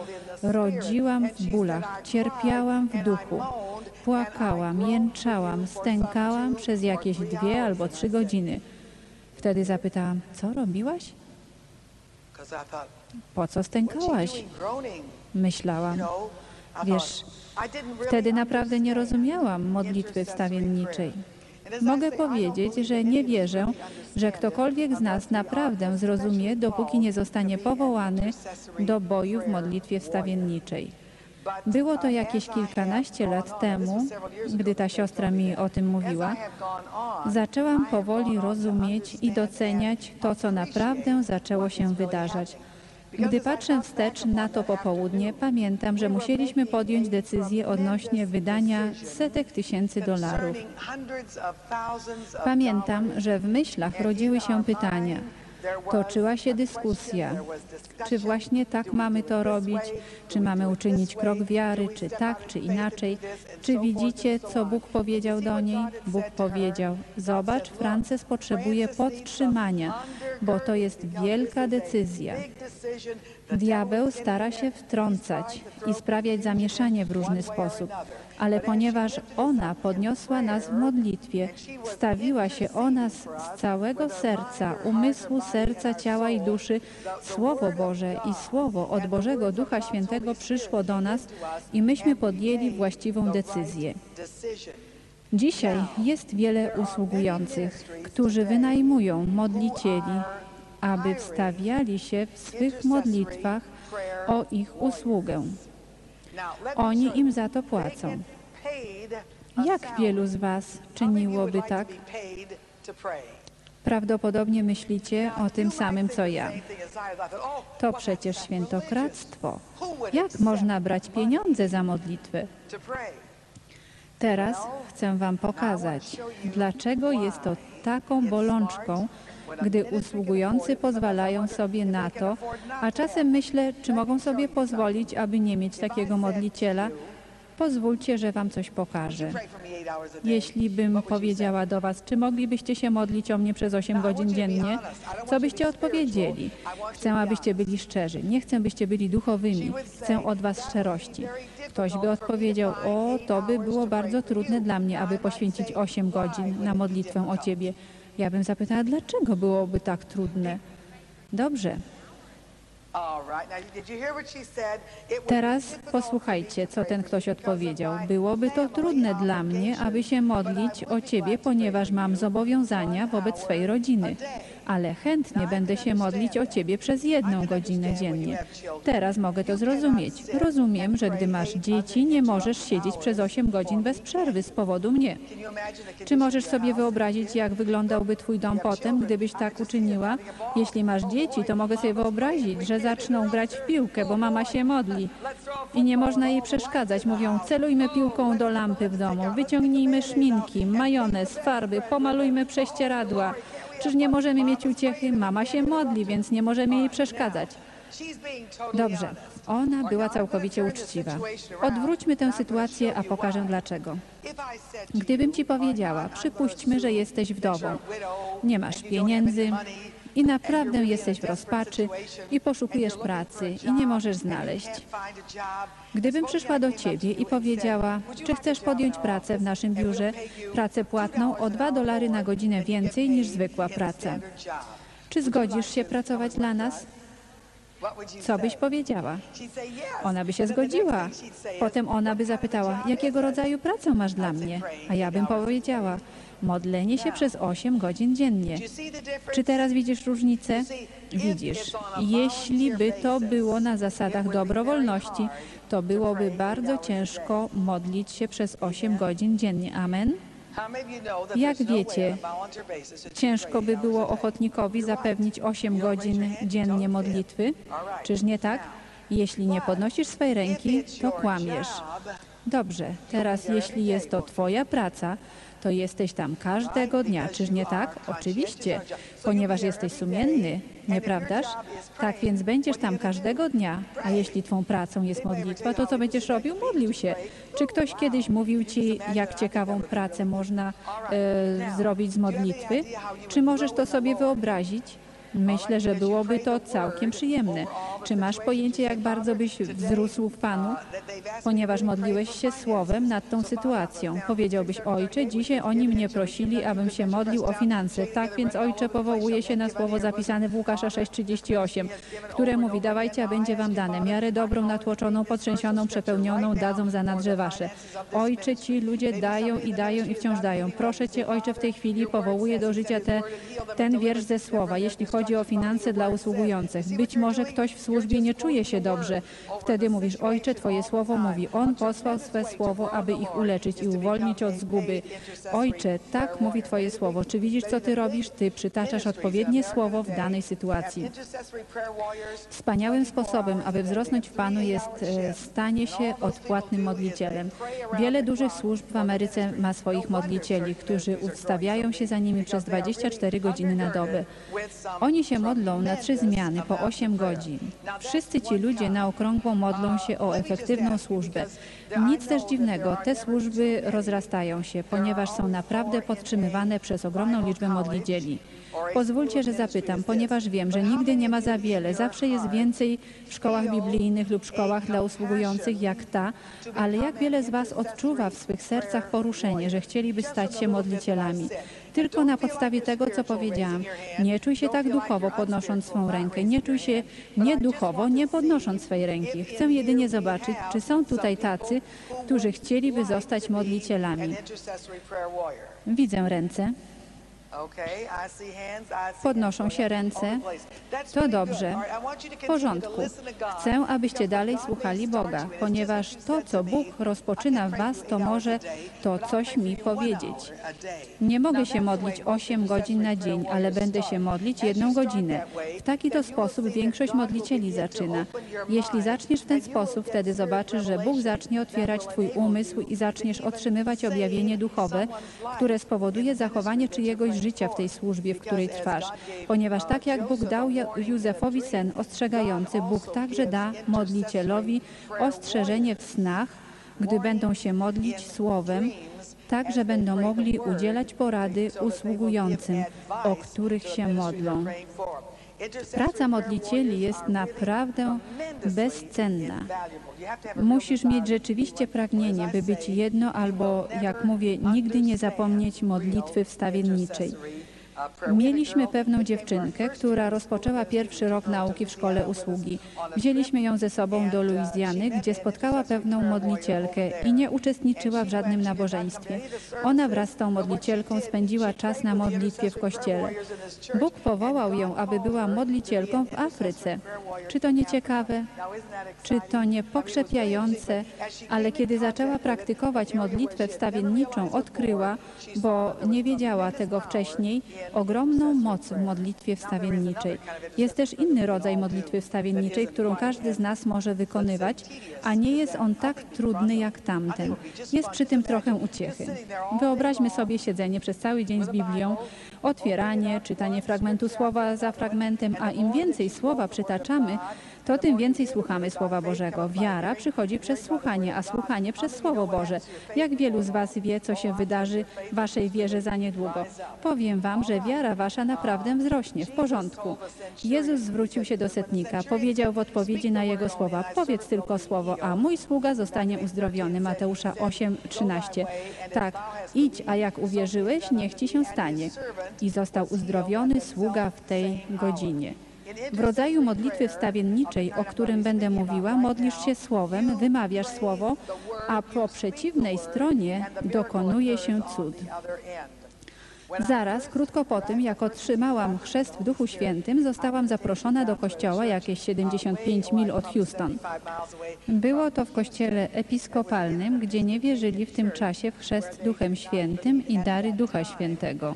rodziłam w bólach, cierpiałam w duchu, płakałam, jęczałam, stękałam przez jakieś dwie albo trzy godziny. Wtedy zapytałam, co robiłaś? Po co stękałaś? Myślałam. Wiesz, wtedy naprawdę nie rozumiałam modlitwy wstawienniczej. Mogę powiedzieć, że nie wierzę, że ktokolwiek z nas naprawdę zrozumie, dopóki nie zostanie powołany do boju w modlitwie wstawienniczej. Było to jakieś kilkanaście lat temu, gdy ta siostra mi o tym mówiła. Zaczęłam powoli rozumieć i doceniać to, co naprawdę zaczęło się wydarzać. Gdy patrzę wstecz na to popołudnie, pamiętam, że musieliśmy podjąć decyzję odnośnie wydania setek tysięcy dolarów. Pamiętam, że w myślach rodziły się pytania. Toczyła się dyskusja, czy właśnie tak mamy to robić, czy mamy uczynić krok wiary, czy tak, czy inaczej. Czy widzicie, co Bóg powiedział do niej? Bóg powiedział, zobacz, Frances potrzebuje podtrzymania, bo to jest wielka decyzja. Diabeł stara się wtrącać i sprawiać zamieszanie w różny sposób, ale ponieważ ona podniosła nas w modlitwie, stawiła się o nas z całego serca, umysłu, serca, ciała i duszy, Słowo Boże i Słowo od Bożego Ducha Świętego przyszło do nas i myśmy podjęli właściwą decyzję. Dzisiaj jest wiele usługujących, którzy wynajmują modlicieli, aby wstawiali się w swych modlitwach o ich usługę. Oni im za to płacą. Jak wielu z Was czyniłoby tak? Prawdopodobnie myślicie o tym samym co ja. To przecież świętokradztwo. Jak można brać pieniądze za modlitwę? Teraz chcę Wam pokazać, dlaczego jest to taką bolączką, gdy usługujący pozwalają sobie na to, a czasem myślę, czy mogą sobie pozwolić, aby nie mieć takiego modliciela. Pozwólcie, że Wam coś pokażę. Jeśli bym powiedziała do Was, czy moglibyście się modlić o mnie przez 8 godzin dziennie, co byście odpowiedzieli? Chcę, abyście byli szczerzy. Nie chcę, byście byli duchowymi. Chcę od Was szczerości. Ktoś by odpowiedział, o, to by było bardzo trudne dla mnie, aby poświęcić 8 godzin na modlitwę o Ciebie. Ja bym zapytała, dlaczego byłoby tak trudne? Dobrze, Teraz posłuchajcie, co ten ktoś odpowiedział. Byłoby to trudne dla mnie, aby się modlić o Ciebie, ponieważ mam zobowiązania wobec swej rodziny, ale chętnie będę się modlić o Ciebie przez jedną godzinę dziennie. Teraz mogę to zrozumieć. Rozumiem, że gdy masz dzieci, nie możesz siedzieć przez 8 godzin bez przerwy z powodu mnie. Czy możesz sobie wyobrazić, jak wyglądałby Twój dom potem, gdybyś tak uczyniła? Jeśli masz dzieci, to mogę sobie wyobrazić, że zaczną grać w piłkę, bo mama się modli i nie można jej przeszkadzać. Mówią, celujmy piłką do lampy w domu, wyciągnijmy szminki, majonez, farby, pomalujmy prześcieradła. Czyż nie możemy mieć uciechy? Mama się modli, więc nie możemy jej przeszkadzać. Dobrze, ona była całkowicie uczciwa. Odwróćmy tę sytuację, a pokażę dlaczego. Gdybym ci powiedziała, przypuśćmy, że jesteś wdową, nie masz pieniędzy i naprawdę jesteś w rozpaczy i poszukujesz pracy i nie możesz znaleźć. Gdybym przyszła do ciebie i powiedziała, czy chcesz podjąć pracę w naszym biurze, pracę płatną o 2 dolary na godzinę więcej niż zwykła praca. Czy zgodzisz się pracować dla nas? Co byś powiedziała? Ona by się zgodziła. Potem ona by zapytała, jakiego rodzaju pracę masz dla mnie? A ja bym powiedziała, modlenie się przez 8 godzin dziennie. Czy teraz widzisz różnicę? Widzisz. Jeśli by to było na zasadach dobrowolności, to byłoby bardzo ciężko modlić się przez 8 godzin dziennie. Amen. Jak no wiecie, Ciężko by było ochotnikowi zapewnić 8 godzin dziennie modlitwy? Czyż nie tak? Jeśli nie podnosisz swej ręki, to kłamiesz. Dobrze, teraz jeśli jest to Twoja praca, to jesteś tam każdego dnia, czyż nie tak? Oczywiście, ponieważ jesteś sumienny, nieprawdaż? Tak więc będziesz tam każdego dnia, a jeśli Twą pracą jest modlitwa, to co będziesz robił? Modlił się. Czy ktoś kiedyś mówił Ci, jak ciekawą pracę można e, zrobić z modlitwy? Czy możesz to sobie wyobrazić? Myślę, że byłoby to całkiem przyjemne. Czy masz pojęcie, jak bardzo byś wzrósł w Panu? Ponieważ modliłeś się słowem nad tą sytuacją. Powiedziałbyś, Ojcze, dzisiaj oni mnie prosili, abym się modlił o finanse. Tak więc, Ojcze, powołuje się na słowo zapisane w Łukasza 6,38, które mówi, dawajcie, a będzie wam dane. Miarę dobrą, natłoczoną, potrzęsioną, przepełnioną dadzą za nadrze wasze. Ojcze, ci ludzie dają i dają i wciąż dają. Proszę Cię, Ojcze, w tej chwili powołuję do życia te, ten wiersz ze słowa, jeśli chodzi o finanse dla usługujących. Być może ktoś w służbie nie czuje się dobrze. Wtedy mówisz, Ojcze, Twoje słowo mówi, On posłał swe słowo, aby ich uleczyć i uwolnić od zguby. Ojcze, tak mówi Twoje słowo. Czy widzisz, co Ty robisz? Ty przytaczasz odpowiednie słowo w danej sytuacji. Wspaniałym sposobem, aby wzrosnąć w Panu jest e, stanie się odpłatnym modlicielem. Wiele dużych służb w Ameryce ma swoich modlicieli, którzy ustawiają się za nimi przez 24 godziny na dobę. Oni się modlą na trzy zmiany po 8 godzin. Wszyscy ci ludzie na okrągło modlą się o efektywną służbę. Nic też dziwnego, te służby rozrastają się, ponieważ są naprawdę podtrzymywane przez ogromną liczbę modlicieli. Pozwólcie, że zapytam, ponieważ wiem, że nigdy nie ma za wiele. Zawsze jest więcej w szkołach biblijnych lub szkołach dla usługujących jak ta, ale jak wiele z Was odczuwa w swych sercach poruszenie, że chcieliby stać się modlicielami? Tylko na podstawie tego, co powiedziałam. Nie czuj się tak duchowo podnosząc swą rękę. Nie czuj się nieduchowo, nie podnosząc swej ręki. Chcę jedynie zobaczyć, czy są tutaj tacy, którzy chcieliby zostać modlicielami. Widzę ręce. Podnoszą się ręce. To dobrze. W porządku. Chcę, abyście dalej słuchali Boga, ponieważ to, co Bóg rozpoczyna w Was, to może to coś mi powiedzieć. Nie mogę się modlić 8 godzin na dzień, ale będę się modlić jedną godzinę. W taki to sposób większość modlicieli zaczyna. Jeśli zaczniesz w ten sposób, wtedy zobaczysz, że Bóg zacznie otwierać Twój umysł i zaczniesz otrzymywać objawienie duchowe, które spowoduje zachowanie czyjegoś życia w tej służbie, w której trwasz. Ponieważ tak jak Bóg dał Józefowi sen ostrzegający, Bóg także da modlicielowi ostrzeżenie w snach, gdy będą się modlić słowem, tak, że będą mogli udzielać porady usługującym, o których się modlą. Praca modlicieli jest naprawdę bezcenna. Musisz mieć rzeczywiście pragnienie, by być jedno albo, jak mówię, nigdy nie zapomnieć modlitwy wstawienniczej. Mieliśmy pewną dziewczynkę, która rozpoczęła pierwszy rok nauki w szkole usługi. Wzięliśmy ją ze sobą do Luizjany, gdzie spotkała pewną modlicielkę i nie uczestniczyła w żadnym nabożeństwie. Ona wraz z tą modlicielką spędziła czas na modlitwie w kościele. Bóg powołał ją, aby była modlicielką w Afryce. Czy to nie ciekawe? Czy to nie pokrzepiające? Ale kiedy zaczęła praktykować modlitwę wstawienniczą, odkryła, bo nie wiedziała tego wcześniej, ogromną moc w modlitwie wstawienniczej. Jest też inny rodzaj modlitwy wstawienniczej, którą każdy z nas może wykonywać, a nie jest on tak trudny jak tamten. Jest przy tym trochę uciechy. Wyobraźmy sobie siedzenie przez cały dzień z Biblią, otwieranie, czytanie fragmentu słowa za fragmentem, a im więcej słowa przytaczamy, to tym więcej słuchamy Słowa Bożego. Wiara przychodzi przez słuchanie, a słuchanie przez Słowo Boże. Jak wielu z Was wie, co się wydarzy Waszej wierze za niedługo? Powiem Wam, że wiara Wasza naprawdę wzrośnie. W porządku. Jezus zwrócił się do setnika. Powiedział w odpowiedzi na jego słowa, powiedz tylko słowo, a mój sługa zostanie uzdrowiony. Mateusza 8:13. Tak, idź, a jak uwierzyłeś, niech Ci się stanie. I został uzdrowiony sługa w tej godzinie. W rodzaju modlitwy wstawienniczej, o którym będę mówiła, modlisz się słowem, wymawiasz słowo, a po przeciwnej stronie dokonuje się cud. Zaraz, krótko po tym, jak otrzymałam chrzest w Duchu Świętym, zostałam zaproszona do kościoła jakieś 75 mil od Houston. Było to w kościele episkopalnym, gdzie nie wierzyli w tym czasie w chrzest Duchem Świętym i dary Ducha Świętego.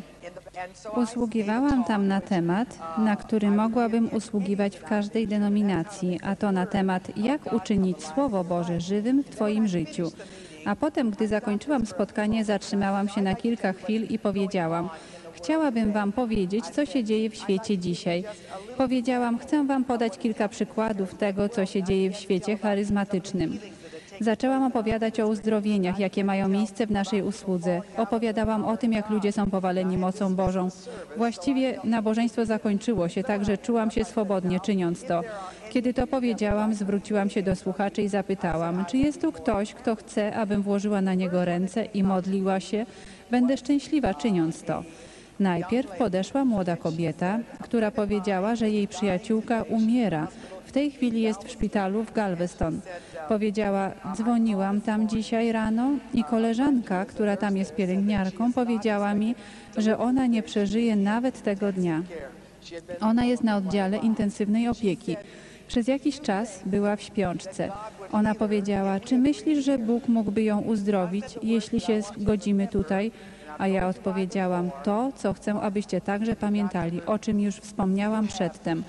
Usługiwałam tam na temat, na który mogłabym usługiwać w każdej denominacji, a to na temat, jak uczynić Słowo Boże żywym w Twoim życiu. A potem, gdy zakończyłam spotkanie, zatrzymałam się na kilka chwil i powiedziałam: Chciałabym Wam powiedzieć, co się dzieje w świecie dzisiaj. Powiedziałam: Chcę Wam podać kilka przykładów tego, co się dzieje w świecie charyzmatycznym. Zaczęłam opowiadać o uzdrowieniach, jakie mają miejsce w naszej usłudze. Opowiadałam o tym, jak ludzie są powaleni mocą Bożą. Właściwie nabożeństwo zakończyło się, także czułam się swobodnie czyniąc to. Kiedy to powiedziałam, zwróciłam się do słuchaczy i zapytałam, czy jest tu ktoś, kto chce, abym włożyła na niego ręce i modliła się? Będę szczęśliwa czyniąc to. Najpierw podeszła młoda kobieta, która powiedziała, że jej przyjaciółka umiera. W tej chwili jest w szpitalu w Galveston. Powiedziała, dzwoniłam tam dzisiaj rano i koleżanka, która tam jest pielęgniarką, powiedziała mi, że ona nie przeżyje nawet tego dnia. Ona jest na oddziale intensywnej opieki. Przez jakiś czas była w śpiączce. Ona powiedziała, czy myślisz, że Bóg mógłby ją uzdrowić, jeśli się zgodzimy tutaj? A ja odpowiedziałam, to, co chcę, abyście także pamiętali, o czym już wspomniałam przedtem.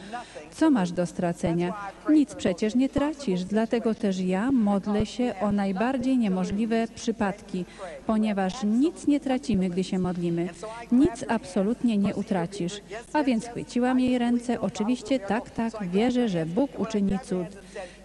Co masz do stracenia? Nic przecież nie tracisz, dlatego też ja modlę się o najbardziej niemożliwe przypadki, ponieważ nic nie tracimy, gdy się modlimy. Nic absolutnie nie utracisz. A więc chwyciłam jej ręce, oczywiście tak, tak, wierzę, że Bóg uczyni cud.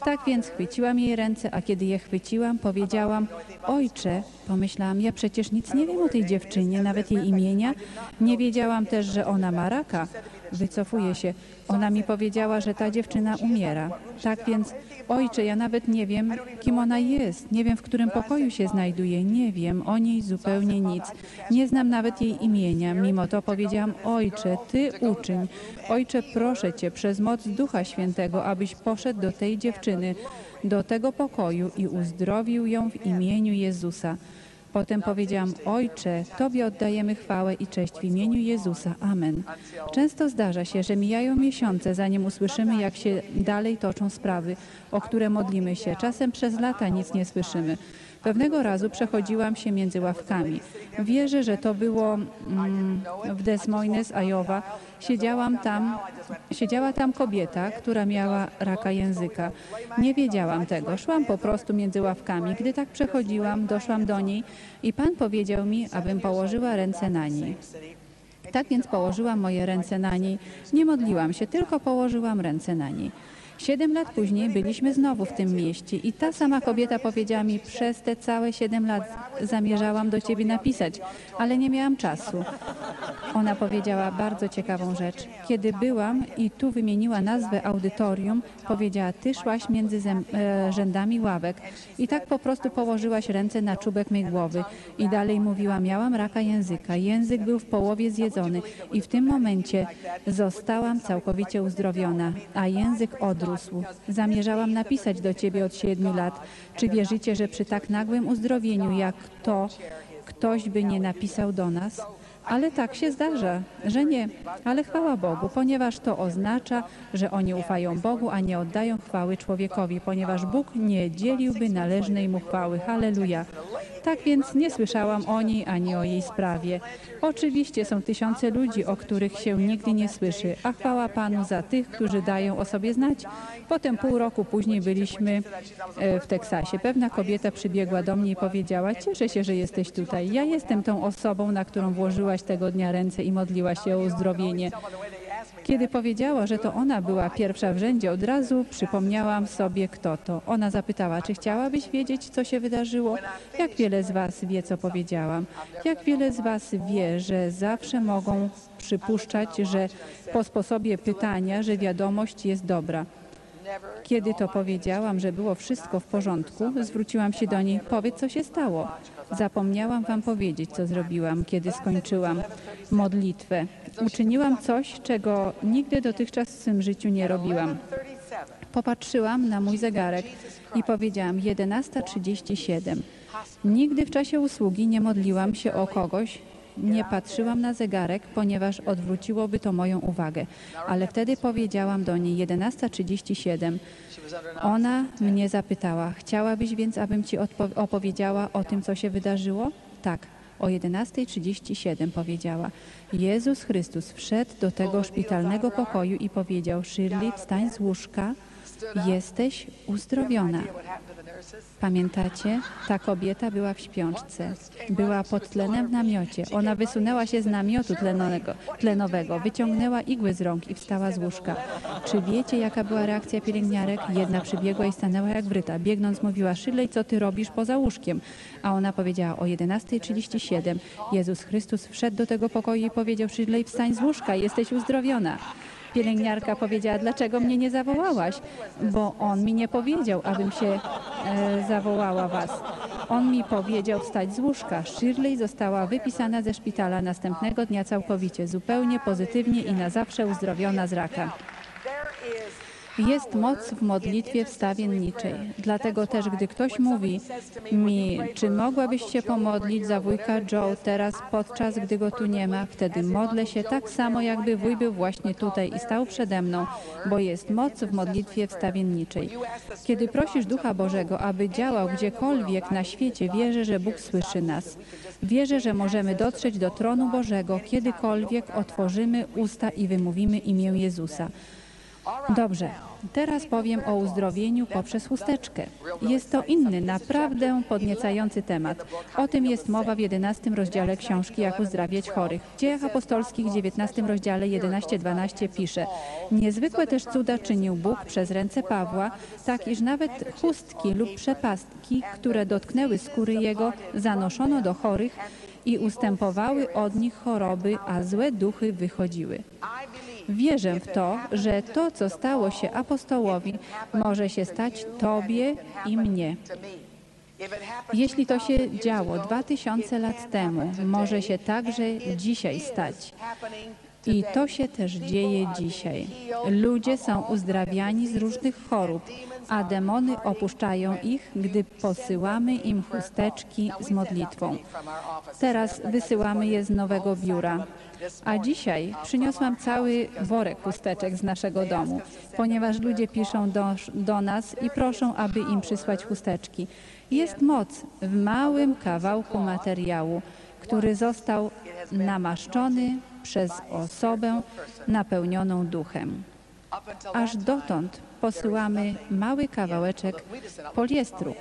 Tak więc chwyciłam jej ręce, a kiedy je chwyciłam, powiedziałam, ojcze, pomyślałam, ja przecież nic nie wiem o tej dziewczynie, nawet jej imienia. Nie wiedziałam też, że ona ma raka. Wycofuję się. Ona mi powiedziała, że ta dziewczyna umiera. Tak więc, ojcze, ja nawet nie wiem, kim ona jest. Nie wiem, w którym pokoju się znajduje. Nie wiem o niej zupełnie nic. Nie znam nawet jej imienia. Mimo to powiedziałam, ojcze, ty uczyń. Ojcze, proszę cię przez moc Ducha Świętego, abyś poszedł do tej dziewczyny, do tego pokoju i uzdrowił ją w imieniu Jezusa. Potem powiedziałam, Ojcze, Tobie oddajemy chwałę i cześć w imieniu Jezusa. Amen. Często zdarza się, że mijają miesiące, zanim usłyszymy, jak się dalej toczą sprawy, o które modlimy się. Czasem przez lata nic nie słyszymy. Pewnego razu przechodziłam się między ławkami. Wierzę, że to było mm, w Des Moines, Iowa. Siedziałam tam, siedziała tam kobieta, która miała raka języka. Nie wiedziałam tego. Szłam po prostu między ławkami. Gdy tak przechodziłam, doszłam do niej i Pan powiedział mi, abym położyła ręce na niej. Tak więc położyłam moje ręce na niej. Nie modliłam się, tylko położyłam ręce na niej. Siedem lat później byliśmy znowu w tym mieście i ta sama kobieta powiedziała mi, przez te całe siedem lat zamierzałam do ciebie napisać, ale nie miałam czasu. Ona powiedziała bardzo ciekawą rzecz. Kiedy byłam i tu wymieniła nazwę audytorium, powiedziała, ty szłaś między e, rzędami ławek i tak po prostu położyłaś ręce na czubek mej głowy. I dalej mówiła, miałam raka języka, język był w połowie zjedzony i w tym momencie zostałam całkowicie uzdrowiona, a język odrósł. Zamierzałam napisać do ciebie od siedmiu lat, czy wierzycie, że przy tak nagłym uzdrowieniu jak to, ktoś by nie napisał do nas? Ale tak się zdarza, że nie. Ale chwała Bogu, ponieważ to oznacza, że oni ufają Bogu, a nie oddają chwały człowiekowi, ponieważ Bóg nie dzieliłby należnej mu chwały. Halleluja. Tak więc nie słyszałam o niej ani o jej sprawie. Oczywiście są tysiące ludzi, o których się nigdy nie słyszy, a chwała Panu za tych, którzy dają o sobie znać. Potem pół roku później byliśmy e, w Teksasie. Pewna kobieta przybiegła do mnie i powiedziała: Cieszę się, że jesteś tutaj. Ja jestem tą osobą, na którą włożyłaś tego dnia ręce i modliłaś się o uzdrowienie. Kiedy powiedziała, że to ona była pierwsza w rzędzie, od razu przypomniałam sobie, kto to. Ona zapytała, czy chciałabyś wiedzieć, co się wydarzyło? Jak wiele z Was wie, co powiedziałam? Jak wiele z Was wie, że zawsze mogą przypuszczać, że po sposobie pytania, że wiadomość jest dobra? Kiedy to powiedziałam, że było wszystko w porządku, zwróciłam się do niej, powiedz, co się stało. Zapomniałam wam powiedzieć, co zrobiłam, kiedy skończyłam modlitwę. Uczyniłam coś, czego nigdy dotychczas w swym życiu nie robiłam. Popatrzyłam na mój zegarek i powiedziałam 11.37. Nigdy w czasie usługi nie modliłam się o kogoś, Nie patrzyłam na zegarek, ponieważ odwróciłoby to moją uwagę. Ale wtedy powiedziałam do niej 11.37. Ona mnie zapytała, chciałabyś więc, abym ci opowiedziała o tym, co się wydarzyło? Tak. O 11.37 powiedziała. Jezus Chrystus wszedł do tego szpitalnego pokoju i powiedział: Shirley, wstań z łóżka, jesteś uzdrowiona. Pamiętacie? Ta kobieta była w śpiączce. Była pod tlenem w namiocie. Ona wysunęła się z namiotu tlenowego, tlenowego, wyciągnęła igły z rąk i wstała z łóżka. Czy wiecie, jaka była reakcja pielęgniarek? Jedna przybiegła i stanęła jak wryta. Biegnąc mówiła, Szylej, co ty robisz poza łóżkiem? A ona powiedziała o 11.37. Jezus Chrystus wszedł do tego pokoju i powiedział, Szylej, wstań z łóżka, jesteś uzdrowiona. Pielęgniarka powiedziała, dlaczego mnie nie zawołałaś? Bo on mi nie powiedział, abym się e, zawołała was. On mi powiedział wstać z łóżka. Shirley została wypisana ze szpitala następnego dnia całkowicie, zupełnie pozytywnie i na zawsze uzdrowiona z raka. Jest moc w modlitwie wstawienniczej. Dlatego też, gdy ktoś mówi mi, czy mogłabyś się pomodlić za wujka Joe teraz, podczas gdy go tu nie ma, wtedy modlę się tak samo, jakby wuj był właśnie tutaj i stał przede mną, bo jest moc w modlitwie wstawienniczej. Kiedy prosisz Ducha Bożego, aby działał gdziekolwiek na świecie, wierzę, że Bóg słyszy nas. Wierzę, że możemy dotrzeć do tronu Bożego, kiedykolwiek otworzymy usta i wymówimy imię Jezusa. Dobrze, teraz powiem o uzdrowieniu poprzez chusteczkę. Jest to inny, naprawdę podniecający temat. O tym jest mowa w 11 rozdziale książki Jak uzdrawiać chorych. W dziejach apostolskich w 19 rozdziale 11-12 pisze Niezwykłe też cuda czynił Bóg przez ręce Pawła, tak iż nawet chustki lub przepastki, które dotknęły skóry jego, zanoszono do chorych i ustępowały od nich choroby, a złe duchy wychodziły. Wierzę w to, że to, co stało się apostołowi, może się stać Tobie i mnie. Jeśli to się działo 2000 lat temu, może się także dzisiaj stać. I to się też dzieje dzisiaj. Ludzie są uzdrawiani z różnych chorób, a demony opuszczają ich, gdy posyłamy im chusteczki z modlitwą. Teraz wysyłamy je z nowego biura. A dzisiaj przyniosłam cały worek chusteczek z naszego domu, ponieważ ludzie piszą do, do nas i proszą, aby im przysłać chusteczki. Jest moc w małym kawałku materiału, który został namaszczony przez osobę napełnioną duchem. Aż dotąd posyłamy mały kawałeczek poliestru.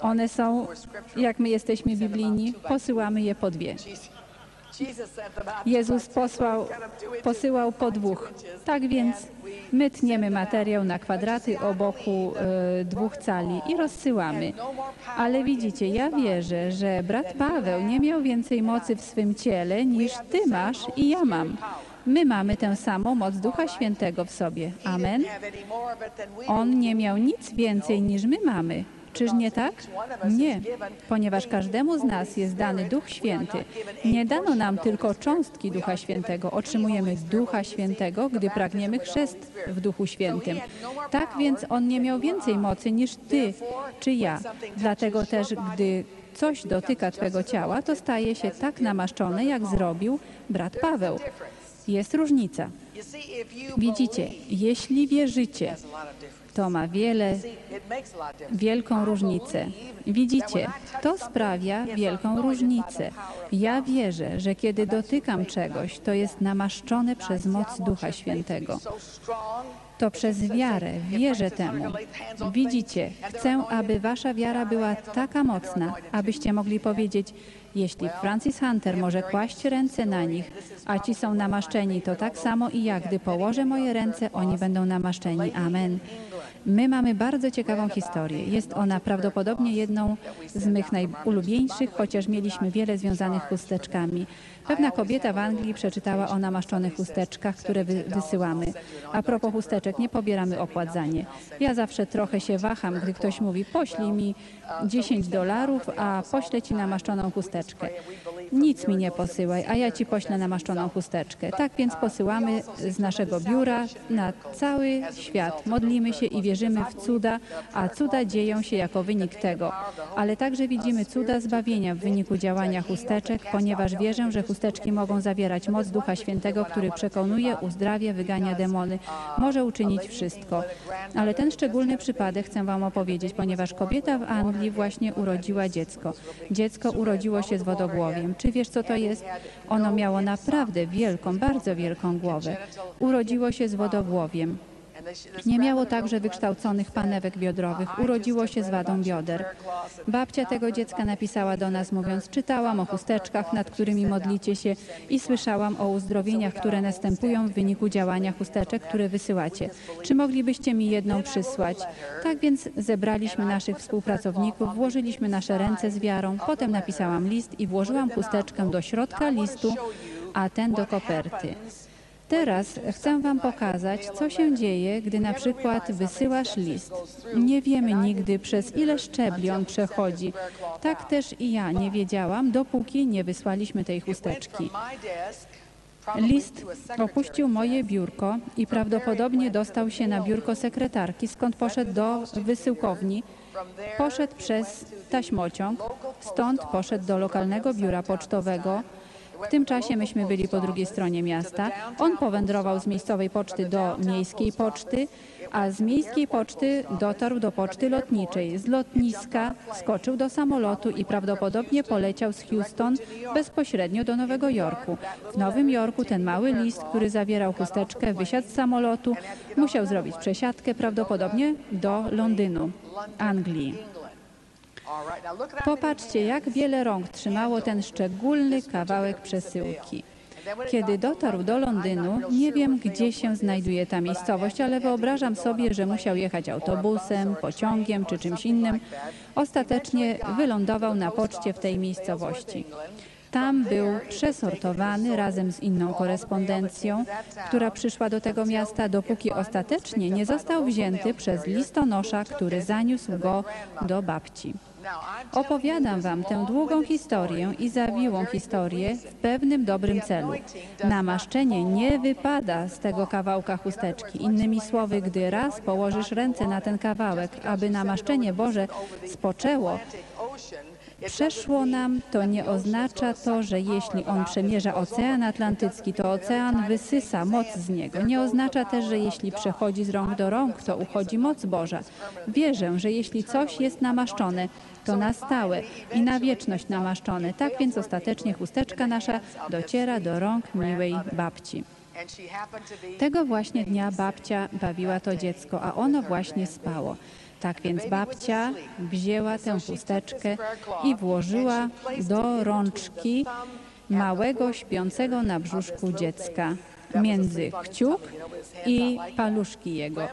One są, jak my jesteśmy biblijni, posyłamy je po dwie. Jezus posłał, posyłał po dwóch. Tak więc my tniemy materiał na kwadraty o boku e, dwóch cali i rozsyłamy. Ale widzicie, ja wierzę, że brat Paweł nie miał więcej mocy w swym ciele niż ty masz i ja mam. My mamy tę samą moc Ducha Świętego w sobie. Amen. On nie miał nic więcej niż my mamy. Czyż nie tak? Nie, ponieważ każdemu z nas jest dany Duch Święty. Nie dano nam tylko cząstki Ducha Świętego. Otrzymujemy Ducha Świętego, gdy pragniemy chrzest w Duchu Świętym. Tak więc On nie miał więcej mocy niż Ty czy ja. Dlatego też, gdy coś dotyka Twego ciała, to staje się tak namaszczone, jak zrobił brat Paweł. Jest różnica. Widzicie, jeśli wierzycie, to ma wiele, wielką różnicę. Widzicie, to sprawia wielką różnicę. Ja wierzę, że kiedy dotykam czegoś, to jest namaszczone przez moc Ducha Świętego. To przez wiarę wierzę temu. Widzicie, chcę, aby wasza wiara była taka mocna, abyście mogli powiedzieć, jeśli Francis Hunter może kłaść ręce na nich, a ci są namaszczeni, to tak samo i ja, gdy położę moje ręce, oni będą namaszczeni. Amen. My mamy bardzo ciekawą historię. Jest ona prawdopodobnie jedną z mych najulubieńszych, chociaż mieliśmy wiele związanych chusteczkami. Pewna kobieta w Anglii przeczytała o namaszczonych chusteczkach, które wy, wysyłamy. A propos chusteczek, nie pobieramy opłat za nie. Ja zawsze trochę się waham, gdy ktoś mówi, poślij mi 10 dolarów, a poślę ci namaszczoną chusteczkę. Nic mi nie posyłaj, a ja ci poślę namaszczoną chusteczkę. Tak więc posyłamy z naszego biura na cały świat. Modlimy się i wierzymy, w cuda, a cuda dzieją się jako wynik tego. Ale także widzimy cuda zbawienia w wyniku działania chusteczek, ponieważ wierzę, że chusteczki mogą zawierać moc Ducha Świętego, który przekonuje, uzdrawia, wygania demony. Może uczynić wszystko. Ale ten szczególny przypadek chcę Wam opowiedzieć, ponieważ kobieta w Anglii właśnie urodziła dziecko. Dziecko urodziło się z wodogłowiem. Czy wiesz, co to jest? Ono miało naprawdę wielką, bardzo wielką głowę. Urodziło się z wodogłowiem. Nie miało także wykształconych panewek biodrowych. Urodziło się z wadą bioder. Babcia tego dziecka napisała do nas, mówiąc: Czytałam o chusteczkach, nad którymi modlicie się, i słyszałam o uzdrowieniach, które następują w wyniku działania chusteczek, które wysyłacie. Czy moglibyście mi jedną przysłać? Tak więc zebraliśmy naszych współpracowników, włożyliśmy nasze ręce z wiarą, potem napisałam list i włożyłam chusteczkę do środka listu, a ten do koperty. Teraz chcę Wam pokazać, co się dzieje, gdy na przykład wysyłasz list. Nie wiemy nigdy, przez ile szczebli on przechodzi. Tak też i ja nie wiedziałam, dopóki nie wysłaliśmy tej chusteczki. List opuścił moje biurko i prawdopodobnie dostał się na biurko sekretarki, skąd poszedł do wysyłkowni. Poszedł przez taśmociąg, stąd poszedł do lokalnego biura pocztowego. W tym czasie myśmy byli po drugiej stronie miasta. On powędrował z miejscowej poczty do miejskiej poczty, a z miejskiej poczty dotarł do poczty lotniczej. Z lotniska skoczył do samolotu i prawdopodobnie poleciał z Houston bezpośrednio do Nowego Jorku. W Nowym Jorku ten mały list, który zawierał chusteczkę, wysiadł z samolotu, musiał zrobić przesiadkę prawdopodobnie do Londynu, Anglii. Popatrzcie, jak wiele rąk trzymało ten szczególny kawałek przesyłki. Kiedy dotarł do Londynu, nie wiem, gdzie się znajduje ta miejscowość, ale wyobrażam sobie, że musiał jechać autobusem, pociągiem czy czymś innym. Ostatecznie wylądował na poczcie w tej miejscowości. Tam był przesortowany razem z inną korespondencją, która przyszła do tego miasta, dopóki ostatecznie nie został wzięty przez listonosza, który zaniósł go do babci. Opowiadam Wam tę długą historię i zawiłą historię w pewnym dobrym celu. Namaszczenie nie wypada z tego kawałka chusteczki. Innymi słowy, gdy raz położysz ręce na ten kawałek, aby namaszczenie Boże spoczęło, przeszło nam, to nie oznacza to, że jeśli on przemierza Ocean Atlantycki, to ocean wysysa moc z niego. Nie oznacza też, że jeśli przechodzi z rąk do rąk, to uchodzi moc Boża. Wierzę, że jeśli coś jest namaszczone, to na stałe i na wieczność namaszczone. Tak więc ostatecznie chusteczka nasza dociera do rąk miłej babci. Tego właśnie dnia babcia bawiła to dziecko, a ono właśnie spało. Tak więc babcia wzięła tę chusteczkę i włożyła do rączki małego śpiącego na brzuszku dziecka między kciuk i paluszki jego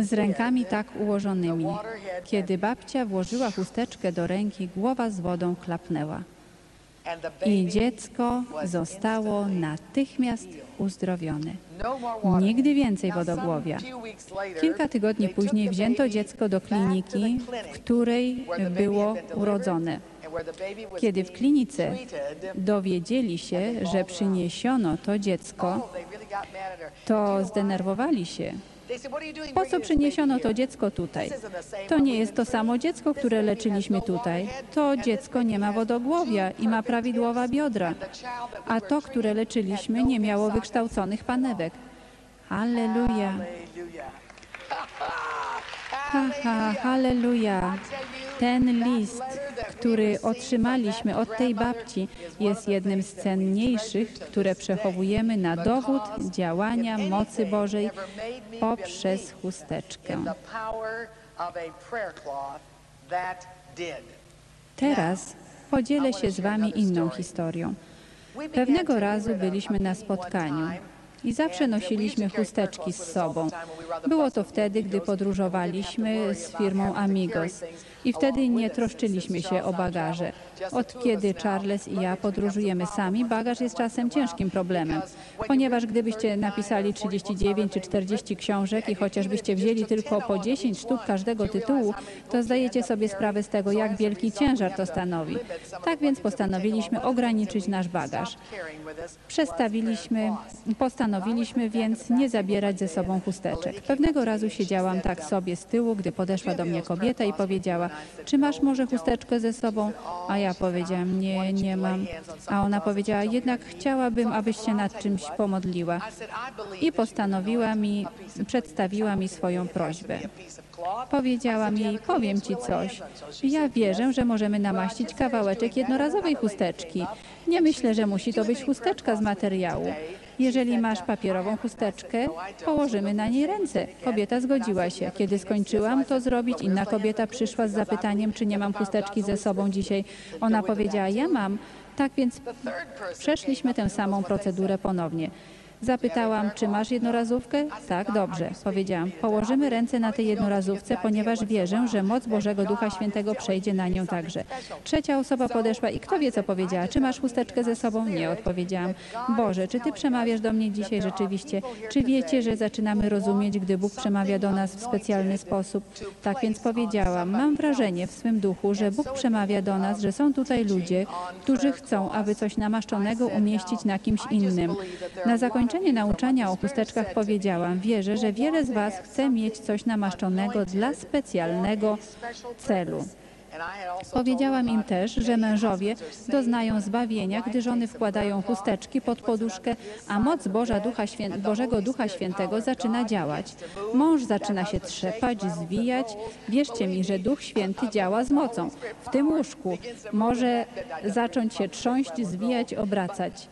z rękami tak ułożonymi. Kiedy babcia włożyła chusteczkę do ręki, głowa z wodą klapnęła. I dziecko zostało natychmiast uzdrowione. Nigdy więcej wodogłowia. Kilka tygodni później wzięto dziecko do kliniki, w której było urodzone. Kiedy w klinice dowiedzieli się, że przyniesiono to dziecko, to zdenerwowali się. Po co przyniesiono to dziecko tutaj? To nie jest to samo dziecko, które leczyliśmy tutaj. To dziecko nie ma wodogłowia i ma prawidłowa biodra, a to, które leczyliśmy, nie miało wykształconych panewek. Halleluja. Ha, ha, halleluja. Ten list, który otrzymaliśmy od tej babci, jest jednym z cenniejszych, które przechowujemy na dowód działania mocy Bożej poprzez chusteczkę. Teraz podzielę się z Wami inną historią. Pewnego razu byliśmy na spotkaniu i zawsze nosiliśmy chusteczki z sobą. Było to wtedy, gdy podróżowaliśmy z firmą Amigos i wtedy nie troszczyliśmy się o bagaże. Od kiedy Charles i ja podróżujemy sami, bagaż jest czasem ciężkim problemem, ponieważ gdybyście napisali 39 czy 40 książek i chociażbyście wzięli tylko po 10 sztuk każdego tytułu, to zdajecie sobie sprawę z tego, jak wielki ciężar to stanowi. Tak więc postanowiliśmy ograniczyć nasz bagaż. Przestawiliśmy, postanowiliśmy więc nie zabierać ze sobą chusteczek. Pewnego razu siedziałam tak sobie z tyłu, gdy podeszła do mnie kobieta i powiedziała, czy masz może chusteczkę ze sobą? A ja powiedziałam, nie, nie mam. A ona powiedziała, jednak chciałabym, abyś się nad czymś pomodliła. I postanowiła mi, przedstawiła mi swoją prośbę. Powiedziałam jej, powiem ci coś. Ja wierzę, że możemy namaścić kawałeczek jednorazowej chusteczki. Nie myślę, że musi to być chusteczka z materiału. Jeżeli masz papierową chusteczkę, położymy na niej ręce. Kobieta zgodziła się. Kiedy skończyłam to zrobić, inna kobieta przyszła z zapytaniem, czy nie mam chusteczki ze sobą dzisiaj. Ona powiedziała, ja mam. Tak więc przeszliśmy tę samą procedurę ponownie. Zapytałam, czy masz jednorazówkę? Tak, dobrze. Powiedziałam, położymy ręce na tej jednorazówce, ponieważ wierzę, że moc Bożego Ducha Świętego przejdzie na nią także. Trzecia osoba podeszła i kto wie, co powiedziała? Czy masz chusteczkę ze sobą? Nie, odpowiedziałam. Boże, czy Ty przemawiasz do mnie dzisiaj rzeczywiście? Czy wiecie, że zaczynamy rozumieć, gdy Bóg przemawia do nas w specjalny sposób? Tak więc powiedziałam, mam wrażenie w swym duchu, że Bóg przemawia do nas, że są tutaj ludzie, którzy chcą, aby coś namaszczonego umieścić na kimś innym. Na zakończenie nauczania o chusteczkach powiedziałam, wierzę, że wiele z Was chce mieć coś namaszczonego dla specjalnego celu. Powiedziałam im też, że mężowie doznają zbawienia, gdy żony wkładają chusteczki pod poduszkę, a moc Boża Ducha. Bożego Ducha Świętego zaczyna działać. Mąż zaczyna się trzepać, zwijać. Wierzcie mi, że Duch Święty działa z mocą. W tym łóżku może zacząć się trząść, zwijać, obracać.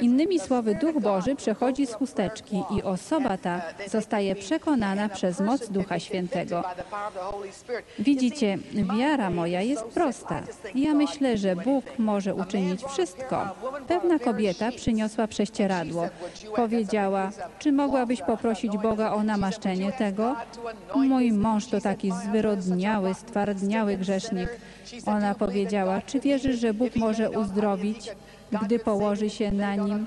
Innymi słowy, Duch Boży przechodzi z chusteczki i osoba ta zostaje przekonana przez moc Ducha Świętego. Widzicie, wiara moja jest prosta. Ja myślę, że Bóg może uczynić wszystko. Pewna kobieta przyniosła prześcieradło. Powiedziała, czy mogłabyś poprosić Boga o namaszczenie tego? Mój mąż to taki zwyrodniały, stwardniały grzesznik. Ona powiedziała, czy wierzysz, że Bóg może uzdrowić? Gdy położy się na nim.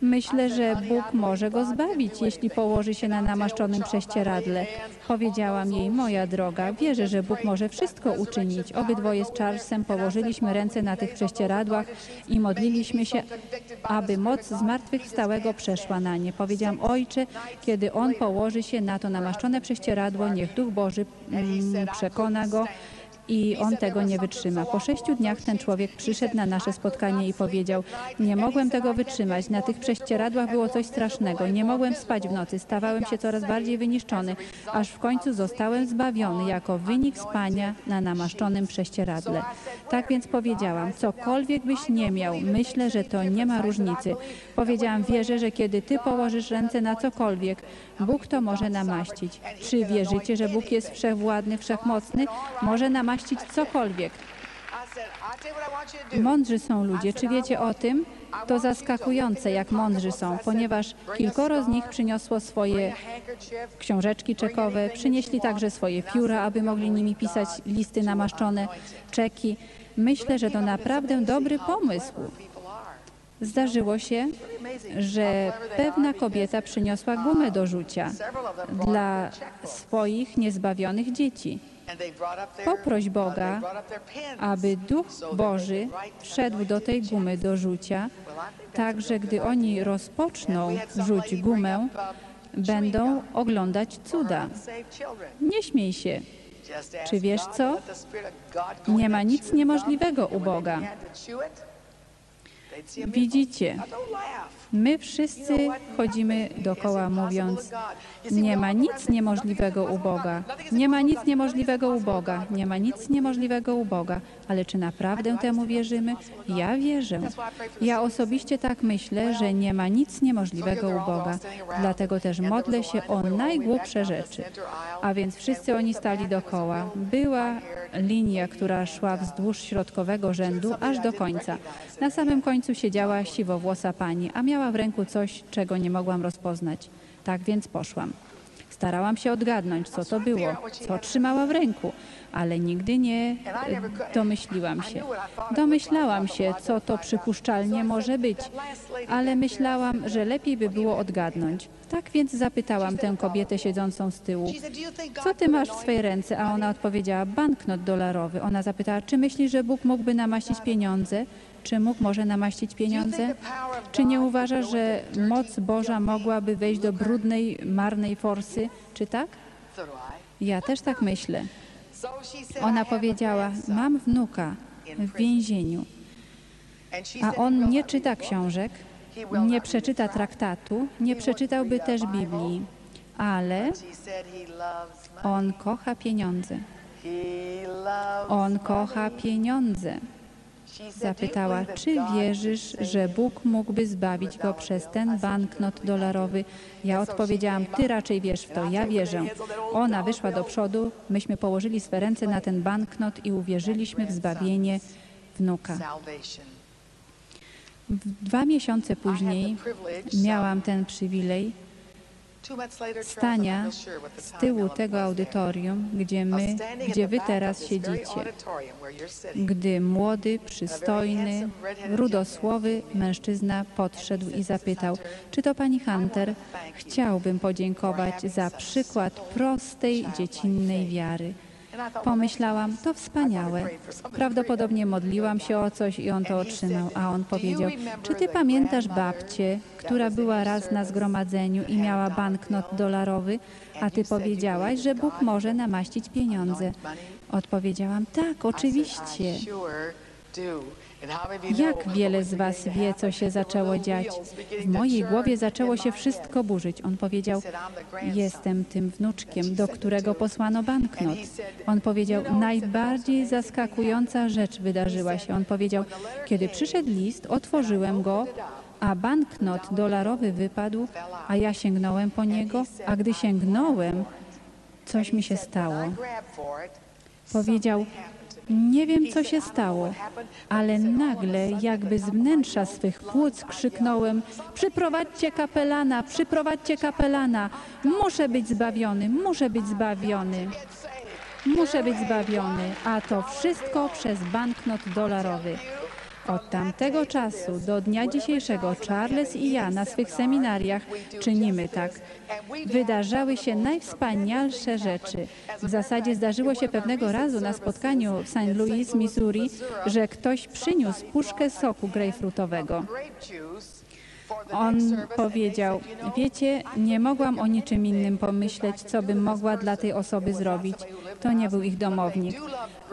Myślę, że Bóg może go zbawić, jeśli położy się na namaszczonym prześcieradle. Powiedziałam jej, moja droga, wierzę, że Bóg może wszystko uczynić. Obydwoje z Charlesem położyliśmy ręce na tych prześcieradłach i modliliśmy się, aby moc zmartwychwstałego przeszła na nie. Powiedziałam, ojcze, kiedy on położy się na to namaszczone prześcieradło, niech Duch Boży mm, przekona go, i on tego nie wytrzyma. Po sześciu dniach ten człowiek przyszedł na nasze spotkanie i powiedział: Nie mogłem tego wytrzymać. Na tych prześcieradłach było coś strasznego. Nie mogłem spać w nocy. Stawałem się coraz bardziej wyniszczony, aż w końcu zostałem zbawiony jako wynik spania na namaszczonym prześcieradle. Tak więc powiedziałam: Cokolwiek byś nie miał, myślę, że to nie ma różnicy. Powiedziałam: Wierzę, że kiedy ty położysz ręce na cokolwiek, Bóg to może namaścić. Czy wierzycie, że Bóg jest wszechwładny, wszechmocny? Może namaścić cokolwiek. Mądrzy są ludzie. Czy wiecie o tym? To zaskakujące, jak mądrzy są, ponieważ kilkoro z nich przyniosło swoje książeczki czekowe, przynieśli także swoje pióra, aby mogli nimi pisać listy namaszczone, czeki. Myślę, że to naprawdę dobry pomysł. Zdarzyło się, że pewna kobieta przyniosła gumę do rzucia dla swoich niezbawionych dzieci. Poproś Boga, aby Duch Boży wszedł do tej gumy do rzucia, tak że gdy oni rozpoczną rzuć gumę, będą oglądać cuda. Nie śmiej się. Czy wiesz co? Nie ma nic niemożliwego u Boga. Widzicie, my wszyscy chodzimy dokoła mówiąc, nie ma nic niemożliwego u Boga, nie ma nic niemożliwego u Boga, nie ma nic niemożliwego u Boga, ale czy naprawdę temu wierzymy? Ja wierzę. Ja osobiście tak myślę, że nie ma nic niemożliwego u Boga, dlatego też modlę się o najgłupsze rzeczy. A więc wszyscy oni stali dokoła. Była linia, która szła wzdłuż środkowego rzędu aż do końca. Na samym końcu siedziała siwowłosa pani, a miała w ręku coś, czego nie mogłam rozpoznać. Tak więc poszłam. Starałam się odgadnąć, co to było, co trzymała w ręku, ale nigdy nie e, domyśliłam się. Domyślałam się, co to przypuszczalnie może być, ale myślałam, że lepiej by było odgadnąć. Tak więc zapytałam tę kobietę siedzącą z tyłu. Co ty masz w swej ręce? A ona odpowiedziała, banknot dolarowy. Ona zapytała, czy myślisz, że Bóg mógłby namaścić pieniądze? Czy mógł może namaścić pieniądze? Czy nie uważasz, że moc Boża mogłaby wejść do brudnej, marnej forsy? Czy tak? Ja też tak myślę. Ona powiedziała, mam wnuka w więzieniu, a on nie czyta książek, nie przeczyta traktatu, nie przeczytałby też Biblii, ale on kocha pieniądze. On kocha pieniądze. Zapytała, czy wierzysz, że Bóg mógłby zbawić go przez ten banknot dolarowy? Ja odpowiedziałam, ty raczej wiesz w to, ja wierzę. Ona wyszła do przodu, myśmy położyli swe ręce na ten banknot i uwierzyliśmy w zbawienie wnuka. Dwa miesiące później miałam ten przywilej Two months later, Charles, I'm stania z tyłu tego audytorium, gdzie my, gdzie wy teraz siedzicie. Gdy młody, przystojny, rudosłowy mężczyzna podszedł i zapytał, czy to pani Hunter? Chciałbym podziękować za przykład prostej, dziecinnej wiary. Pomyślałam, to wspaniałe. Prawdopodobnie modliłam się o coś i on to otrzymał, a on powiedział, czy ty pamiętasz babcię, która była raz na zgromadzeniu i miała banknot dolarowy, a ty powiedziałaś, że Bóg może namaścić pieniądze. Odpowiedziałam, tak, oczywiście. Jak wiele z was wie, co się zaczęło dziać? W mojej głowie zaczęło się wszystko burzyć. On powiedział, jestem tym wnuczkiem, do którego posłano banknot. On powiedział, najbardziej zaskakująca rzecz wydarzyła się. On powiedział, kiedy przyszedł list, otworzyłem go, a banknot dolarowy wypadł, a ja sięgnąłem po niego, a gdy sięgnąłem, coś mi się stało. Powiedział, nie wiem, co się stało, ale nagle, jakby z wnętrza swych płuc, krzyknąłem: Przyprowadźcie kapelana, przyprowadźcie kapelana. Muszę być zbawiony, muszę być zbawiony, muszę być zbawiony. A to wszystko przez banknot dolarowy. Od tamtego czasu do dnia dzisiejszego Charles i ja na swych seminariach czynimy tak. Wydarzały się najwspanialsze rzeczy. W zasadzie zdarzyło się pewnego razu na spotkaniu w St. Louis, Missouri, że ktoś przyniósł puszkę soku grejpfrutowego. On powiedział, wiecie, nie mogłam o niczym innym pomyśleć, co bym mogła dla tej osoby zrobić. To nie był ich domownik.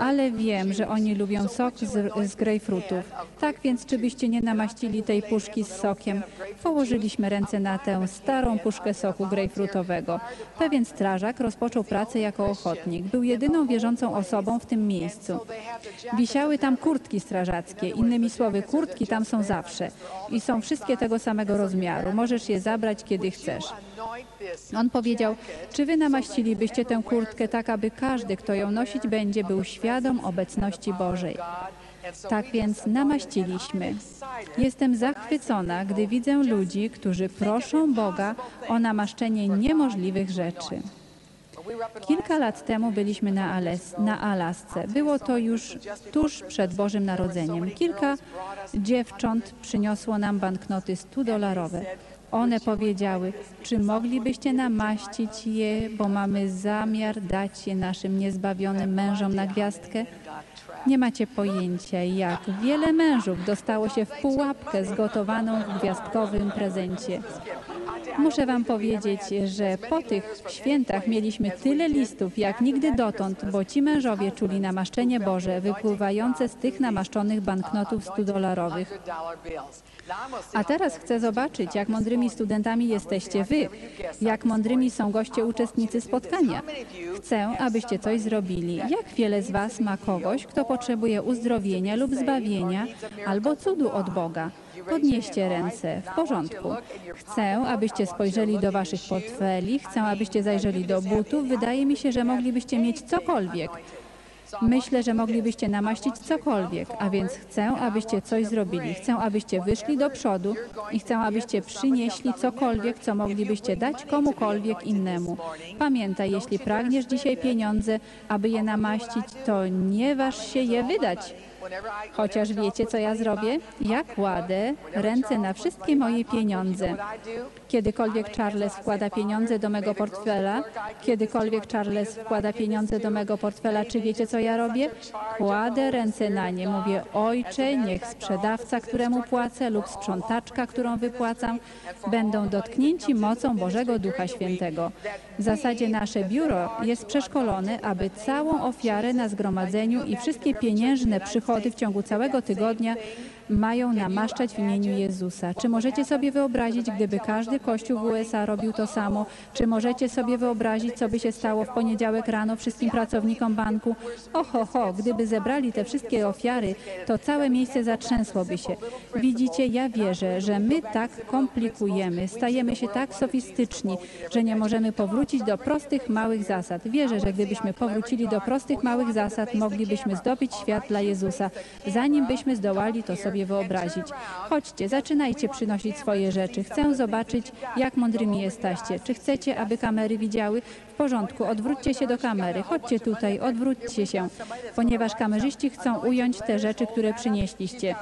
Ale wiem, że oni lubią sok z, z grejpfrutów. Tak więc, czy byście nie namaścili tej puszki z sokiem? Położyliśmy ręce na tę starą puszkę soku grejpfrutowego. Pewien strażak rozpoczął pracę jako ochotnik. Był jedyną wierzącą osobą w tym miejscu. Wisiały tam kurtki strażackie. Innymi słowy, kurtki tam są zawsze. I są wszystkie tego samego rozmiaru. Możesz je zabrać, kiedy chcesz. On powiedział, czy wy namaścilibyście tę kurtkę tak, aby każdy, kto ją nosić będzie, był świadom obecności Bożej. Tak więc namaściliśmy. Jestem zachwycona, gdy widzę ludzi, którzy proszą Boga o namaszczenie niemożliwych rzeczy. Kilka lat temu byliśmy na, Ales, na Alasce. Było to już tuż przed Bożym Narodzeniem. Kilka dziewcząt przyniosło nam banknoty 100-dolarowe. One powiedziały, czy moglibyście namaścić je, bo mamy zamiar dać je naszym niezbawionym mężom na gwiazdkę? Nie macie pojęcia, jak wiele mężów dostało się w pułapkę zgotowaną w gwiazdkowym prezencie. Muszę Wam powiedzieć, że po tych świętach mieliśmy tyle listów jak nigdy dotąd, bo ci mężowie czuli namaszczenie Boże wypływające z tych namaszczonych banknotów 100-dolarowych. A teraz chcę zobaczyć, jak mądrymi studentami jesteście Wy, jak mądrymi są goście uczestnicy spotkania. Chcę, abyście coś zrobili. Jak wiele z Was ma kogoś, kto potrzebuje uzdrowienia lub zbawienia albo cudu od Boga? Podnieście ręce. W porządku. Chcę, abyście spojrzeli do Waszych portfeli, chcę, abyście zajrzeli do butów. Wydaje mi się, że moglibyście mieć cokolwiek. Myślę, że moglibyście namaścić cokolwiek, a więc chcę, abyście coś zrobili. Chcę, abyście wyszli do przodu i chcę, abyście przynieśli cokolwiek, co moglibyście dać komukolwiek innemu. Pamiętaj, jeśli pragniesz dzisiaj pieniądze, aby je namaścić, to nie waż się je wydać. Chociaż wiecie, co ja zrobię? Ja kładę ręce na wszystkie moje pieniądze. Kiedykolwiek Charles wkłada pieniądze do mego portfela, kiedykolwiek Charles wkłada pieniądze do mego portfela, czy wiecie, co ja robię? Kładę ręce na nie. Mówię, ojcze, niech sprzedawca, któremu płacę, lub sprzątaczka, którą wypłacam, będą dotknięci mocą Bożego Ducha Świętego. W zasadzie nasze biuro jest przeszkolone, aby całą ofiarę na zgromadzeniu i wszystkie pieniężne przychody w ciągu całego tygodnia mają namaszczać w imieniu Jezusa. Czy możecie sobie wyobrazić, gdyby każdy kościół w USA robił to samo? Czy możecie sobie wyobrazić, co by się stało w poniedziałek rano wszystkim pracownikom banku? Oho, ho, gdyby zebrali te wszystkie ofiary, to całe miejsce zatrzęsłoby się. Widzicie, ja wierzę, że my tak komplikujemy, stajemy się tak sofistyczni, że nie możemy powrócić do prostych, małych zasad. Wierzę, że gdybyśmy powrócili do prostych, małych zasad, moglibyśmy zdobyć świat dla Jezusa, zanim byśmy zdołali to sobie wyobrazić. Chodźcie, zaczynajcie przynosić swoje rzeczy. Chcę zobaczyć, jak mądrymi jesteście. Czy chcecie, aby kamery widziały? W porządku, odwróćcie się do kamery. Chodźcie tutaj, odwróćcie się, ponieważ kamerzyści chcą ująć te rzeczy, które przynieśliście.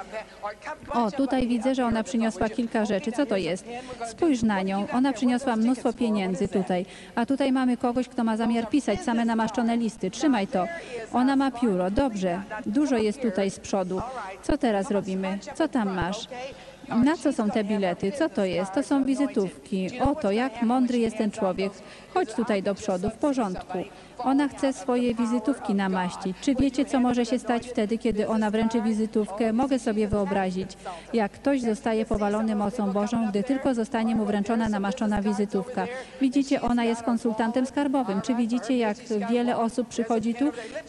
O, tutaj widzę, że ona przyniosła kilka rzeczy. Co to jest? Spójrz na nią. Ona przyniosła mnóstwo pieniędzy tutaj. A tutaj mamy kogoś, kto ma zamiar pisać same namaszczone listy. Trzymaj to. Ona ma pióro. Dobrze. Dużo jest tutaj z przodu. Co teraz robimy? Co tam masz? Na co są te bilety? Co to jest? To są wizytówki. Oto, jak mądry jest ten człowiek. Chodź tutaj do przodu, w porządku. Ona chce swoje wizytówki namaścić. Czy wiecie, co może się stać wtedy, kiedy ona wręczy wizytówkę? Mogę sobie wyobrazić, jak ktoś zostaje powalony mocą Bożą, gdy tylko zostanie mu wręczona namaszczona wizytówka. Widzicie, ona jest konsultantem skarbowym. Czy widzicie, jak wiele osób przychodzi tu?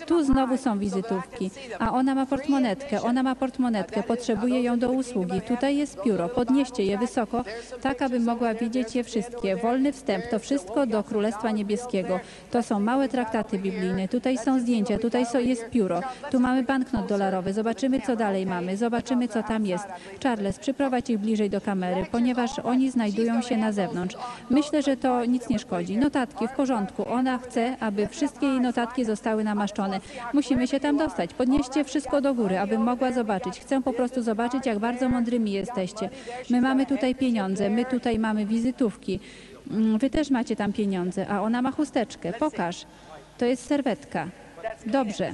Tu znowu są wizytówki. A ona ma portmonetkę. Ona ma portmonetkę. Potrzebuje ją do usługi. Tutaj jest pióro. Podnieście je wysoko, tak aby mogła widzieć je wszystkie. Wolny wstęp. To wszystko do Królestwa Niebieskiego. To są małe traktaty biblijne. Tutaj są zdjęcia, tutaj jest pióro. Tu mamy banknot dolarowy. Zobaczymy, co dalej mamy. Zobaczymy, co tam jest. Charles, przyprowadź ich bliżej do kamery, ponieważ oni znajdują się na zewnątrz. Myślę, że to nic nie szkodzi. Notatki w porządku. Ona chce, aby wszystkie jej notatki zostały namaszczone. Musimy się tam dostać. Podnieście wszystko do góry, aby mogła zobaczyć. Chcę po prostu zobaczyć, jak bardzo mądrymi jesteście. My mamy tutaj pieniądze, my tutaj mamy wizytówki. Mm, Wy też macie tam pieniądze, a ona ma chusteczkę. Pokaż. To jest serwetka. Dobrze.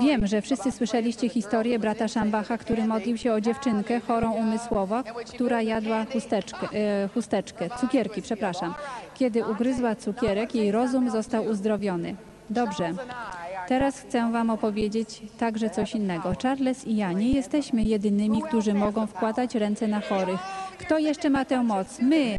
Wiem, że wszyscy słyszeliście historię brata Szambacha, który modlił się o dziewczynkę chorą umysłowo, która jadła chusteczkę, e, chusteczkę, cukierki, przepraszam. Kiedy ugryzła cukierek, jej rozum został uzdrowiony. Dobrze. Teraz chcę Wam opowiedzieć także coś innego. Charles i ja nie jesteśmy jedynymi, którzy mogą wkładać ręce na chorych. Kto jeszcze ma tę moc? My.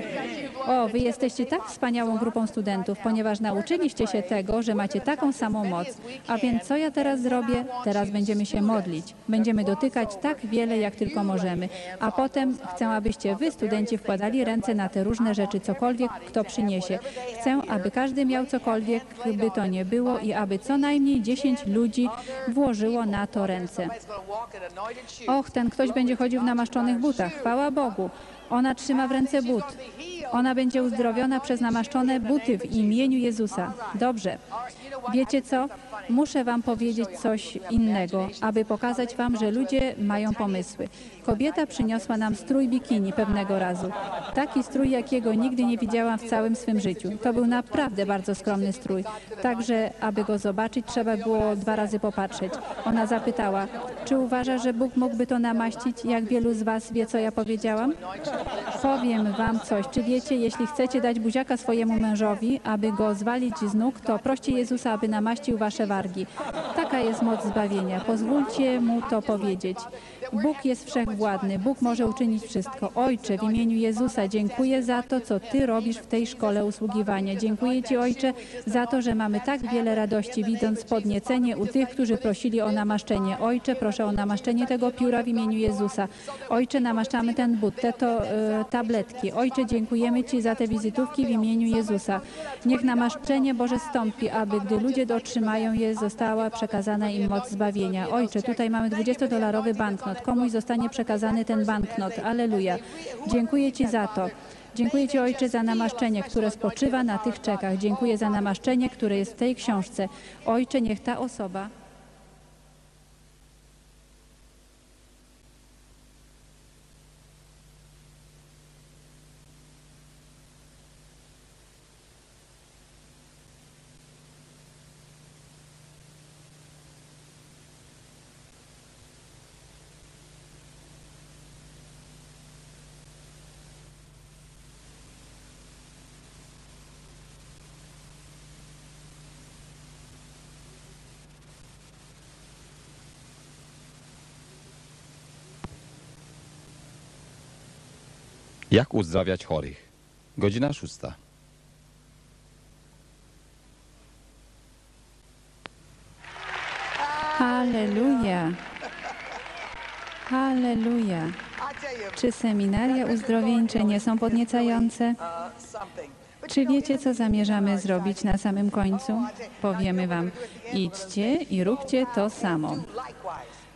O, Wy jesteście tak wspaniałą grupą studentów, ponieważ nauczyliście się tego, że macie taką samą moc. A więc co ja teraz zrobię? Teraz będziemy się modlić. Będziemy dotykać tak wiele, jak tylko możemy. A potem chcę, abyście Wy, studenci, wkładali ręce na te różne rzeczy, cokolwiek kto przyniesie. Chcę, aby każdy miał cokolwiek, by to nie było i aby co najmniej 10 ludzi włożyło na to ręce. Och, ten ktoś będzie chodził w namaszczonych butach. Chwała Bogu. Ona trzyma w ręce but. Ona będzie uzdrowiona przez namaszczone buty w imieniu Jezusa. Dobrze. Wiecie co? Muszę Wam powiedzieć coś innego, aby pokazać Wam, że ludzie mają pomysły. Kobieta przyniosła nam strój bikini pewnego razu. Taki strój, jakiego nigdy nie widziałam w całym swym życiu. To był naprawdę bardzo skromny strój. Także, aby go zobaczyć, trzeba było dwa razy popatrzeć. Ona zapytała, czy uważa, że Bóg mógłby to namaścić? Jak wielu z Was wie, co ja powiedziałam? Powiem Wam coś. Czy wiecie, jeśli chcecie dać buziaka swojemu mężowi, aby go zwalić z nóg, to proście Jezusa, aby namaścił Wasze wargi. Taka jest moc zbawienia. Pozwólcie mu to powiedzieć. Bóg jest wszechwładny. Bóg może uczynić wszystko. Ojcze, w imieniu Jezusa dziękuję za to, co Ty robisz w tej szkole usługiwania. Dziękuję Ci, Ojcze, za to, że mamy tak wiele radości, widząc podniecenie u tych, którzy prosili o namaszczenie. Ojcze, proszę o namaszczenie tego pióra w imieniu Jezusa. Ojcze, namaszczamy ten but, te to, e, tabletki. Ojcze, dziękujemy Ci za te wizytówki w imieniu Jezusa. Niech namaszczenie Boże stąpi, aby gdy ludzie dotrzymają je, została przekazana im moc zbawienia. Ojcze, tutaj mamy 20-dolarowy banknot. Komuś zostanie przekazany ten banknot. Aleluja. Dziękuję Ci za to. Dziękuję Ci, Ojcze, za namaszczenie, które spoczywa na tych czekach. Dziękuję za namaszczenie, które jest w tej książce. Ojcze, niech ta osoba Jak uzdrawiać chorych? Godzina szósta. Halleluja. Halleluja. Czy seminaria uzdrowieńcze nie są podniecające? Czy wiecie, co zamierzamy zrobić na samym końcu? Powiemy Wam, idźcie i róbcie to samo.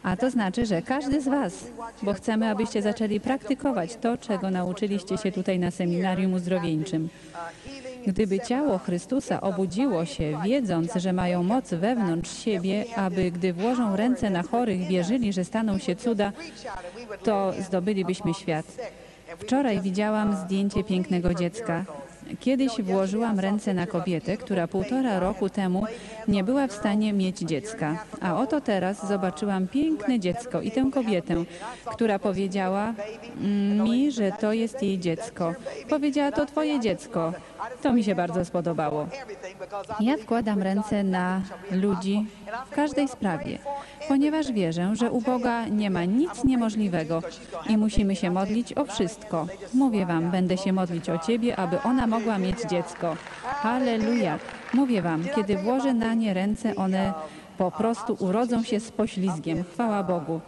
A to znaczy, że każdy z Was, bo chcemy, abyście zaczęli praktykować to, czego nauczyliście się tutaj na seminarium uzdrowieńczym. Gdyby ciało Chrystusa obudziło się, wiedząc, że mają moc wewnątrz siebie, aby gdy włożą ręce na chorych, wierzyli, że staną się cuda, to zdobylibyśmy świat. Wczoraj widziałam zdjęcie pięknego dziecka. Kiedyś włożyłam ręce na kobietę, która półtora roku temu nie była w stanie mieć dziecka. A oto teraz zobaczyłam piękne dziecko i tę kobietę, która powiedziała mi, że to jest jej dziecko. Powiedziała, to twoje dziecko. To mi się bardzo spodobało. Ja wkładam ręce na ludzi w każdej sprawie, ponieważ wierzę, że u Boga nie ma nic niemożliwego i musimy się modlić o wszystko. Mówię Wam, będę się modlić o Ciebie, aby ona mogła mieć dziecko. Halleluja! Mówię Wam, kiedy włożę na nie ręce, one po prostu urodzą się z poślizgiem. Chwała Bogu.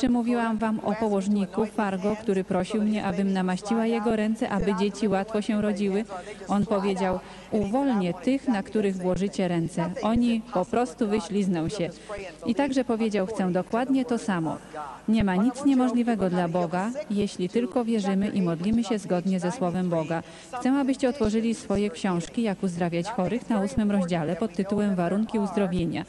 Czy mówiłam Wam o położniku Fargo, który prosił mnie, abym namaściła jego ręce, aby dzieci łatwo się rodziły? On powiedział, uwolnię tych, na których włożycie ręce. Oni po prostu wyślizną się. I także powiedział, chcę dokładnie to samo. Nie ma nic niemożliwego dla Boga, jeśli tylko wierzymy i modlimy się zgodnie ze Słowem Boga. Chcę, abyście otworzyli swoje książki, jak uzdrawiać chorych na ósmym rozdziale pod tytułem Warunki uzdrowienia.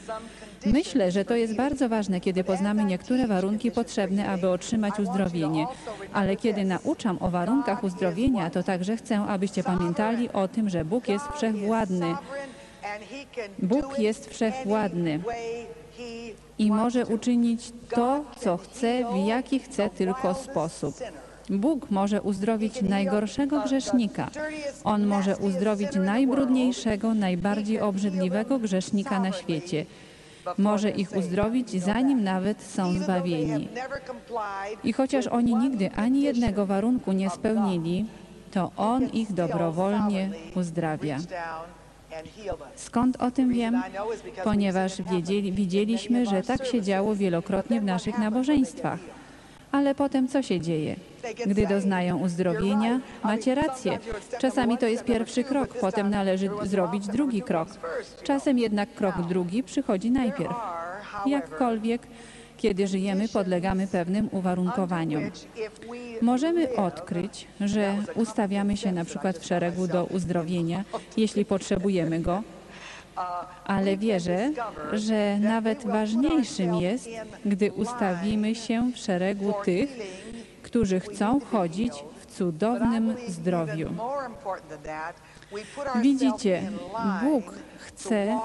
Myślę, że to jest bardzo ważne, kiedy poznamy niektóre warunki potrzebne, aby otrzymać uzdrowienie. Ale kiedy nauczam o warunkach uzdrowienia, to także chcę, abyście pamiętali o tym, że Bóg jest wszechwładny Bóg jest wszechwładny i może uczynić to, co chce, w jaki chce tylko sposób. Bóg może uzdrowić najgorszego grzesznika. On może uzdrowić najbrudniejszego, najbardziej obrzydliwego grzesznika na świecie. Może ich uzdrowić, zanim nawet są zbawieni. I chociaż oni nigdy ani jednego warunku nie spełnili, to On ich dobrowolnie uzdrawia. Skąd o tym wiem? Ponieważ wiedzieli, widzieliśmy, że tak się działo wielokrotnie w naszych nabożeństwach. Ale potem co się dzieje? Gdy doznają uzdrowienia, macie rację. Czasami to jest pierwszy krok, potem należy zrobić drugi krok. Czasem jednak krok drugi przychodzi najpierw. Jakkolwiek, kiedy żyjemy, podlegamy pewnym uwarunkowaniom. Możemy odkryć, że ustawiamy się na przykład w szeregu do uzdrowienia, jeśli potrzebujemy go, ale wierzę, że nawet ważniejszym jest, gdy ustawimy się w szeregu tych, którzy chcą chodzić w cudownym zdrowiu. Widzicie, Bóg chce,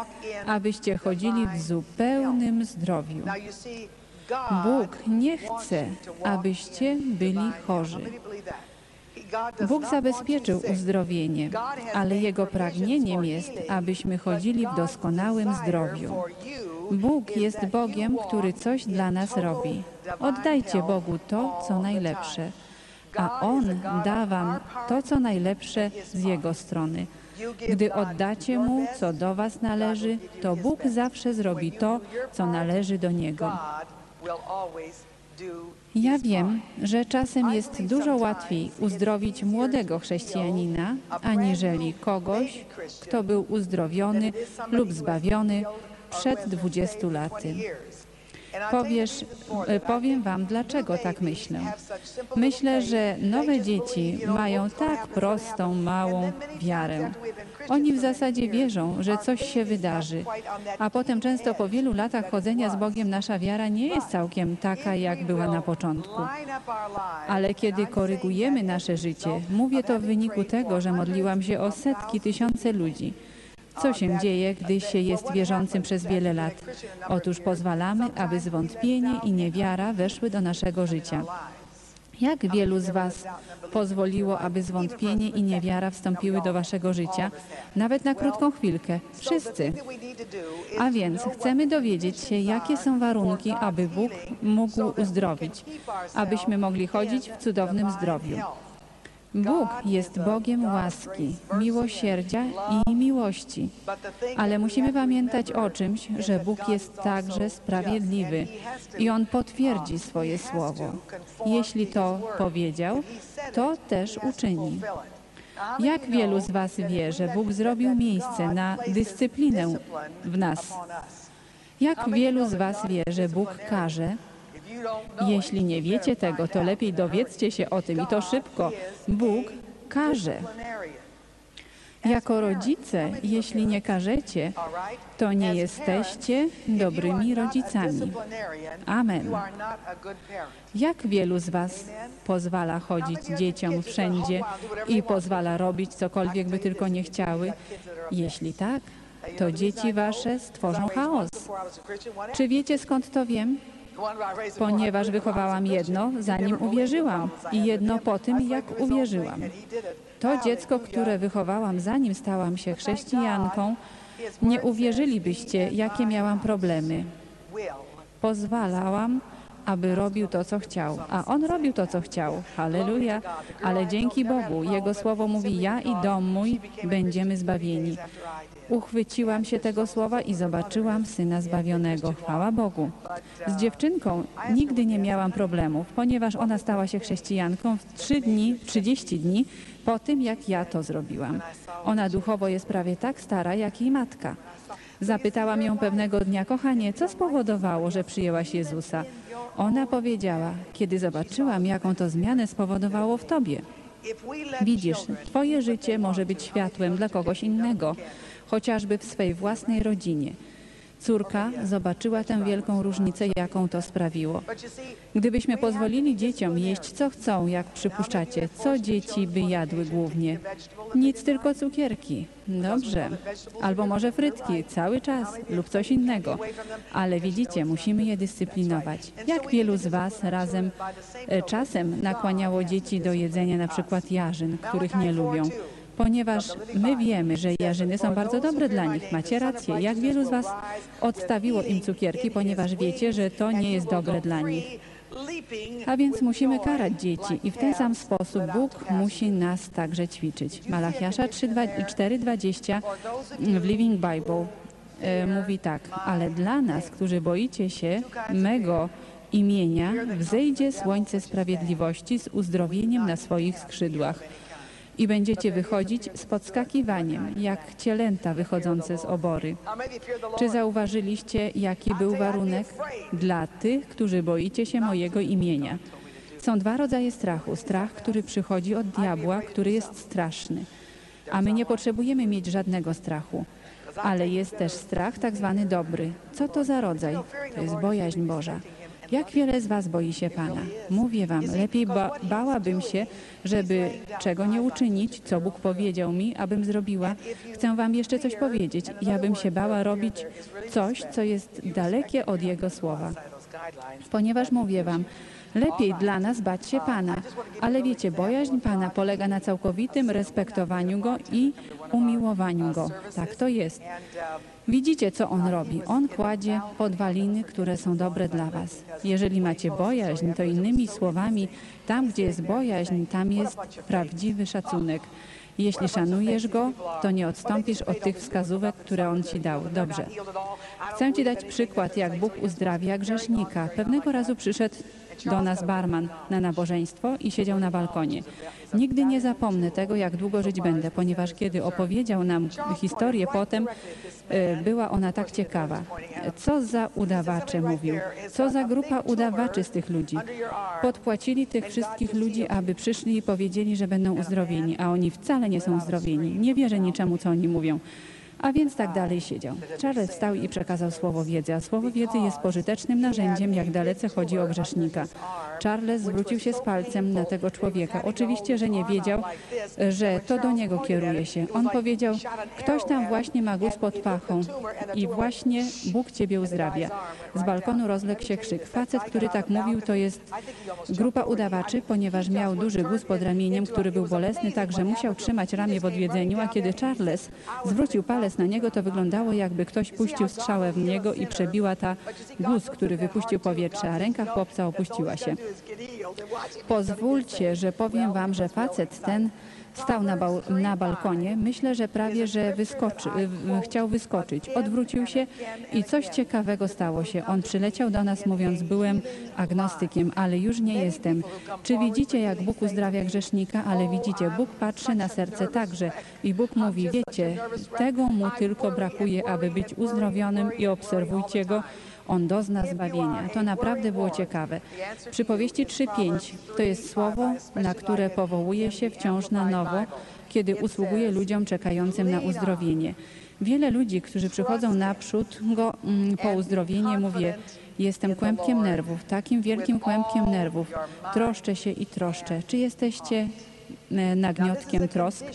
abyście chodzili w zupełnym zdrowiu. Bóg nie chce, abyście byli chorzy. Bóg zabezpieczył uzdrowienie, ale Jego pragnieniem jest, abyśmy chodzili w doskonałym zdrowiu. Bóg jest Bogiem, który coś dla nas robi. Oddajcie Bogu to, co najlepsze, a On da Wam to, co najlepsze z Jego strony. Gdy oddacie Mu, co do Was należy, to Bóg zawsze zrobi to, co należy do Niego. Ja wiem, że czasem jest dużo łatwiej uzdrowić młodego chrześcijanina, aniżeli kogoś, kto był uzdrowiony lub zbawiony przed 20 laty. Powiesz, e, powiem Wam, dlaczego tak myślę. Myślę, że nowe dzieci mają tak prostą, małą wiarę. Oni w zasadzie wierzą, że coś się wydarzy, a potem często po wielu latach chodzenia z Bogiem nasza wiara nie jest całkiem taka, jak była na początku. Ale kiedy korygujemy nasze życie, mówię to w wyniku tego, że modliłam się o setki, tysiące ludzi. Co się dzieje, gdy się jest wierzącym przez wiele lat? Otóż pozwalamy, aby zwątpienie i niewiara weszły do naszego życia. Jak wielu z Was pozwoliło, aby zwątpienie i niewiara wstąpiły do Waszego życia, nawet na krótką chwilkę? Wszyscy. A więc chcemy dowiedzieć się, jakie są warunki, aby Bóg mógł uzdrowić, abyśmy mogli chodzić w cudownym zdrowiu. Bóg jest Bogiem łaski, miłosierdzia i miłości. Ale musimy pamiętać o czymś, że Bóg jest także sprawiedliwy i On potwierdzi swoje słowo. Jeśli to powiedział, to też uczyni. Jak wielu z Was wie, że Bóg zrobił miejsce na dyscyplinę w nas? Jak wielu z Was wie, że Bóg karze? Jeśli nie wiecie tego, to lepiej dowiedzcie się o tym i to szybko. Bóg karze. Jako rodzice, jeśli nie karzecie, to nie jesteście dobrymi rodzicami. Amen. Jak wielu z Was pozwala chodzić dzieciom wszędzie i pozwala robić cokolwiek by tylko nie chciały? Jeśli tak, to dzieci Wasze stworzą chaos. Czy wiecie skąd to wiem? Ponieważ wychowałam jedno, zanim uwierzyłam, i jedno po tym, jak uwierzyłam. To dziecko, które wychowałam, zanim stałam się chrześcijanką, nie uwierzylibyście, jakie miałam problemy. Pozwalałam, aby robił to, co chciał, a on robił to, co chciał. Halleluja. Ale dzięki Bogu, Jego słowo mówi: Ja i dom mój będziemy zbawieni. Uchwyciłam się tego słowa i zobaczyłam syna zbawionego. Chwała Bogu. Z dziewczynką nigdy nie miałam problemów, ponieważ ona stała się chrześcijanką w 3 dni, 30 dni po tym, jak ja to zrobiłam. Ona duchowo jest prawie tak stara, jak jej matka. Zapytałam ją pewnego dnia, kochanie, co spowodowało, że przyjęłaś Jezusa? Ona powiedziała, kiedy zobaczyłam, jaką to zmianę spowodowało w tobie. Widzisz, twoje życie może być światłem dla kogoś innego, chociażby w swej własnej rodzinie. Córka zobaczyła tę wielką różnicę, jaką to sprawiło. Gdybyśmy pozwolili dzieciom jeść co chcą, jak przypuszczacie, co dzieci by jadły głównie? Nic, tylko cukierki. Dobrze. Albo może frytki cały czas lub coś innego. Ale widzicie, musimy je dyscyplinować. Jak wielu z Was razem e, czasem nakłaniało dzieci do jedzenia na przykład jarzyn, których nie lubią? Ponieważ my wiemy, że jarzyny są bardzo dobre dla nich. Macie rację. Jak wielu z Was odstawiło im cukierki, ponieważ wiecie, że to nie jest dobre dla nich. A więc musimy karać dzieci i w ten sam sposób Bóg musi nas także ćwiczyć. Malachiasza 4:20 w Living Bible e, mówi tak, ale dla nas, którzy boicie się mego imienia, wzejdzie słońce sprawiedliwości z uzdrowieniem na swoich skrzydłach i będziecie wychodzić z podskakiwaniem, jak cielęta wychodzące z obory. Czy zauważyliście, jaki był warunek dla tych, którzy boicie się mojego imienia? Są dwa rodzaje strachu. Strach, który przychodzi od diabła, który jest straszny. A my nie potrzebujemy mieć żadnego strachu. Ale jest też strach tak zwany dobry. Co to za rodzaj? To jest bojaźń Boża. Jak wiele z Was boi się Pana? Mówię Wam, lepiej ba bałabym się, żeby czego nie uczynić, co Bóg powiedział mi, abym zrobiła. Chcę Wam jeszcze coś powiedzieć. Ja bym się bała robić coś, co jest dalekie od Jego słowa. Ponieważ mówię Wam, Lepiej dla nas bać się Pana. Ale wiecie, bojaźń Pana polega na całkowitym respektowaniu Go i umiłowaniu Go. Tak to jest. Widzicie, co On robi. On kładzie podwaliny, które są dobre dla Was. Jeżeli macie bojaźń, to innymi słowami, tam, gdzie jest bojaźń, tam jest prawdziwy szacunek. Jeśli szanujesz Go, to nie odstąpisz od tych wskazówek, które On Ci dał. Dobrze. Chcę Ci dać przykład, jak Bóg uzdrawia grzesznika. Pewnego razu przyszedł do nas barman na nabożeństwo i siedział na balkonie. Nigdy nie zapomnę tego, jak długo żyć będę, ponieważ kiedy opowiedział nam historię potem, e, była ona tak ciekawa. Co za udawacze, mówił. Co za grupa udawaczy z tych ludzi. Podpłacili tych wszystkich ludzi, aby przyszli i powiedzieli, że będą uzdrowieni, a oni wcale nie są uzdrowieni. Nie wierzę niczemu, co oni mówią. A więc tak dalej siedział. Charles wstał i przekazał słowo wiedzy, a słowo wiedzy jest pożytecznym narzędziem, jak dalece chodzi o grzesznika. Charles zwrócił się z palcem na tego człowieka. Oczywiście, że nie wiedział, że to do niego kieruje się. On powiedział, ktoś tam właśnie ma guz pod pachą i właśnie Bóg ciebie uzdrawia. Z balkonu rozległ się krzyk. Facet, który tak mówił, to jest grupa udawaczy, ponieważ miał duży guz pod ramieniem, który był bolesny, tak że musiał trzymać ramię w odwiedzeniu, a kiedy Charles zwrócił palec na niego, to wyglądało jakby ktoś puścił strzałę w niego i przebiła ta guz, który wypuścił powietrze, a ręka chłopca opuściła się. Pozwólcie, że powiem wam, że facet ten stał na, na balkonie. Myślę, że prawie, że wyskoczy, chciał wyskoczyć. Odwrócił się i coś ciekawego stało się. On przyleciał do nas mówiąc, byłem agnostykiem, ale już nie jestem. Czy widzicie, jak Bóg uzdrawia grzesznika? Ale widzicie, Bóg patrzy na serce także. I Bóg mówi, wiecie, tego mu tylko brakuje, aby być uzdrowionym i obserwujcie go. On dozna zbawienia. To naprawdę było ciekawe. Przypowieści 3.5 to jest słowo, na które powołuje się wciąż na nowo, kiedy usługuje ludziom czekającym na uzdrowienie. Wiele ludzi, którzy przychodzą naprzód go mm, po uzdrowienie, mówię, jestem kłębkiem nerwów, takim wielkim kłębkiem nerwów. Troszczę się i troszczę. Czy jesteście e, nagniotkiem trosk?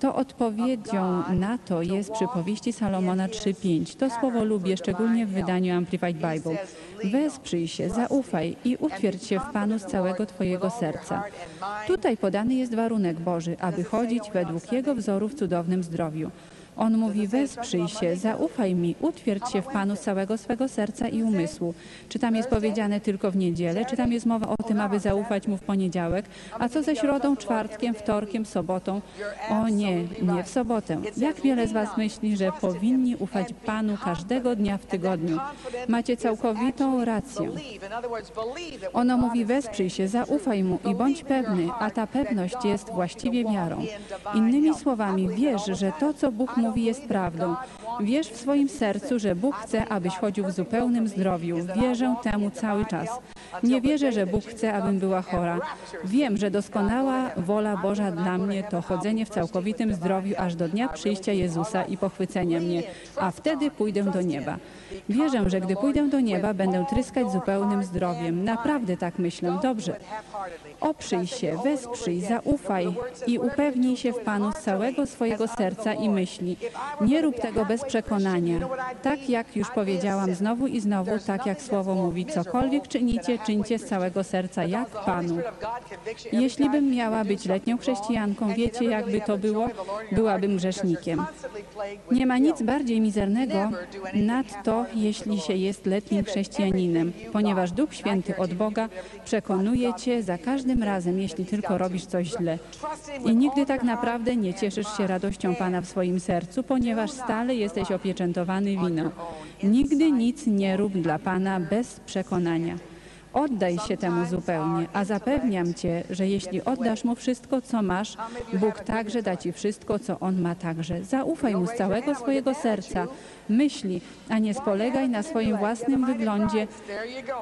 To odpowiedzią na to jest przypowieści Salomona 3.5. To słowo lubię, szczególnie w wydaniu Amplified Bible. Wesprzyj się, zaufaj i utwierdź się w Panu z całego Twojego serca. Tutaj podany jest warunek Boży, aby chodzić według Jego wzoru w cudownym zdrowiu. On mówi, wesprzyj się, zaufaj mi, utwierdź się w Panu z całego swego serca i umysłu. Czy tam jest powiedziane tylko w niedzielę, czy tam jest mowa o tym, aby zaufać Mu w poniedziałek? A co ze środą, czwartkiem, wtorkiem, sobotą? O nie, nie w sobotę. Jak wiele z Was myśli, że powinni ufać Panu każdego dnia w tygodniu? Macie całkowitą rację. Ono mówi, wesprzyj się, zaufaj Mu i bądź pewny, a ta pewność jest właściwie wiarą. Innymi słowami, wierz, że to, co Bóg mówi, jest prawdą. Wierz w swoim sercu, że Bóg chce, abyś chodził w zupełnym zdrowiu. Wierzę temu cały czas. Nie wierzę, że Bóg chce, abym była chora. Wiem, że doskonała wola Boża dla mnie to chodzenie w całkowitym zdrowiu aż do dnia przyjścia Jezusa i pochwycenia mnie, a wtedy pójdę do nieba. Wierzę, że gdy pójdę do nieba, będę tryskać zupełnym zdrowiem. Naprawdę tak myślę. Dobrze. Oprzyj się, wesprzyj, zaufaj i upewnij się w Panu z całego swojego serca i myśli. Nie rób tego bez przekonania. Tak jak już powiedziałam znowu i znowu, tak jak Słowo mówi, cokolwiek czynicie, czyńcie z całego serca, jak Panu. Jeśli bym miała być letnią chrześcijanką, wiecie jakby to było? Byłabym grzesznikiem. Nie ma nic bardziej mizernego nad to, jeśli się jest letnim chrześcijaninem, ponieważ Duch Święty od Boga przekonuje cię za każdym razem, jeśli tylko robisz coś źle. I nigdy tak naprawdę nie cieszysz się radością Pana w swoim sercu, ponieważ stale jesteś opieczętowany winą. Nigdy nic nie rób dla Pana bez przekonania. Oddaj się temu zupełnie, a zapewniam Cię, że jeśli oddasz Mu wszystko, co masz, Bóg także da Ci wszystko, co On ma także. Zaufaj Mu z całego swojego serca, myśli, a nie spolegaj na swoim własnym wyglądzie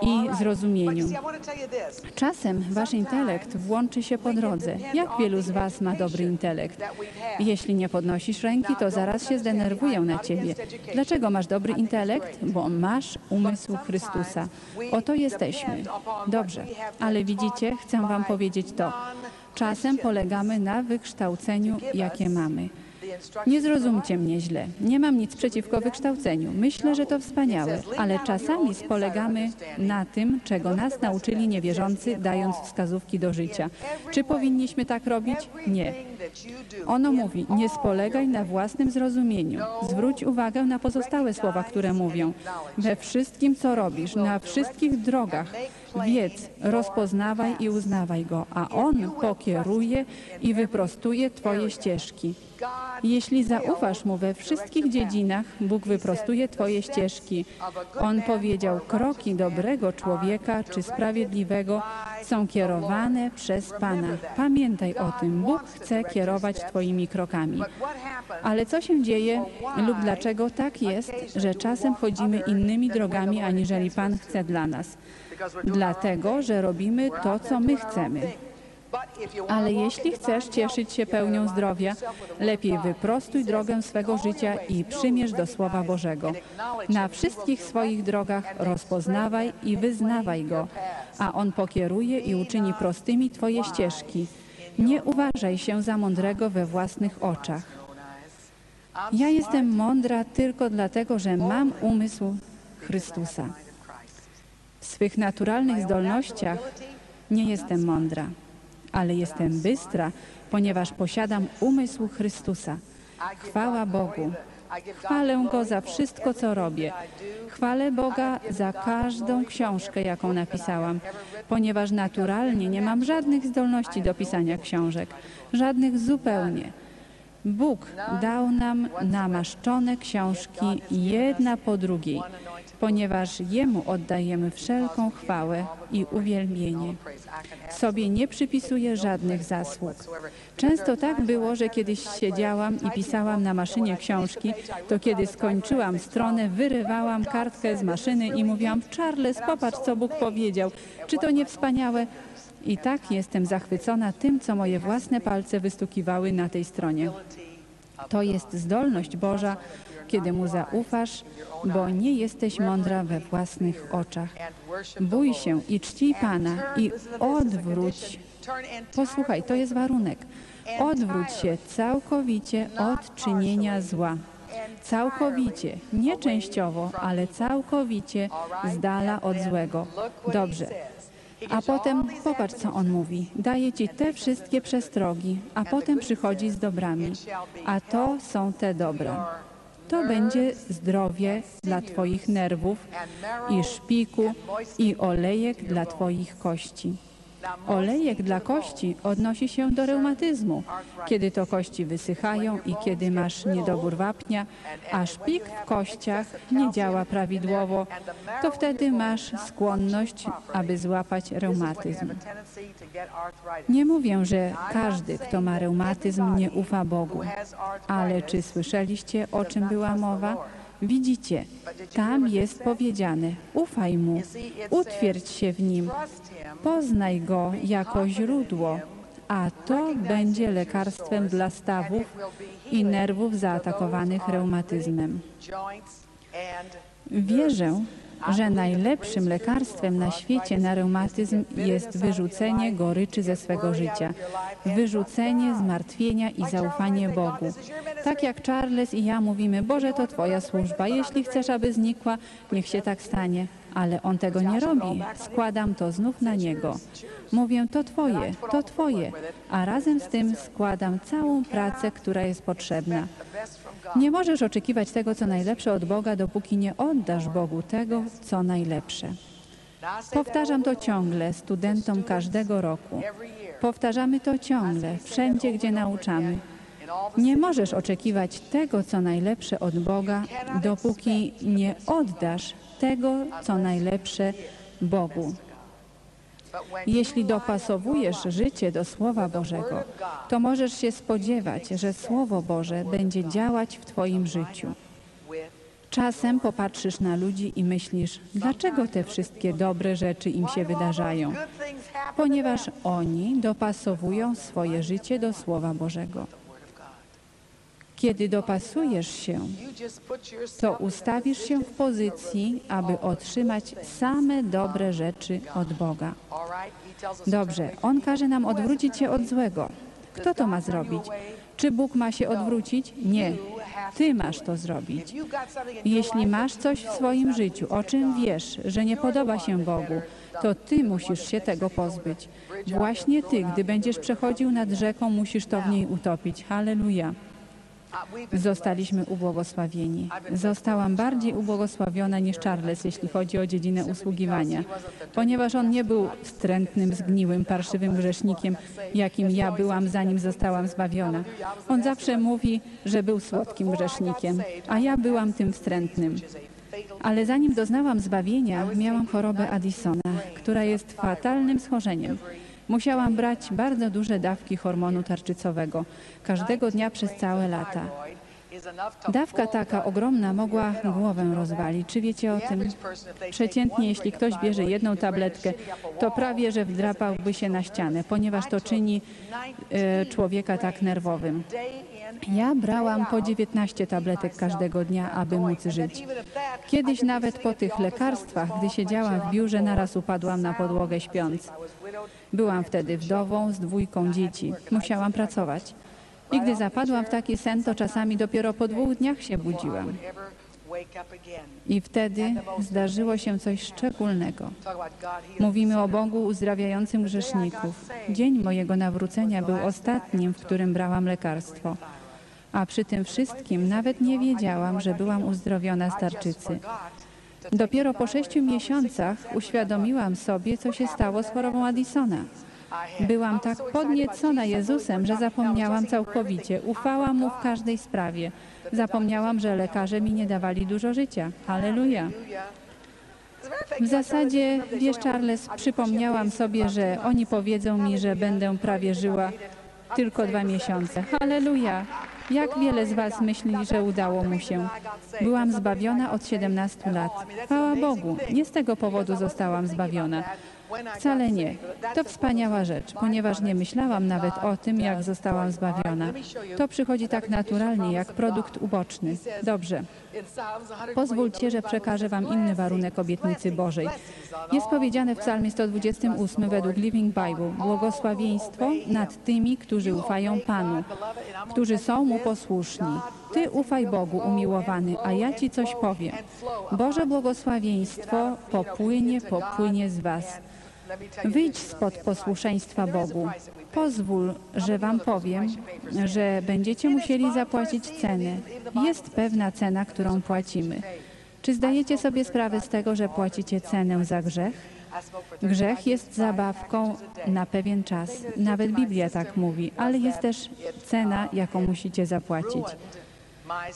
i zrozumieniu. Czasem Wasz intelekt włączy się po drodze. Jak wielu z Was ma dobry intelekt? Jeśli nie podnosisz ręki, to zaraz się zdenerwują na Ciebie. Dlaczego masz dobry intelekt? Bo masz umysł Chrystusa. Oto jesteśmy. Dobrze, ale widzicie, chcę Wam powiedzieć to. Czasem polegamy na wykształceniu, jakie mamy. Nie zrozumcie mnie źle. Nie mam nic przeciwko wykształceniu. Myślę, że to wspaniałe, ale czasami spolegamy na tym, czego nas nauczyli niewierzący, dając wskazówki do życia. Czy powinniśmy tak robić? Nie. Ono mówi: Nie spolegaj na własnym zrozumieniu. Zwróć uwagę na pozostałe słowa, które mówią. We wszystkim, co robisz, na wszystkich drogach, wiedz, rozpoznawaj i uznawaj go, a on pokieruje i wyprostuje Twoje ścieżki. Jeśli zaufasz mu we wszystkich dziedzinach, Bóg wyprostuje Twoje ścieżki. On powiedział: Kroki dobrego człowieka czy sprawiedliwego są kierowane przez Pana. Pamiętaj o tym, Bóg chce kierować Twoimi krokami. Ale co się dzieje lub dlaczego tak jest, że czasem chodzimy innymi drogami, aniżeli Pan chce dla nas? Dlatego, że robimy to, co my chcemy. Ale jeśli chcesz cieszyć się pełnią zdrowia, lepiej wyprostuj drogę swego życia i przymierz do Słowa Bożego. Na wszystkich swoich drogach rozpoznawaj i wyznawaj Go, a On pokieruje i uczyni prostymi Twoje ścieżki. Nie uważaj się za mądrego we własnych oczach. Ja jestem mądra tylko dlatego, że mam umysł Chrystusa. W swych naturalnych zdolnościach nie jestem mądra, ale jestem bystra, ponieważ posiadam umysł Chrystusa. Chwała Bogu. Chwalę Go za wszystko, co robię. Chwalę Boga za każdą książkę, jaką napisałam, ponieważ naturalnie nie mam żadnych zdolności do pisania książek, żadnych zupełnie. Bóg dał nam namaszczone książki jedna po drugiej, ponieważ Jemu oddajemy wszelką chwałę i uwielbienie. Sobie nie przypisuję żadnych zasług. Często tak było, że kiedyś siedziałam i pisałam na maszynie książki, to kiedy skończyłam stronę, wyrywałam kartkę z maszyny i mówiłam: Charles, popatrz, co Bóg powiedział. Czy to nie wspaniałe? I tak jestem zachwycona tym, co moje własne palce wystukiwały na tej stronie. To jest zdolność Boża, kiedy Mu zaufasz, bo nie jesteś mądra we własnych oczach. Bój się i czcij Pana i odwróć. Posłuchaj, to jest warunek. Odwróć się całkowicie od czynienia zła. Całkowicie, nie częściowo, ale całkowicie z dala od złego. Dobrze. A potem popatrz, co on mówi. Daje ci te wszystkie przestrogi, a potem przychodzi z dobrami. A to są te dobra. To będzie zdrowie dla Twoich nerwów i szpiku i olejek dla Twoich kości. Olejek dla kości odnosi się do reumatyzmu, kiedy to kości wysychają i kiedy masz niedobór wapnia, a szpik w kościach nie działa prawidłowo, to wtedy masz skłonność, aby złapać reumatyzm. Nie mówię, że każdy, kto ma reumatyzm, nie ufa Bogu, ale czy słyszeliście, o czym była mowa? Widzicie, tam jest powiedziane: ufaj mu, utwierdź się w nim, poznaj go jako źródło, a to będzie lekarstwem dla stawów i nerwów zaatakowanych reumatyzmem. Wierzę, że najlepszym lekarstwem na świecie na reumatyzm jest wyrzucenie goryczy ze swego życia, wyrzucenie zmartwienia i zaufanie Bogu. Tak jak Charles i ja mówimy, Boże, to Twoja służba. Jeśli chcesz, aby znikła, niech się tak stanie. Ale on tego nie robi. Składam to znów na niego. Mówię, to Twoje, to Twoje, a razem z tym składam całą pracę, która jest potrzebna. Nie możesz oczekiwać tego, co najlepsze od Boga, dopóki nie oddasz Bogu tego, co najlepsze. Powtarzam to ciągle studentom każdego roku. Powtarzamy to ciągle, wszędzie, gdzie nauczamy. Nie możesz oczekiwać tego, co najlepsze od Boga, dopóki nie oddasz tego, co najlepsze Bogu. Jeśli dopasowujesz życie do Słowa Bożego, to możesz się spodziewać, że Słowo Boże będzie działać w Twoim życiu. Czasem popatrzysz na ludzi i myślisz, dlaczego te wszystkie dobre rzeczy im się wydarzają? Ponieważ oni dopasowują swoje życie do Słowa Bożego. Kiedy dopasujesz się, to ustawisz się w pozycji, aby otrzymać same dobre rzeczy od Boga. Dobrze, On każe nam odwrócić się od złego. Kto to ma zrobić? Czy Bóg ma się odwrócić? Nie. Ty masz to zrobić. Jeśli masz coś w swoim życiu, o czym wiesz, że nie podoba się Bogu, to ty musisz się tego pozbyć. Właśnie ty, gdy będziesz przechodził nad rzeką, musisz to w niej utopić. Halleluja. Zostaliśmy ubłogosławieni. Zostałam bardziej ubłogosławiona niż Charles, jeśli chodzi o dziedzinę usługiwania, ponieważ on nie był wstrętnym, zgniłym, parszywym grzesznikiem, jakim ja byłam, zanim zostałam zbawiona. On zawsze mówi, że był słodkim grzesznikiem, a ja byłam tym wstrętnym. Ale zanim doznałam zbawienia, miałam chorobę Addisona, która jest fatalnym schorzeniem. Musiałam brać bardzo duże dawki hormonu tarczycowego każdego dnia przez całe lata. Dawka taka ogromna mogła głowę rozwalić. Czy wiecie o tym? Przeciętnie, jeśli ktoś bierze jedną tabletkę, to prawie, że wdrapałby się na ścianę, ponieważ to czyni e, człowieka tak nerwowym. Ja brałam po 19 tabletek każdego dnia, aby móc żyć. Kiedyś nawet po tych lekarstwach, gdy siedziałam w biurze, naraz upadłam na podłogę śpiąc. Byłam wtedy wdową z dwójką dzieci. Musiałam pracować. I gdy zapadłam w taki sen, to czasami dopiero po dwóch dniach się budziłam. I wtedy zdarzyło się coś szczególnego. Mówimy o Bogu uzdrawiającym grzeszników. Dzień mojego nawrócenia był ostatnim, w którym brałam lekarstwo. A przy tym wszystkim nawet nie wiedziałam, że byłam uzdrowiona z tarczycy. Dopiero po sześciu miesiącach uświadomiłam sobie, co się stało z chorobą Addisona. Byłam tak podniecona Jezusem, że zapomniałam całkowicie. Ufałam Mu w każdej sprawie. Zapomniałam, że lekarze mi nie dawali dużo życia. Halleluja. W zasadzie, wiesz, Charles, przypomniałam sobie, że oni powiedzą mi, że będę prawie żyła tylko dwa miesiące. Halleluja! Jak wiele z Was myśli, że udało mu się? Byłam zbawiona od 17 lat. Chwała Bogu, nie z tego powodu zostałam zbawiona. Wcale nie. To wspaniała rzecz, ponieważ nie myślałam nawet o tym, jak zostałam zbawiona. To przychodzi tak naturalnie, jak produkt uboczny. Dobrze. Pozwólcie, że przekażę Wam inny warunek obietnicy Bożej. Jest powiedziane w Psalmie 128 według Living Bible: Błogosławieństwo nad tymi, którzy ufają Panu, którzy są Mu posłuszni. Ty ufaj Bogu, umiłowany, a ja Ci coś powiem. Boże błogosławieństwo popłynie, popłynie z Was. Wyjdź spod posłuszeństwa Bogu. Pozwól, że Wam powiem, że będziecie musieli zapłacić cenę. Jest pewna cena, którą płacimy. Czy zdajecie sobie sprawę z tego, że płacicie cenę za grzech? Grzech jest zabawką na pewien czas. Nawet Biblia tak mówi, ale jest też cena, jaką musicie zapłacić.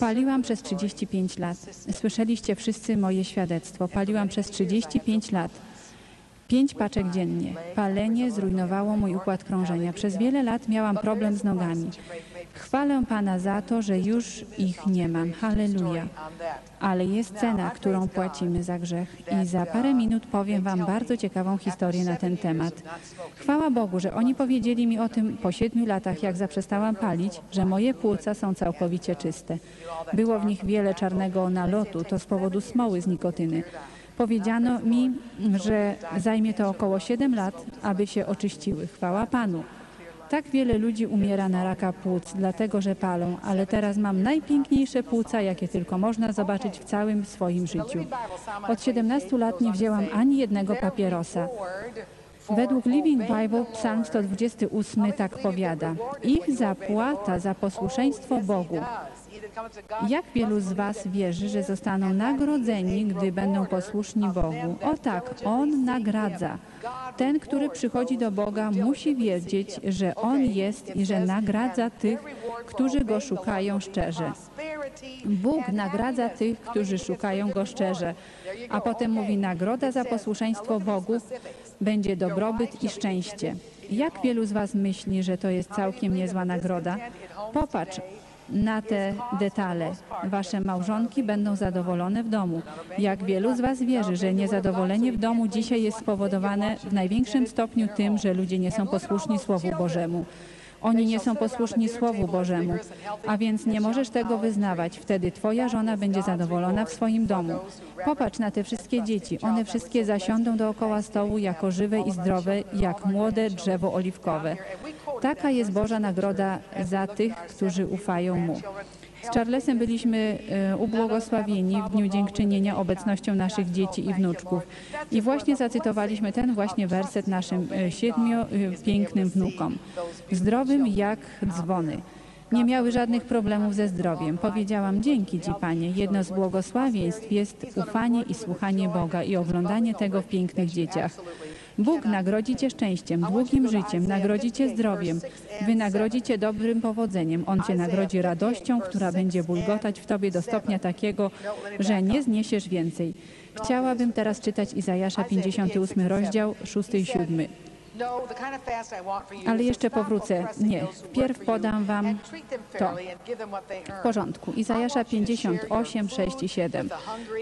Paliłam przez 35 lat. Słyszeliście wszyscy moje świadectwo. Paliłam przez 35 lat. Pięć paczek dziennie. Palenie zrujnowało mój układ krążenia. Przez wiele lat miałam problem z nogami. Chwalę Pana za to, że już ich nie mam. Halleluja. Ale jest cena, którą płacimy za grzech. I za parę minut powiem Wam bardzo ciekawą historię na ten temat. Chwała Bogu, że oni powiedzieli mi o tym po siedmiu latach, jak zaprzestałam palić, że moje płuca są całkowicie czyste. Było w nich wiele czarnego nalotu, to z powodu smoły z nikotyny. Powiedziano mi, że zajmie to około 7 lat, aby się oczyściły. Chwała Panu. Tak wiele ludzi umiera na raka płuc, dlatego że palą, ale teraz mam najpiękniejsze płuca, jakie tylko można zobaczyć w całym swoim życiu. Od 17 lat nie wzięłam ani jednego papierosa. Według Living Bible Psalm 128 tak powiada. Ich zapłata za posłuszeństwo Bogu jak wielu z Was wierzy, że zostaną nagrodzeni, gdy będą posłuszni Bogu? O tak, On nagradza. Ten, który przychodzi do Boga, musi wiedzieć, że On jest i że nagradza tych, którzy Go szukają szczerze. Bóg nagradza tych, którzy szukają Go szczerze. A potem mówi, nagroda za posłuszeństwo Bogu będzie dobrobyt i szczęście. Jak wielu z Was myśli, że to jest całkiem niezła nagroda? Popatrz, na te detale. Wasze małżonki będą zadowolone w domu. Jak wielu z Was wierzy, że niezadowolenie w domu dzisiaj jest spowodowane w największym stopniu tym, że ludzie nie są posłuszni Słowu Bożemu. Oni nie są posłuszni Słowu Bożemu, a więc nie możesz tego wyznawać. Wtedy Twoja żona będzie zadowolona w swoim domu. Popatrz na te wszystkie dzieci. One wszystkie zasiądą dookoła stołu jako żywe i zdrowe, jak młode drzewo oliwkowe. Taka jest Boża nagroda za tych, którzy ufają Mu. Z Charlesem byliśmy e, ubłogosławieni w Dniu Dziękczynienia obecnością naszych dzieci i wnuczków. I właśnie zacytowaliśmy ten właśnie werset naszym e, siedmiu e, pięknym wnukom. Zdrowym jak dzwony. Nie miały żadnych problemów ze zdrowiem. Powiedziałam, dzięki Ci Panie. Jedno z błogosławieństw jest ufanie i słuchanie Boga i oglądanie tego w pięknych dzieciach. Bóg nagrodzi Cię szczęściem, długim życiem, nagrodzi Cię zdrowiem, wynagrodzi Cię dobrym powodzeniem. On Cię nagrodzi radością, która będzie bulgotać w Tobie do stopnia takiego, że nie zniesiesz więcej. Chciałabym teraz czytać Izajasza 58 rozdział 6 i 7. Ale jeszcze powrócę. Nie, wpierw podam wam to. W porządku. Izajasza 58, 6 i 7.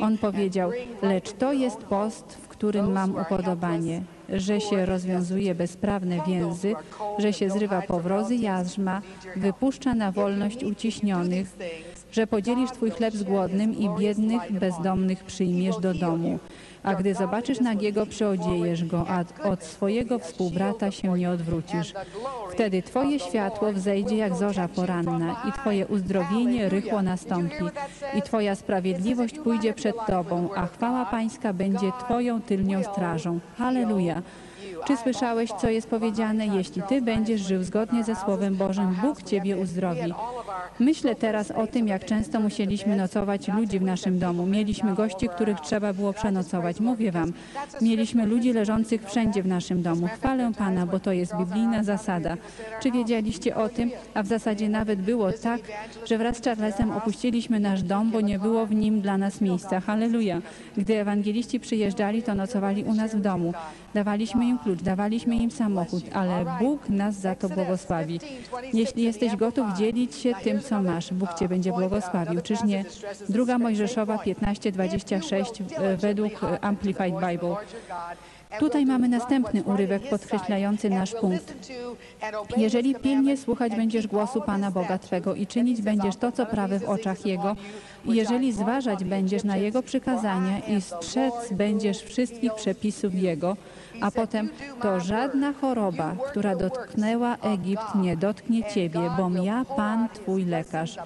On powiedział, lecz to jest post, w którym mam upodobanie, że się rozwiązuje bezprawne więzy, że się zrywa powrozy jarzma, wypuszcza na wolność uciśnionych, że podzielisz Twój chleb z głodnym i biednych, bezdomnych przyjmiesz do domu. A gdy zobaczysz nagiego, przyodziejesz go, a od swojego współbrata się nie odwrócisz. Wtedy Twoje światło wzejdzie jak zorza poranna i Twoje uzdrowienie rychło nastąpi i Twoja sprawiedliwość pójdzie przed Tobą, a chwała Pańska będzie Twoją tylnią strażą. Halleluja! Czy słyszałeś, co jest powiedziane? Jeśli Ty będziesz żył zgodnie ze Słowem Bożym, Bóg Ciebie uzdrowi. Myślę teraz o tym, jak często musieliśmy nocować ludzi w naszym domu. Mieliśmy gości, których trzeba było przenocować. Mówię Wam, mieliśmy ludzi leżących wszędzie w naszym domu. Chwalę Pana, bo to jest biblijna zasada. Czy wiedzieliście o tym? A w zasadzie nawet było tak, że wraz z Charlesem opuściliśmy nasz dom, bo nie było w nim dla nas miejsca. Halleluja. Gdy ewangeliści przyjeżdżali, to nocowali u nas w domu. Dawaliśmy im klucz, dawaliśmy im samochód, ale Bóg nas za to błogosławi. Jeśli jesteś gotów dzielić się tym, co masz, Bóg Cię będzie błogosławił. Czyż nie? Druga Mojżeszowa 15:26 e, według e, Amplified Bible. Tutaj mamy następny urywek podkreślający nasz punkt. Jeżeli pilnie słuchać będziesz głosu Pana Boga Twego i czynić będziesz to, co prawe w oczach Jego, i jeżeli zważać będziesz na Jego przykazania i strzec będziesz wszystkich przepisów Jego, a potem to żadna choroba, która dotknęła Egipt, nie dotknie Ciebie, bom ja, Pan, Twój lekarz.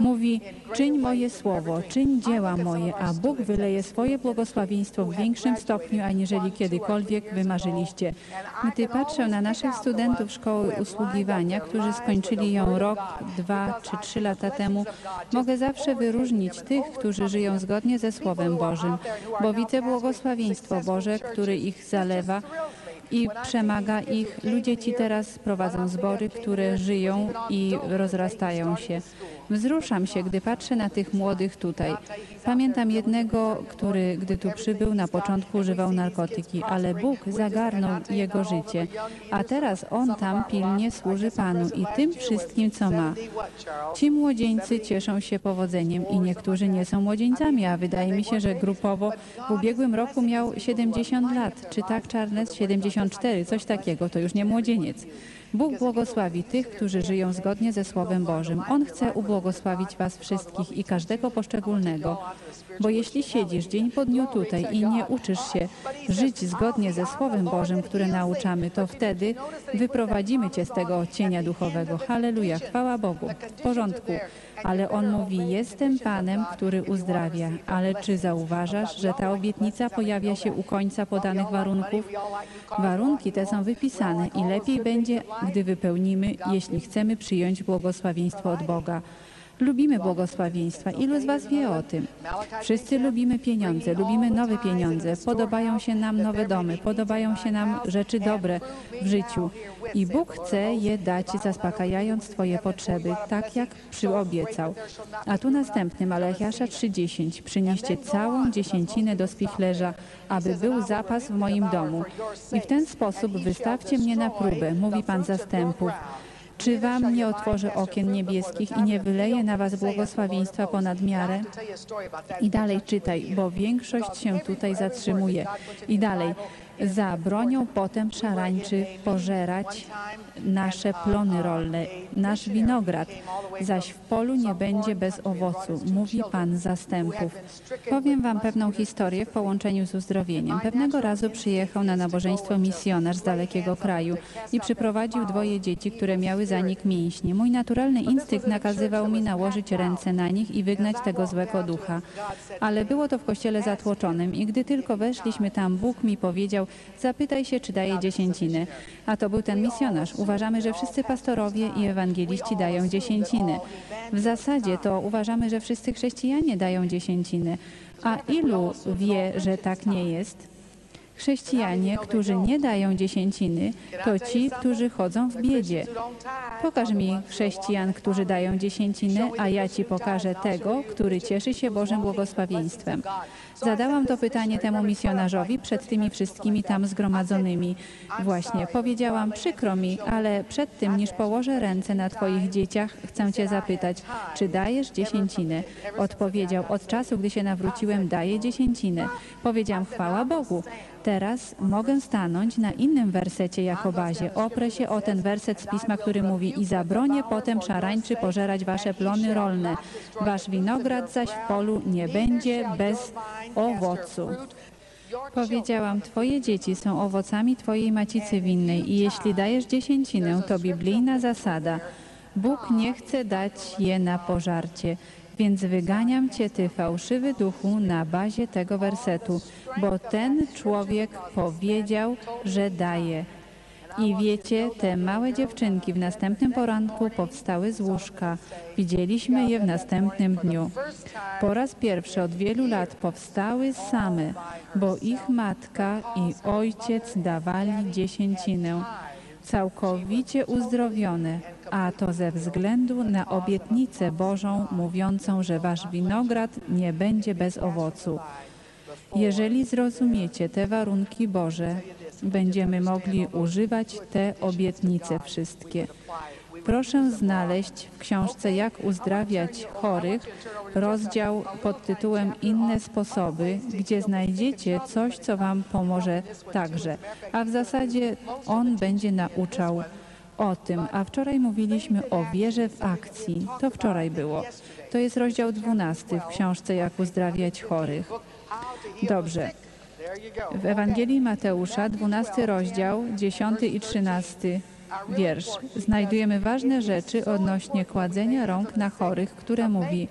Mówi, czyń moje słowo, czyń dzieła moje, a Bóg wyleje swoje błogosławieństwo w większym stopniu, aniżeli kiedykolwiek wymarzyliście. Gdy patrzę na naszych studentów szkoły usługiwania, którzy skończyli ją rok, dwa czy trzy lata temu, mogę zawsze wyróżnić tych, którzy żyją zgodnie ze Słowem Bożym, bo widzę błogosławieństwo Boże, który ich zalewa i przemaga ich. Ludzie ci teraz prowadzą zbory, które żyją i rozrastają się. Wzruszam się, gdy patrzę na tych młodych tutaj. Pamiętam jednego, który, gdy tu przybył, na początku używał narkotyki, ale Bóg zagarnął jego życie, a teraz on tam pilnie służy Panu i tym wszystkim, co ma. Ci młodzieńcy cieszą się powodzeniem i niektórzy nie są młodzieńcami, a wydaje mi się, że grupowo w ubiegłym roku miał 70 lat. Czy tak, Charles? 74, coś takiego, to już nie młodzieniec. Bóg błogosławi tych, którzy żyją zgodnie ze Słowem Bożym. On chce ubłogosławić Was wszystkich i każdego poszczególnego. Bo jeśli siedzisz dzień po dniu tutaj i nie uczysz się żyć zgodnie ze Słowem Bożym, które nauczamy, to wtedy wyprowadzimy Cię z tego cienia duchowego. Halleluja, chwała Bogu. W porządku. Ale on mówi, jestem Panem, który uzdrawia. Ale czy zauważasz, że ta obietnica pojawia się u końca podanych warunków? Warunki te są wypisane i lepiej będzie, gdy wypełnimy, jeśli chcemy przyjąć błogosławieństwo od Boga. Lubimy błogosławieństwa. Ilu z Was wie o tym? Wszyscy lubimy pieniądze, lubimy nowe pieniądze, podobają się nam nowe domy, podobają się nam rzeczy dobre w życiu. I Bóg chce je dać, zaspokajając Twoje potrzeby, tak jak przyobiecał. A tu następny, Malachiasza 3,10. Przynieście całą dziesięcinę do spichlerza, aby był zapas w moim domu. I w ten sposób wystawcie mnie na próbę, mówi Pan zastępów. Czy wam nie otworzę okien niebieskich i nie wyleję na was błogosławieństwa ponad miarę? I dalej czytaj, bo większość się tutaj zatrzymuje. I dalej. Za bronią potem szarańczy pożerać nasze plony rolne, nasz winograd, zaś w polu nie będzie bez owocu, mówi Pan zastępów. Powiem Wam pewną historię w połączeniu z uzdrowieniem. Pewnego razu przyjechał na nabożeństwo misjonarz z dalekiego kraju i przyprowadził dwoje dzieci, które miały zanik mięśni. Mój naturalny instynkt nakazywał mi nałożyć ręce na nich i wygnać tego złego ducha. Ale było to w kościele zatłoczonym i gdy tylko weszliśmy tam, Bóg mi powiedział, zapytaj się, czy daje dziesięciny. A to był ten misjonarz. Uważamy, że wszyscy pastorowie i ewangeliści dają dziesięciny. W zasadzie to uważamy, że wszyscy chrześcijanie dają dziesięciny. A ilu wie, że tak nie jest? Chrześcijanie, którzy nie dają dziesięciny, to ci, którzy chodzą w biedzie. Pokaż mi chrześcijan, którzy dają dziesięciny, a ja ci pokażę tego, który cieszy się Bożym błogosławieństwem. Zadałam to pytanie temu misjonarzowi przed tymi wszystkimi tam zgromadzonymi. Właśnie powiedziałam, przykro mi, ale przed tym, niż położę ręce na Twoich dzieciach, chcę Cię zapytać, czy dajesz dziesięcinę? Odpowiedział, od czasu, gdy się nawróciłem, daję dziesięcinę. Powiedziałam, chwała Bogu. Teraz mogę stanąć na innym wersecie jako bazie. Oprę się o ten werset z pisma, który mówi i zabronię potem szarańczy pożerać wasze plony rolne. Wasz winograd zaś w polu nie będzie bez owocu. Powiedziałam, Twoje dzieci są owocami Twojej macicy winnej i jeśli dajesz dziesięcinę, to biblijna zasada. Bóg nie chce dać je na pożarcie, więc wyganiam Cię, Ty fałszywy duchu, na bazie tego wersetu, bo ten człowiek powiedział, że daje. I wiecie, te małe dziewczynki w następnym poranku powstały z łóżka. Widzieliśmy je w następnym dniu. Po raz pierwszy od wielu lat powstały same, bo ich matka i ojciec dawali dziesięcinę. Całkowicie uzdrowione, a to ze względu na obietnicę Bożą mówiącą, że wasz winograd nie będzie bez owocu. Jeżeli zrozumiecie te warunki Boże, będziemy mogli używać te obietnice wszystkie. Proszę znaleźć w książce Jak uzdrawiać chorych rozdział pod tytułem Inne sposoby, gdzie znajdziecie coś, co Wam pomoże także. A w zasadzie on będzie nauczał o tym. A wczoraj mówiliśmy o wierze w akcji. To wczoraj było. To jest rozdział 12 w książce Jak uzdrawiać chorych. Dobrze. W Ewangelii Mateusza, 12 rozdział, 10 i 13 wiersz. Znajdujemy ważne rzeczy odnośnie kładzenia rąk na chorych, które mówi,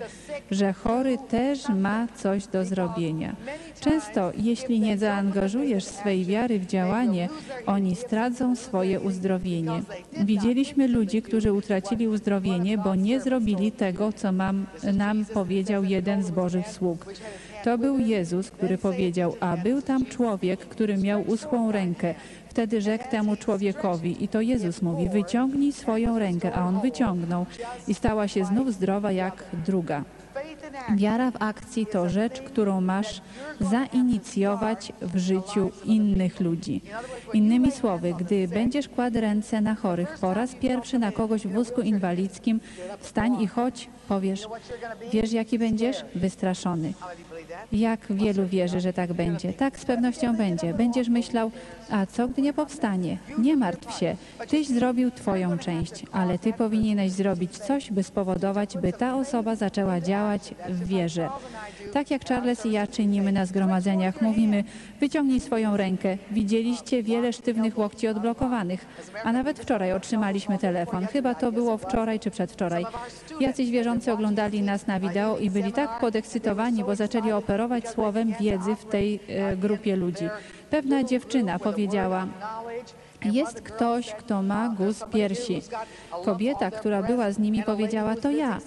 że chory też ma coś do zrobienia. Często, jeśli nie zaangażujesz swej wiary w działanie, oni stracą swoje uzdrowienie. Widzieliśmy ludzi, którzy utracili uzdrowienie, bo nie zrobili tego, co mam, nam powiedział jeden z Bożych sług. To był Jezus, który powiedział, a był tam człowiek, który miał uschłą rękę. Wtedy rzekł temu człowiekowi, i to Jezus mówi, wyciągnij swoją rękę, a on wyciągnął i stała się znów zdrowa jak druga. Wiara w akcji to rzecz, którą masz zainicjować w życiu innych ludzi. Innymi słowy, gdy będziesz kładł ręce na chorych po raz pierwszy na kogoś w wózku inwalidzkim, wstań i chodź, powiesz, wiesz jaki będziesz? Wystraszony. Jak wielu wierzy, że tak będzie? Tak z pewnością będzie. Będziesz myślał, a co gdy nie powstanie? Nie martw się. Tyś zrobił twoją część, ale ty powinieneś zrobić coś, by spowodować, by ta osoba zaczęła działać w wierze. Tak jak Charles i ja czynimy na zgromadzeniach, mówimy, wyciągnij swoją rękę. Widzieliście wiele sztywnych łokci odblokowanych, a nawet wczoraj otrzymaliśmy telefon. Chyba to było wczoraj czy przedwczoraj. Jacyś wierzący oglądali nas na wideo i byli tak podekscytowani, bo zaczęli operować słowem wiedzy w tej e, grupie ludzi. Pewna dziewczyna powiedziała, jest ktoś, kto ma guz piersi. Kobieta, która była z nimi, powiedziała, to ja.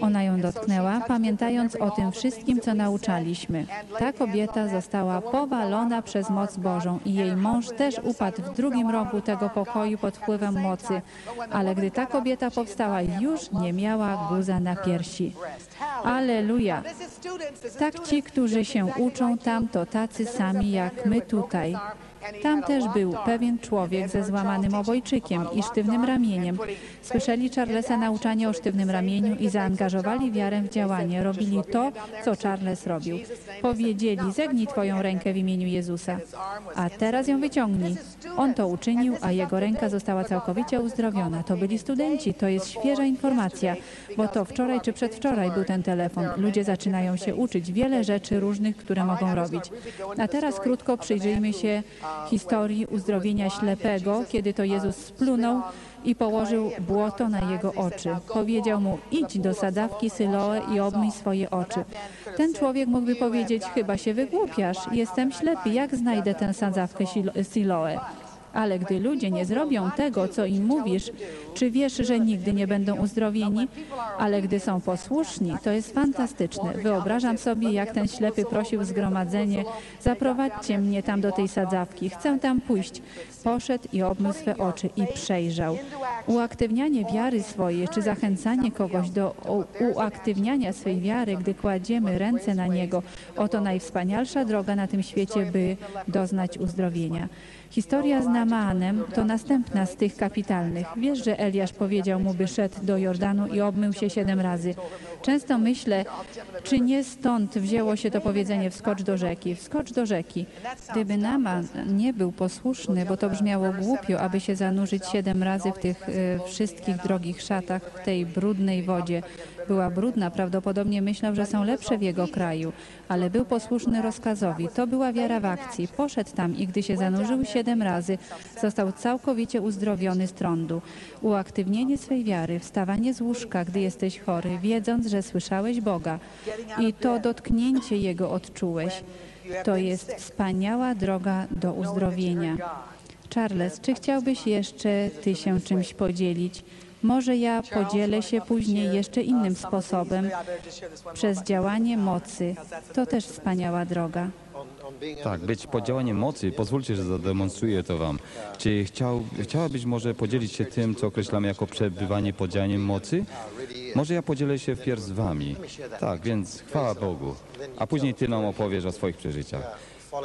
Ona ją dotknęła, pamiętając o tym wszystkim, co nauczaliśmy. Ta kobieta została powalona przez moc Bożą i jej mąż też upadł w drugim rogu tego pokoju pod wpływem mocy. Ale gdy ta kobieta powstała, już nie miała guza na piersi. Aleluja! Tak ci, którzy się uczą tam, to tacy sami jak my tutaj. Tam też był pewien człowiek ze złamanym obojczykiem i sztywnym ramieniem. Słyszeli Charlesa nauczanie o sztywnym ramieniu i zaangażowali wiarę w działanie. Robili to, co Charles robił. Powiedzieli, zegnij twoją rękę w imieniu Jezusa, a teraz ją wyciągnij. On to uczynił, a jego ręka została całkowicie uzdrowiona. To byli studenci, to jest świeża informacja, bo to wczoraj czy przedwczoraj był ten telefon. Ludzie zaczynają się uczyć wiele rzeczy różnych, które mogą robić. A teraz krótko przyjrzyjmy się historii uzdrowienia ślepego, kiedy to Jezus splunął i położył błoto na jego oczy. Powiedział mu, idź do sadawki Syloe i obmyj swoje oczy. Ten człowiek mógłby powiedzieć, chyba się wygłupiasz, jestem ślepy, jak znajdę tę sadzawkę Silo- Siloe? Ale gdy ludzie nie zrobią tego, co im mówisz, czy wiesz, że nigdy nie będą uzdrowieni? Ale gdy są posłuszni, to jest fantastyczne. Wyobrażam sobie, jak ten ślepy prosił zgromadzenie, zaprowadźcie mnie tam do tej sadzawki, chcę tam pójść. Poszedł i obmył swe oczy i przejrzał. Uaktywnianie wiary swojej, czy zachęcanie kogoś do uaktywniania swej wiary, gdy kładziemy ręce na niego, oto najwspanialsza droga na tym świecie, by doznać uzdrowienia. Historia z Namaanem to następna z tych kapitalnych. Wiesz, że Eliasz powiedział mu, by szedł do Jordanu i obmył się siedem razy. Często myślę, czy nie stąd wzięło się to powiedzenie wskocz do rzeki, wskocz do rzeki. Gdyby Naman nie był posłuszny, bo to brzmiało głupio, aby się zanurzyć siedem razy w tych e, wszystkich drogich szatach, w tej brudnej wodzie. Była brudna, prawdopodobnie myślał, że są lepsze w jego kraju, ale był posłuszny rozkazowi. To była wiara w akcji. Poszedł tam i gdy się zanurzył siedem razy, został całkowicie uzdrowiony z trądu. Uaktywnienie swej wiary, wstawanie z łóżka, gdy jesteś chory, wiedząc, że słyszałeś Boga i to dotknięcie Jego odczułeś, to jest wspaniała droga do uzdrowienia. Charles, czy chciałbyś jeszcze Ty się czymś podzielić? Może ja podzielę się później jeszcze innym sposobem, przez działanie mocy. To też wspaniała droga. Tak, być pod działaniem mocy. Pozwólcie, że zademonstruję to wam. Czy chciał, chciałabyś może podzielić się tym, co określamy jako przebywanie pod działaniem mocy? Może ja podzielę się wpierw z wami. Tak, więc chwała Bogu. A później ty nam opowiesz o swoich przeżyciach.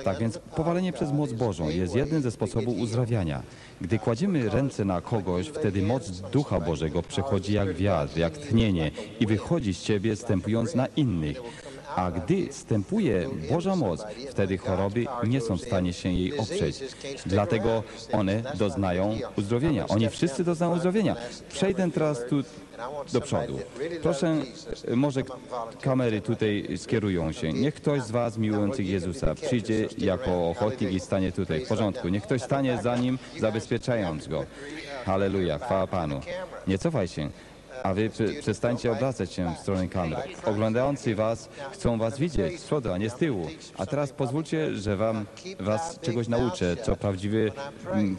Tak więc powalenie przez moc Bożą jest jednym ze sposobów uzdrawiania. Gdy kładziemy ręce na kogoś, wtedy moc Ducha Bożego przechodzi jak wiatr, jak tchnienie i wychodzi z ciebie, stępując na innych. A gdy stępuje Boża moc, wtedy choroby nie są w stanie się jej oprzeć. Dlatego one doznają uzdrowienia. Oni wszyscy doznają uzdrowienia. Przejdę teraz tu do przodu. Proszę, może kamery tutaj skierują się. Niech ktoś z Was miłujących Jezusa przyjdzie jako ochotnik i stanie tutaj. W porządku. Niech ktoś stanie za nim, zabezpieczając go. Halleluja, chwała Panu. Nie cofaj się. A wy przestańcie obracać się w stronę kamer. Oglądający was chcą was widzieć z przodu, a nie z tyłu. A teraz pozwólcie, że wam was czegoś nauczę, co prawdziwie,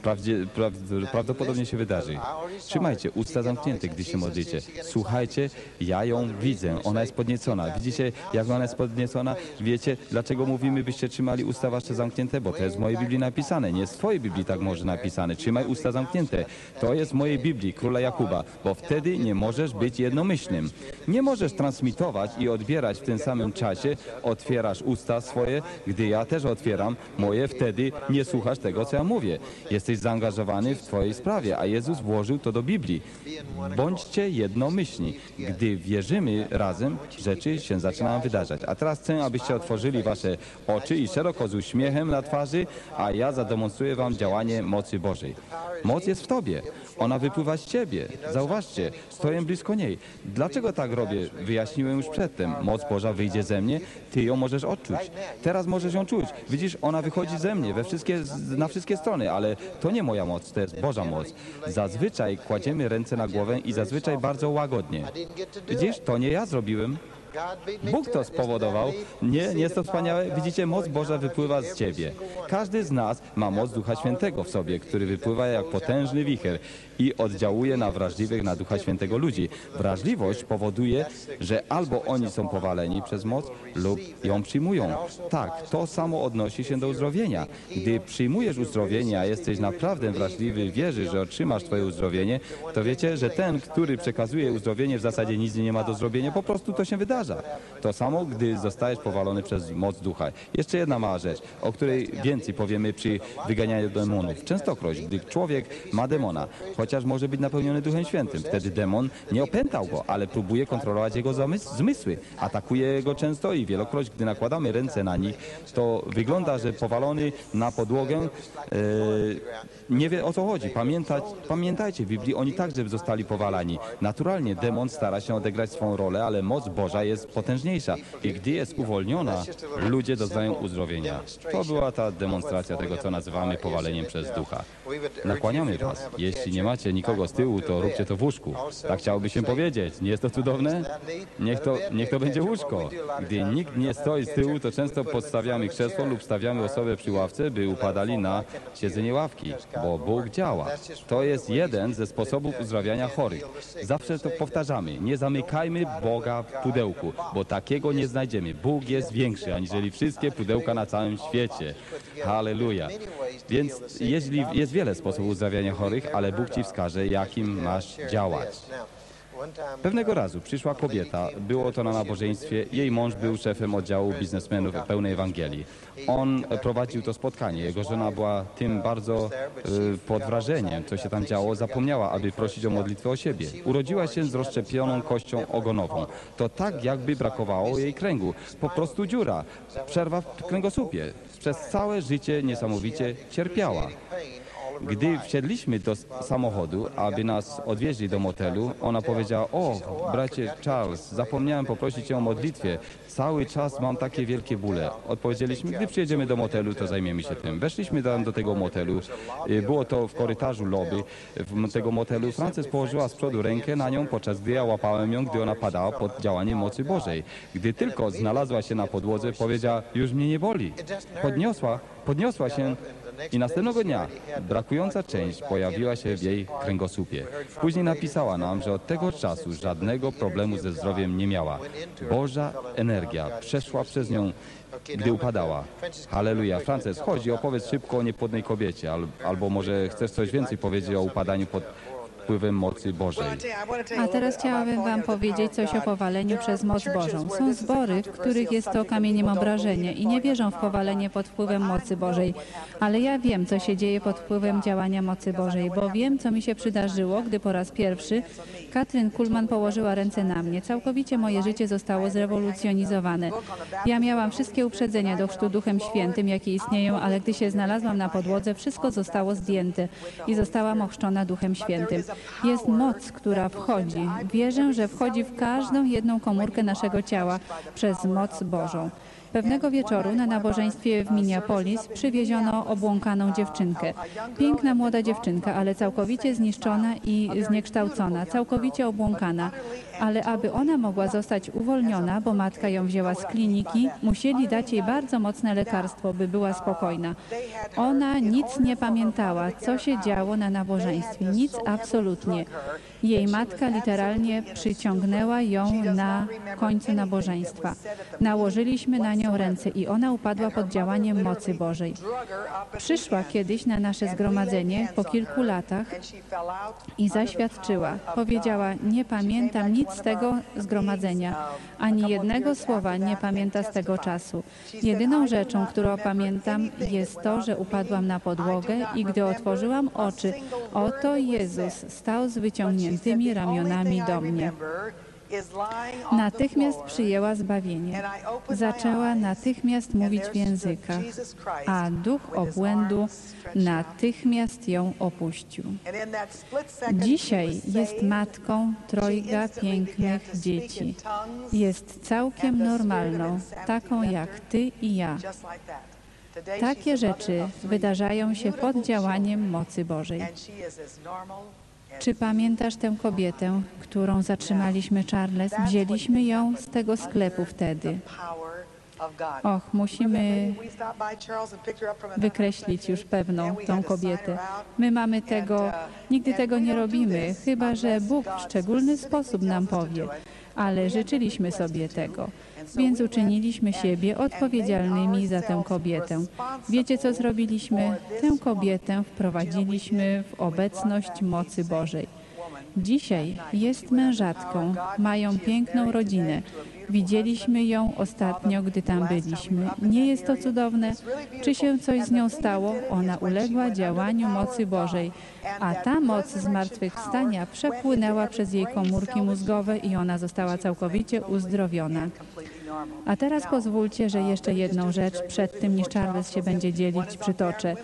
prawdzie, praw, prawdopodobnie się wydarzy. Trzymajcie usta zamknięte, gdy się modlicie. Słuchajcie, ja ją widzę. Ona jest podniecona. Widzicie, jak ona jest podniecona? Wiecie, dlaczego mówimy, byście trzymali usta wasze zamknięte? Bo to jest w mojej Biblii napisane. Nie w twojej Biblii tak może napisane. Trzymaj usta zamknięte. To jest w mojej Biblii, króla Jakuba, bo wtedy nie możesz być jednomyślnym. Nie możesz transmitować i odbierać w tym samym czasie. Otwierasz usta swoje, gdy ja też otwieram moje, wtedy nie słuchasz tego, co ja mówię. Jesteś zaangażowany w twojej sprawie, a Jezus włożył to do Biblii. Bądźcie jednomyślni. Gdy wierzymy razem, rzeczy się zaczynają wydarzać. A teraz chcę, abyście otworzyli wasze oczy i szeroko z uśmiechem na twarzy, a ja zademonstruję wam działanie mocy Bożej. Moc jest w tobie. Ona wypływa z ciebie. Zauważcie, stoję blisko niej. Dlaczego tak robię? Wyjaśniłem już przedtem. Moc Boża wyjdzie ze mnie, ty ją możesz odczuć. Teraz możesz ją czuć. Widzisz, ona wychodzi ze mnie we wszystkie, na wszystkie strony, ale to nie moja moc, to jest Boża moc. Zazwyczaj kładziemy ręce na głowę i zazwyczaj bardzo łagodnie. Widzisz, to nie ja zrobiłem. Bóg to spowodował. Nie, nie jest to wspaniałe? Widzicie, moc Boża wypływa z ciebie. Każdy z nas ma moc Ducha Świętego w sobie, który wypływa jak potężny wicher i oddziałuje na wrażliwych na Ducha Świętego ludzi. Wrażliwość powoduje, że albo oni są powaleni przez moc lub ją przyjmują. Tak, to samo odnosi się do uzdrowienia. Gdy przyjmujesz uzdrowienie, a jesteś naprawdę wrażliwy, wierzysz, że otrzymasz twoje uzdrowienie, to wiecie, że ten, który przekazuje uzdrowienie, w zasadzie nic nie ma do zrobienia, po prostu to się wydarza. To samo, gdy zostajesz powalony przez moc ducha. Jeszcze jedna mała rzecz, o której więcej powiemy przy wyganianiu demonów. Częstokroć, gdy człowiek ma demona, chociaż może być napełniony Duchem Świętym, wtedy demon nie opętał go, ale próbuje kontrolować jego zmysły. Atakuje go często i wielokroć, gdy nakładamy ręce na nich, to wygląda, że powalony na podłogę e, nie wie o co chodzi. Pamiętać, pamiętajcie, w Biblii oni także zostali powalani. Naturalnie demon stara się odegrać swą rolę, ale moc Boża jest potężniejsza i gdy jest uwolniona, ludzie doznają uzdrowienia. To była ta demonstracja tego, co nazywamy powaleniem przez ducha. Nakłaniamy was. Jeśli nie macie nikogo z tyłu, to róbcie to w łóżku. Tak chciałoby się powiedzieć. Nie jest to cudowne? Niech to, niech to będzie łóżko. Gdy nikt nie stoi z tyłu, to często podstawiamy krzesło lub stawiamy osobę przy ławce, by upadali na siedzenie ławki, bo Bóg działa. To jest jeden ze sposobów uzdrawiania chorych. Zawsze to powtarzamy. Nie zamykajmy Boga w pudełku, bo takiego nie znajdziemy. Bóg jest większy aniżeli wszystkie pudełka na całym świecie. Halleluja. Więc jeśli jest wiele sposobów uzdrawiania chorych, ale Bóg ci wskaże, jakim masz działać. Pewnego razu przyszła kobieta, było to na nabożeństwie, jej mąż był szefem oddziału biznesmenów pełnej Ewangelii. On prowadził to spotkanie, jego żona była tym bardzo y, pod wrażeniem, co się tam działo, zapomniała, aby prosić o modlitwę o siebie. Urodziła się z rozszczepioną kością ogonową. To tak jakby brakowało jej kręgu, po prostu dziura, przerwa w kręgosłupie. Przez całe życie niesamowicie cierpiała. Gdy wsiedliśmy do samochodu, aby nas odwieźli do motelu, ona powiedziała, o, bracie Charles, zapomniałem poprosić cię o modlitwie. Cały czas mam takie wielkie bóle. Odpowiedzieliśmy, gdy przyjedziemy do motelu, to zajmiemy się tym. Weszliśmy tam do tego motelu. Y, Było to w korytarzu lobby tego motelu. Frances położyła z przodu rękę na nią, podczas gdy ja łapałem ją, gdy ona padała pod działaniem mocy Bożej. Gdy tylko znalazła się na podłodze, powiedziała, już mnie nie boli. Podniosła, podniosła się i następnego dnia brakująca część pojawiła się w jej kręgosłupie. Później napisała nam, że od tego czasu żadnego problemu ze zdrowiem nie miała. Boża energia przeszła przez nią, gdy upadała. Halleluja. Frances, chodź i opowiedz szybko o niepłodnej kobiecie, al, albo może chcesz coś więcej powiedzieć o upadaniu pod wpływem mocy Bożej. A teraz chciałabym Wam powiedzieć coś o powaleniu przez moc Bożą. Są zbory, w których jest to kamieniem obrażenia i nie wierzą w powalenie pod wpływem mocy Bożej. Ale ja wiem, co się dzieje pod wpływem działania mocy Bożej, bo wiem, co mi się przydarzyło, gdy po raz pierwszy Katrin Kulman położyła ręce na mnie. Całkowicie moje życie zostało zrewolucjonizowane. Ja miałam wszystkie uprzedzenia do chrztu Duchem Świętym, jakie istnieją, ale gdy się znalazłam na podłodze, wszystko zostało zdjęte i zostałam ochrzczona Duchem Świętym. Jest moc, która wchodzi. Wierzę, że wchodzi w każdą jedną komórkę naszego ciała przez moc Bożą. Pewnego wieczoru na nabożeństwie w Minneapolis przywieziono obłąkaną dziewczynkę. Piękna młoda dziewczynka, ale całkowicie zniszczona i zniekształcona, całkowicie obłąkana. Ale aby ona mogła zostać uwolniona, bo matka ją wzięła z kliniki, musieli dać jej bardzo mocne lekarstwo, by była spokojna. Ona nic nie pamiętała, co się działo na nabożeństwie. Nic absolutnie. Jej matka literalnie przyciągnęła ją na końcu nabożeństwa. Nałożyliśmy na nią ręce i ona upadła pod działaniem mocy Bożej. Przyszła kiedyś na nasze zgromadzenie po kilku latach i zaświadczyła. Powiedziała, nie pamiętam nic z tego zgromadzenia, ani jednego słowa nie pamięta z tego czasu. Jedyną rzeczą, którą pamiętam jest to, że upadłam na podłogę i gdy otworzyłam oczy, oto Jezus stał z wyciągniętymi ramionami do mnie. Natychmiast przyjęła zbawienie. Zaczęła natychmiast mówić w językach, a duch obłędu natychmiast ją opuścił. Dzisiaj jest matką trojga pięknych dzieci. Jest całkiem normalną, taką jak ty i ja. Takie rzeczy wydarzają się pod działaniem mocy Bożej. Czy pamiętasz tę kobietę, którą zatrzymaliśmy, Charles? Wzięliśmy ją z tego sklepu wtedy. Och, musimy wykreślić już pewną tą kobietę. My mamy tego, nigdy tego nie robimy, chyba że Bóg w szczególny sposób nam powie, ale życzyliśmy sobie tego. Więc uczyniliśmy siebie odpowiedzialnymi za tę kobietę. Wiecie, co zrobiliśmy? Tę kobietę wprowadziliśmy w obecność mocy Bożej. Dzisiaj jest mężatką, mają piękną rodzinę. Widzieliśmy ją ostatnio, gdy tam byliśmy. Nie jest to cudowne? Czy się coś z nią stało? Ona uległa działaniu mocy Bożej, a ta moc zmartwychwstania przepłynęła przez jej komórki mózgowe i ona została całkowicie uzdrowiona. A teraz pozwólcie, że jeszcze jedną rzecz przed tym, niż Charles się będzie dzielić, przytoczę.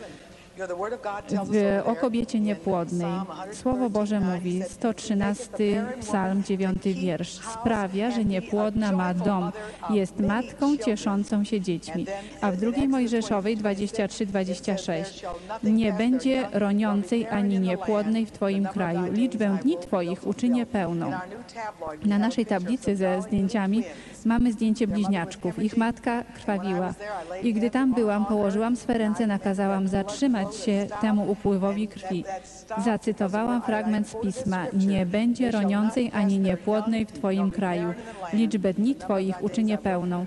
W, o kobiecie niepłodnej. Słowo Boże mówi, 113 Psalm 9 wiersz. Sprawia, że niepłodna ma dom, jest matką cieszącą się dziećmi. A w drugiej Mojżeszowej 23-26. Nie będzie roniącej ani niepłodnej w Twoim kraju. Liczbę dni Twoich uczynię pełną. Na naszej tablicy ze zdjęciami mamy zdjęcie bliźniaczków. Ich matka krwawiła. I gdy tam byłam, położyłam swe ręce, nakazałam zatrzymać się temu upływowi krwi. Zacytowałam fragment z pisma. Nie będzie roniącej ani niepłodnej w Twoim kraju. Liczbę dni Twoich uczynię pełną.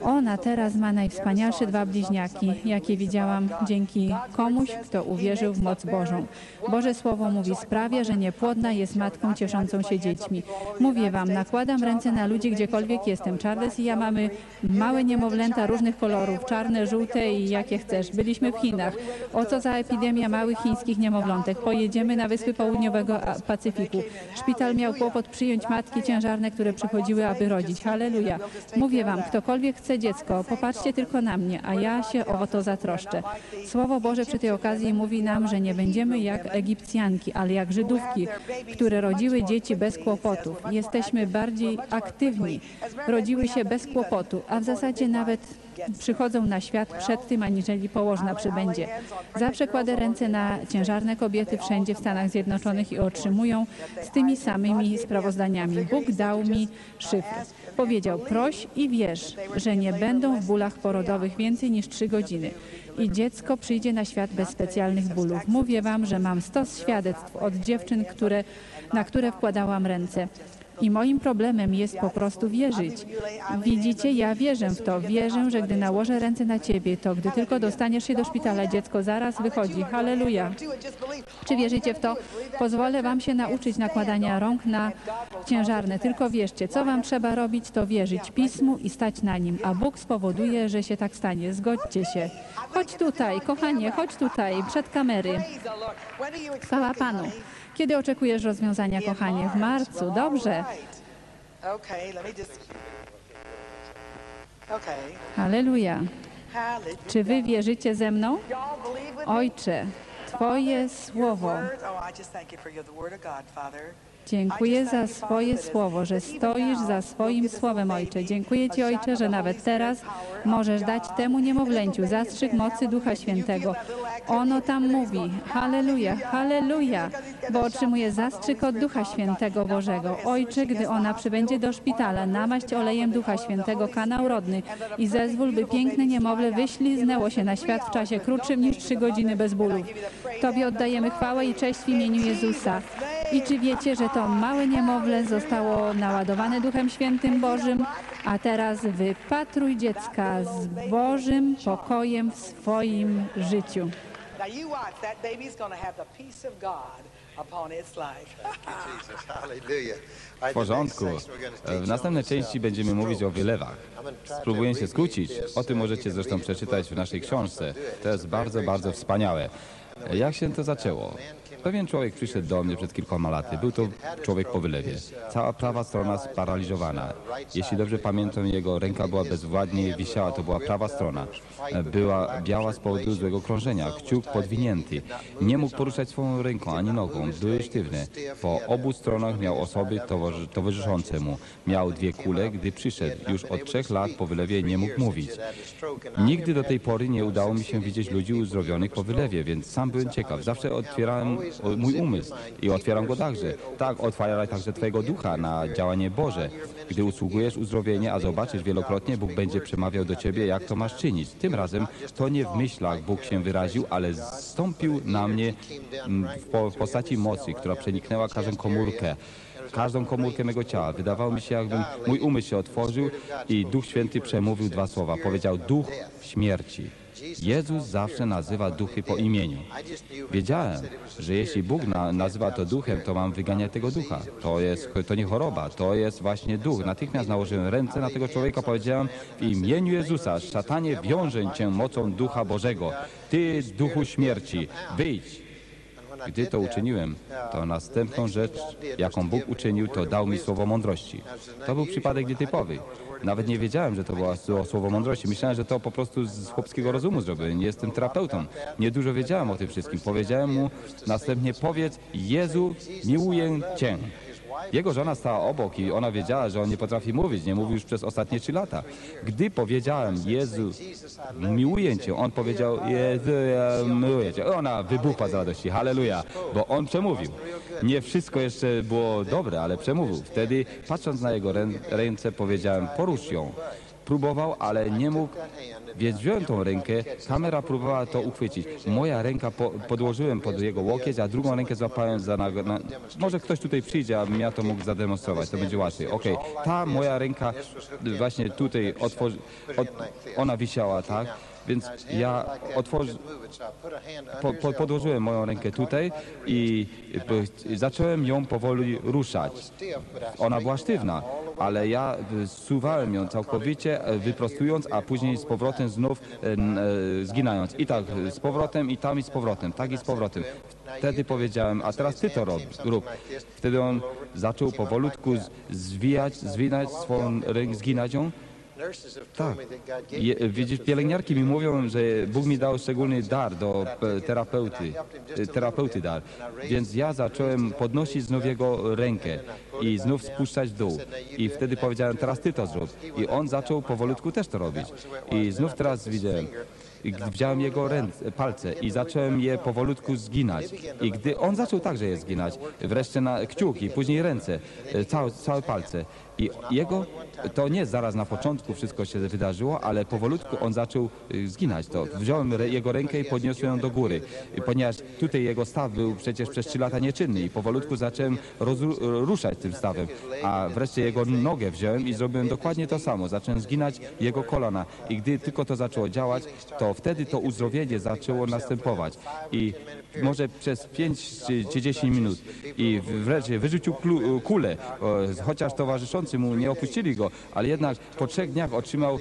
Ona teraz ma najwspanialsze dwa bliźniaki, jakie widziałam dzięki komuś, kto uwierzył w moc Bożą. Boże Słowo mówi, sprawia, że niepłodna jest matką cieszącą się dziećmi. Mówię Wam, nakładam ręce na ludzi gdziekolwiek jestem. Charles i ja mamy małe niemowlęta różnych kolorów, czarne, żółte i jakie chcesz. Byliśmy w Chinach. O co za epidemia małych chińskich niemowlątek? Pojedziemy na wyspy południowego Pacyfiku. Szpital miał kłopot przyjąć matki ciężarne, które przychodziły, aby rodzić. Halleluja. Mówię Wam, ktokolwiek chce dziecko, popatrzcie tylko na mnie, a ja się o to zatroszczę. Słowo Boże przy tej okazji mówi nam, że nie będziemy jak Egipcjanki, ale jak Żydówki, które rodziły dzieci bez kłopotów. Jesteśmy bardziej aktywni. Rodziły się bez kłopotu, a w zasadzie nawet przychodzą na świat przed tym, aniżeli położna przybędzie. Zawsze kładę ręce na ciężarne kobiety wszędzie w Stanach Zjednoczonych i otrzymują z tymi samymi sprawozdaniami. Bóg dał mi szyfr. Powiedział, proś i wierz, że nie będą w bólach porodowych więcej niż trzy godziny. I dziecko przyjdzie na świat bez specjalnych bólów. Mówię wam, że mam stos świadectw od dziewczyn, które, na które wkładałam ręce. I moim problemem jest po prostu wierzyć. Widzicie, ja wierzę w to. Wierzę, że gdy nałożę ręce na ciebie, to gdy tylko dostaniesz się do szpitala, dziecko zaraz wychodzi. Halleluja. Czy wierzycie w to? Pozwolę wam się nauczyć nakładania rąk na ciężarne. Tylko wierzcie, co wam trzeba robić, to wierzyć Pismu i stać na nim, a Bóg spowoduje, że się tak stanie. Zgodźcie się. Chodź tutaj, kochanie, chodź tutaj, przed kamery. Chwała Panu. Kiedy oczekujesz rozwiązania, kochanie? W marcu. Dobrze. Halleluja. Czy wy wierzycie ze mną? Ojcze, Twoje słowo. Dziękuję za swoje słowo, że stoisz za swoim słowem, Ojcze. Dziękuję Ci, Ojcze, że nawet teraz możesz dać temu niemowlęciu zastrzyk mocy Ducha Świętego. Ono tam mówi, halleluja, halleluja, bo otrzymuje zastrzyk od Ducha Świętego Bożego. Ojcze, gdy ona przybędzie do szpitala, namaść olejem Ducha Świętego kanał rodny i zezwól, by piękne niemowlę wyśliznęło się na świat w czasie krótszym niż trzy godziny bez bólu. Tobie oddajemy chwałę i cześć w imieniu Jezusa. I czy wiecie, że to małe niemowlę zostało naładowane Duchem Świętym Bożym, a teraz wypatruj dziecka z Bożym pokojem w swoim życiu. W porządku. W następnej części będziemy mówić o wylewach. Spróbuję się skrócić. O tym możecie zresztą przeczytać w naszej książce. To jest bardzo, bardzo wspaniałe. Jak się to zaczęło? Pewien człowiek przyszedł do mnie przed kilkoma laty. Był to człowiek po wylewie. Cała prawa strona sparaliżowana. Jeśli dobrze pamiętam, jego ręka była bezwładnie wisiała, to była prawa strona. Była biała z powodu złego krążenia, kciuk podwinięty. Nie mógł poruszać swoją ręką ani nogą, były sztywne. Po obu stronach miał osoby towarzy- towarzyszące mu. Miał dwie kule, gdy przyszedł. Już od trzech lat po wylewie nie mógł mówić. Nigdy do tej pory nie udało mi się widzieć ludzi uzdrowionych po wylewie, więc sam byłem ciekaw. Zawsze otwierałem mój umysł i otwieram go także. Tak, otwieraj także Twojego ducha na działanie Boże. Gdy usługujesz uzdrowienie, a zobaczysz wielokrotnie, Bóg będzie przemawiał do Ciebie, jak to masz czynić. Tym razem to nie w myślach Bóg się wyraził, ale zstąpił na mnie mm, w po- w postaci mocy, która przeniknęła każdą komórkę. każdą komórkę mego ciała. Wydawało mi się, jakbym mój umysł się otworzył i Duch Święty przemówił dwa słowa. Powiedział duch śmierci. Jezus zawsze nazywa duchy po imieniu. Wiedziałem, że jeśli Bóg na, nazywa to duchem, to mam wyganiać tego ducha. To, jest, to nie choroba, to jest właśnie duch. Natychmiast nałożyłem ręce na tego człowieka, powiedziałem w imieniu Jezusa, szatanie wiążę cię mocą ducha Bożego. Ty, duchu śmierci, wyjdź. Gdy to uczyniłem, to następną rzecz, jaką Bóg uczynił, to dał mi słowo mądrości. To był przypadek nietypowy. Nawet nie wiedziałem, że to było słowo mądrości. Myślałem, że to po prostu z chłopskiego rozumu zrobiłem. Nie jestem terapeutą. Niedużo wiedziałem o tym wszystkim. Powiedziałem mu następnie, powiedz, Jezu, miłuję Cię. Jego żona stała obok i ona wiedziała, że on nie potrafi mówić. Nie mówił już przez ostatnie trzy lata. Gdy powiedziałem, Jezu, miłuję Cię, on powiedział, Jezu, ja miłuję Cię. Ona wybuchła z radości. Halleluja. Bo on przemówił. Nie wszystko jeszcze było dobre, ale przemówił. Wtedy, patrząc na jego rę- ręce, powiedziałem, porusz ją. Próbował, ale nie mógł, więc wziąłem tą rękę, kamera próbowała to uchwycić. Moja ręka po, podłożyłem pod jego łokieć, a drugą rękę złapałem za na, na... Może ktoś tutaj przyjdzie, abym ja to mógł zademonstrować, to będzie łatwiej. Okej, ta moja ręka właśnie tutaj otworzy... Od, ona wisiała, tak? Więc ja otworzy, po, po, podłożyłem moją rękę tutaj i y, zacząłem ją powoli ruszać. Ona była sztywna, ale ja zsuwałem ją całkowicie, e, wyprostując, a później z powrotem znów e, e, zginając. I tak e, z powrotem, i tam, i z powrotem, tak i z powrotem. Wtedy powiedziałem, a teraz ty to rob, rób. Wtedy on zaczął powolutku zwijać, zwinać swoją rękę, zginać ją. Tak. Je, widzisz, pielęgniarki mi mówią, że Bóg mi dał szczególny dar do e, terapeuty, e, terapeuty dar. Więc ja zacząłem podnosić znów jego rękę i znów spuszczać w dół. I wtedy powiedziałem, teraz ty to zrób. I on zaczął powolutku też to robić. I znów teraz widziałem. Wziąłem jego ręce, palce i zacząłem je powolutku zginać. I gdy on zaczął także je zginać, wreszcie na kciuki, później ręce, całe, całe palce. I jego, to nie zaraz na początku wszystko się wydarzyło, ale powolutku on zaczął y, zginać to. Wziąłem re, jego rękę i podniosłem ją do góry, ponieważ tutaj jego staw był przecież przez trzy lata nieczynny i powolutku zacząłem ruszać tym stawem. A wreszcie jego nogę wziąłem i zrobiłem dokładnie to samo. Zacząłem zginać jego kolana. I gdy tylko to zaczęło działać, to wtedy to uzdrowienie zaczęło następować. I może przez 5 czy, czy 10 minut i wreszcie wyrzucił kulę, chociaż towarzyszący mu nie opuścili go, ale jednak po trzech dniach otrzymał,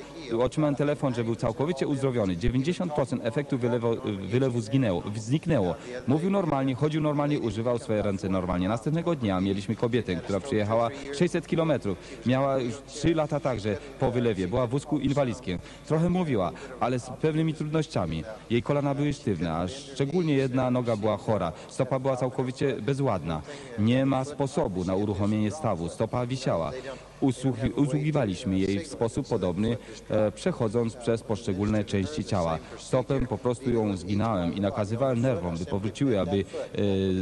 telefon, że był całkowicie uzdrowiony. 90% efektu wylewu, wylewu zginęło, zniknęło. Mówił normalnie, chodził normalnie, używał swoje ręce normalnie. Następnego dnia mieliśmy kobietę, która przyjechała 600 kilometrów. Miała już 3 lata także po wylewie. Była w wózku inwalidzkim. Trochę mówiła, ale z pewnymi trudnościami. Jej kolana były sztywne, a szczególnie jedna noga była chora. Stopa była całkowicie bezładna. Nie ma sposobu na uruchomienie stawu. Stopa wisiała. Usługi, usługiwaliśmy jej w sposób podobny, e, przechodząc przez poszczególne części ciała. Stopem po prostu ją zginałem i nakazywałem nerwom, by powróciły, aby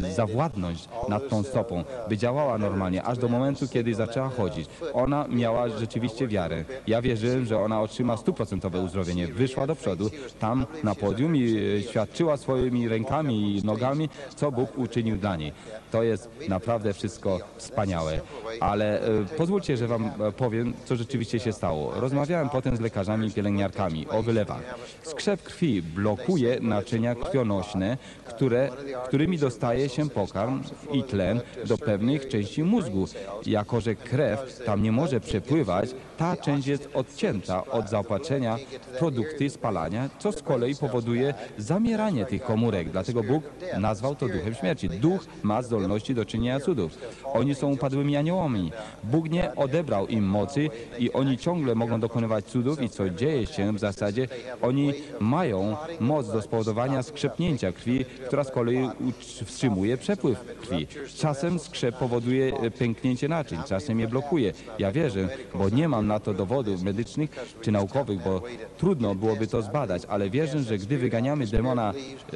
e, zawładnąć nad tą stopą, by działała normalnie, aż do momentu, kiedy zaczęła chodzić. Ona miała rzeczywiście wiarę. Ja wierzyłem, że ona otrzyma stuprocentowe uzdrowienie. Wyszła do przodu, tam na podium i e, świadczyła swoimi rękami i nogami, co Bóg uczynił dla niej. To jest naprawdę wszystko wspaniałe. Ale e, pozwólcie, że wam e, powiem, co rzeczywiście się stało. Rozmawiałem potem z lekarzami i pielęgniarkami o wylewach. Skrzep krwi blokuje naczynia krwionośne, które, którymi dostaje się pokarm i tlen do pewnych części mózgu. Jako, że krew tam nie może przepływać, ta część jest odcięta od zaopatrzenia produkty spalania, co z kolei powoduje zamieranie tych komórek. Dlatego Bóg nazwał to duchem śmierci. Duch ma zdolności do czynienia cudów. Oni są upadłymi aniołami. Bóg nie odebrał im mocy i oni ciągle mogą dokonywać cudów i co dzieje się w zasadzie, oni mają moc do spowodowania skrzepnięcia krwi, która z kolei wstrzymuje przepływ krwi. Czasem skrzep powoduje e, pęknięcie naczyń, czasem je blokuje. Ja wierzę, bo nie mam na to dowodów medycznych czy naukowych, bo trudno byłoby to zbadać, ale wierzę, że gdy wyganiamy demona,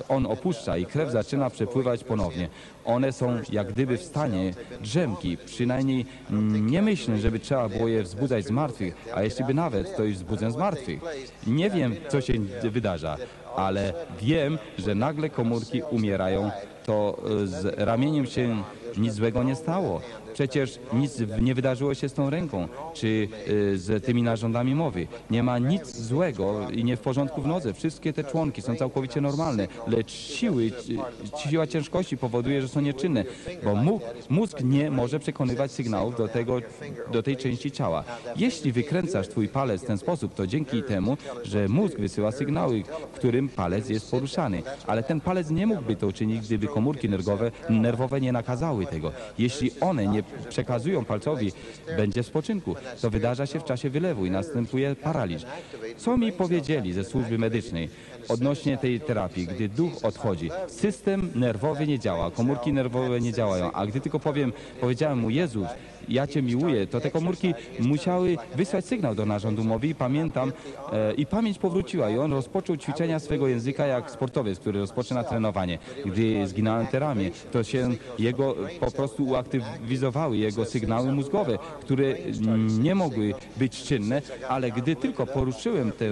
on opuszcza i krew zaczyna przepływać ponownie. One są jak gdyby w stanie drzemki, przynajmniej mm, nie myślę, żeby trzeba było je wzbudzać z martwych, a jeśli by nawet, to już wzbudzę z martwych. Nie wiem, co się wydarza, ale wiem, że nagle komórki umierają, to e, z ramieniem się nic złego nie stało. Przecież nic w- nie wydarzyło się z tą ręką, czy y, z tymi narządami mowy. Nie ma nic złego i nie w porządku w nodze. Wszystkie te członki są całkowicie normalne, lecz siły, ci- siła ciężkości powoduje, że są nieczynne, bo mózg, nie może przekonywać sygnałów do, tego, do tej części ciała. Jeśli wykręcasz twój palec w ten sposób, to dzięki temu, że mózg wysyła sygnały, którym palec jest poruszany. Ale ten palec nie mógłby to uczynić, gdyby komórki nerwowe, nerwowe nie nakazały tego. Jeśli one nie przekazują palcowi, będzie w spoczynku. To wydarza się w czasie wylewu i następuje paraliż. Co mi powiedzieli ze służby medycznej odnośnie tej terapii, gdy duch odchodzi? System nerwowy nie działa, komórki nerwowe nie działają, a gdy tylko powiem, powiedziałem mu Jezus, ja Cię miłuję, to te komórki musiały wysłać sygnał do narządu mowy i pamiętam, e, i pamięć powróciła i on rozpoczął ćwiczenia swego języka jak sportowiec, który rozpoczyna trenowanie. Gdy zginąłem te ramię, to się jego po prostu uaktywizowały jego sygnały mózgowe, które nie mogły być czynne, ale gdy tylko poruszyłem te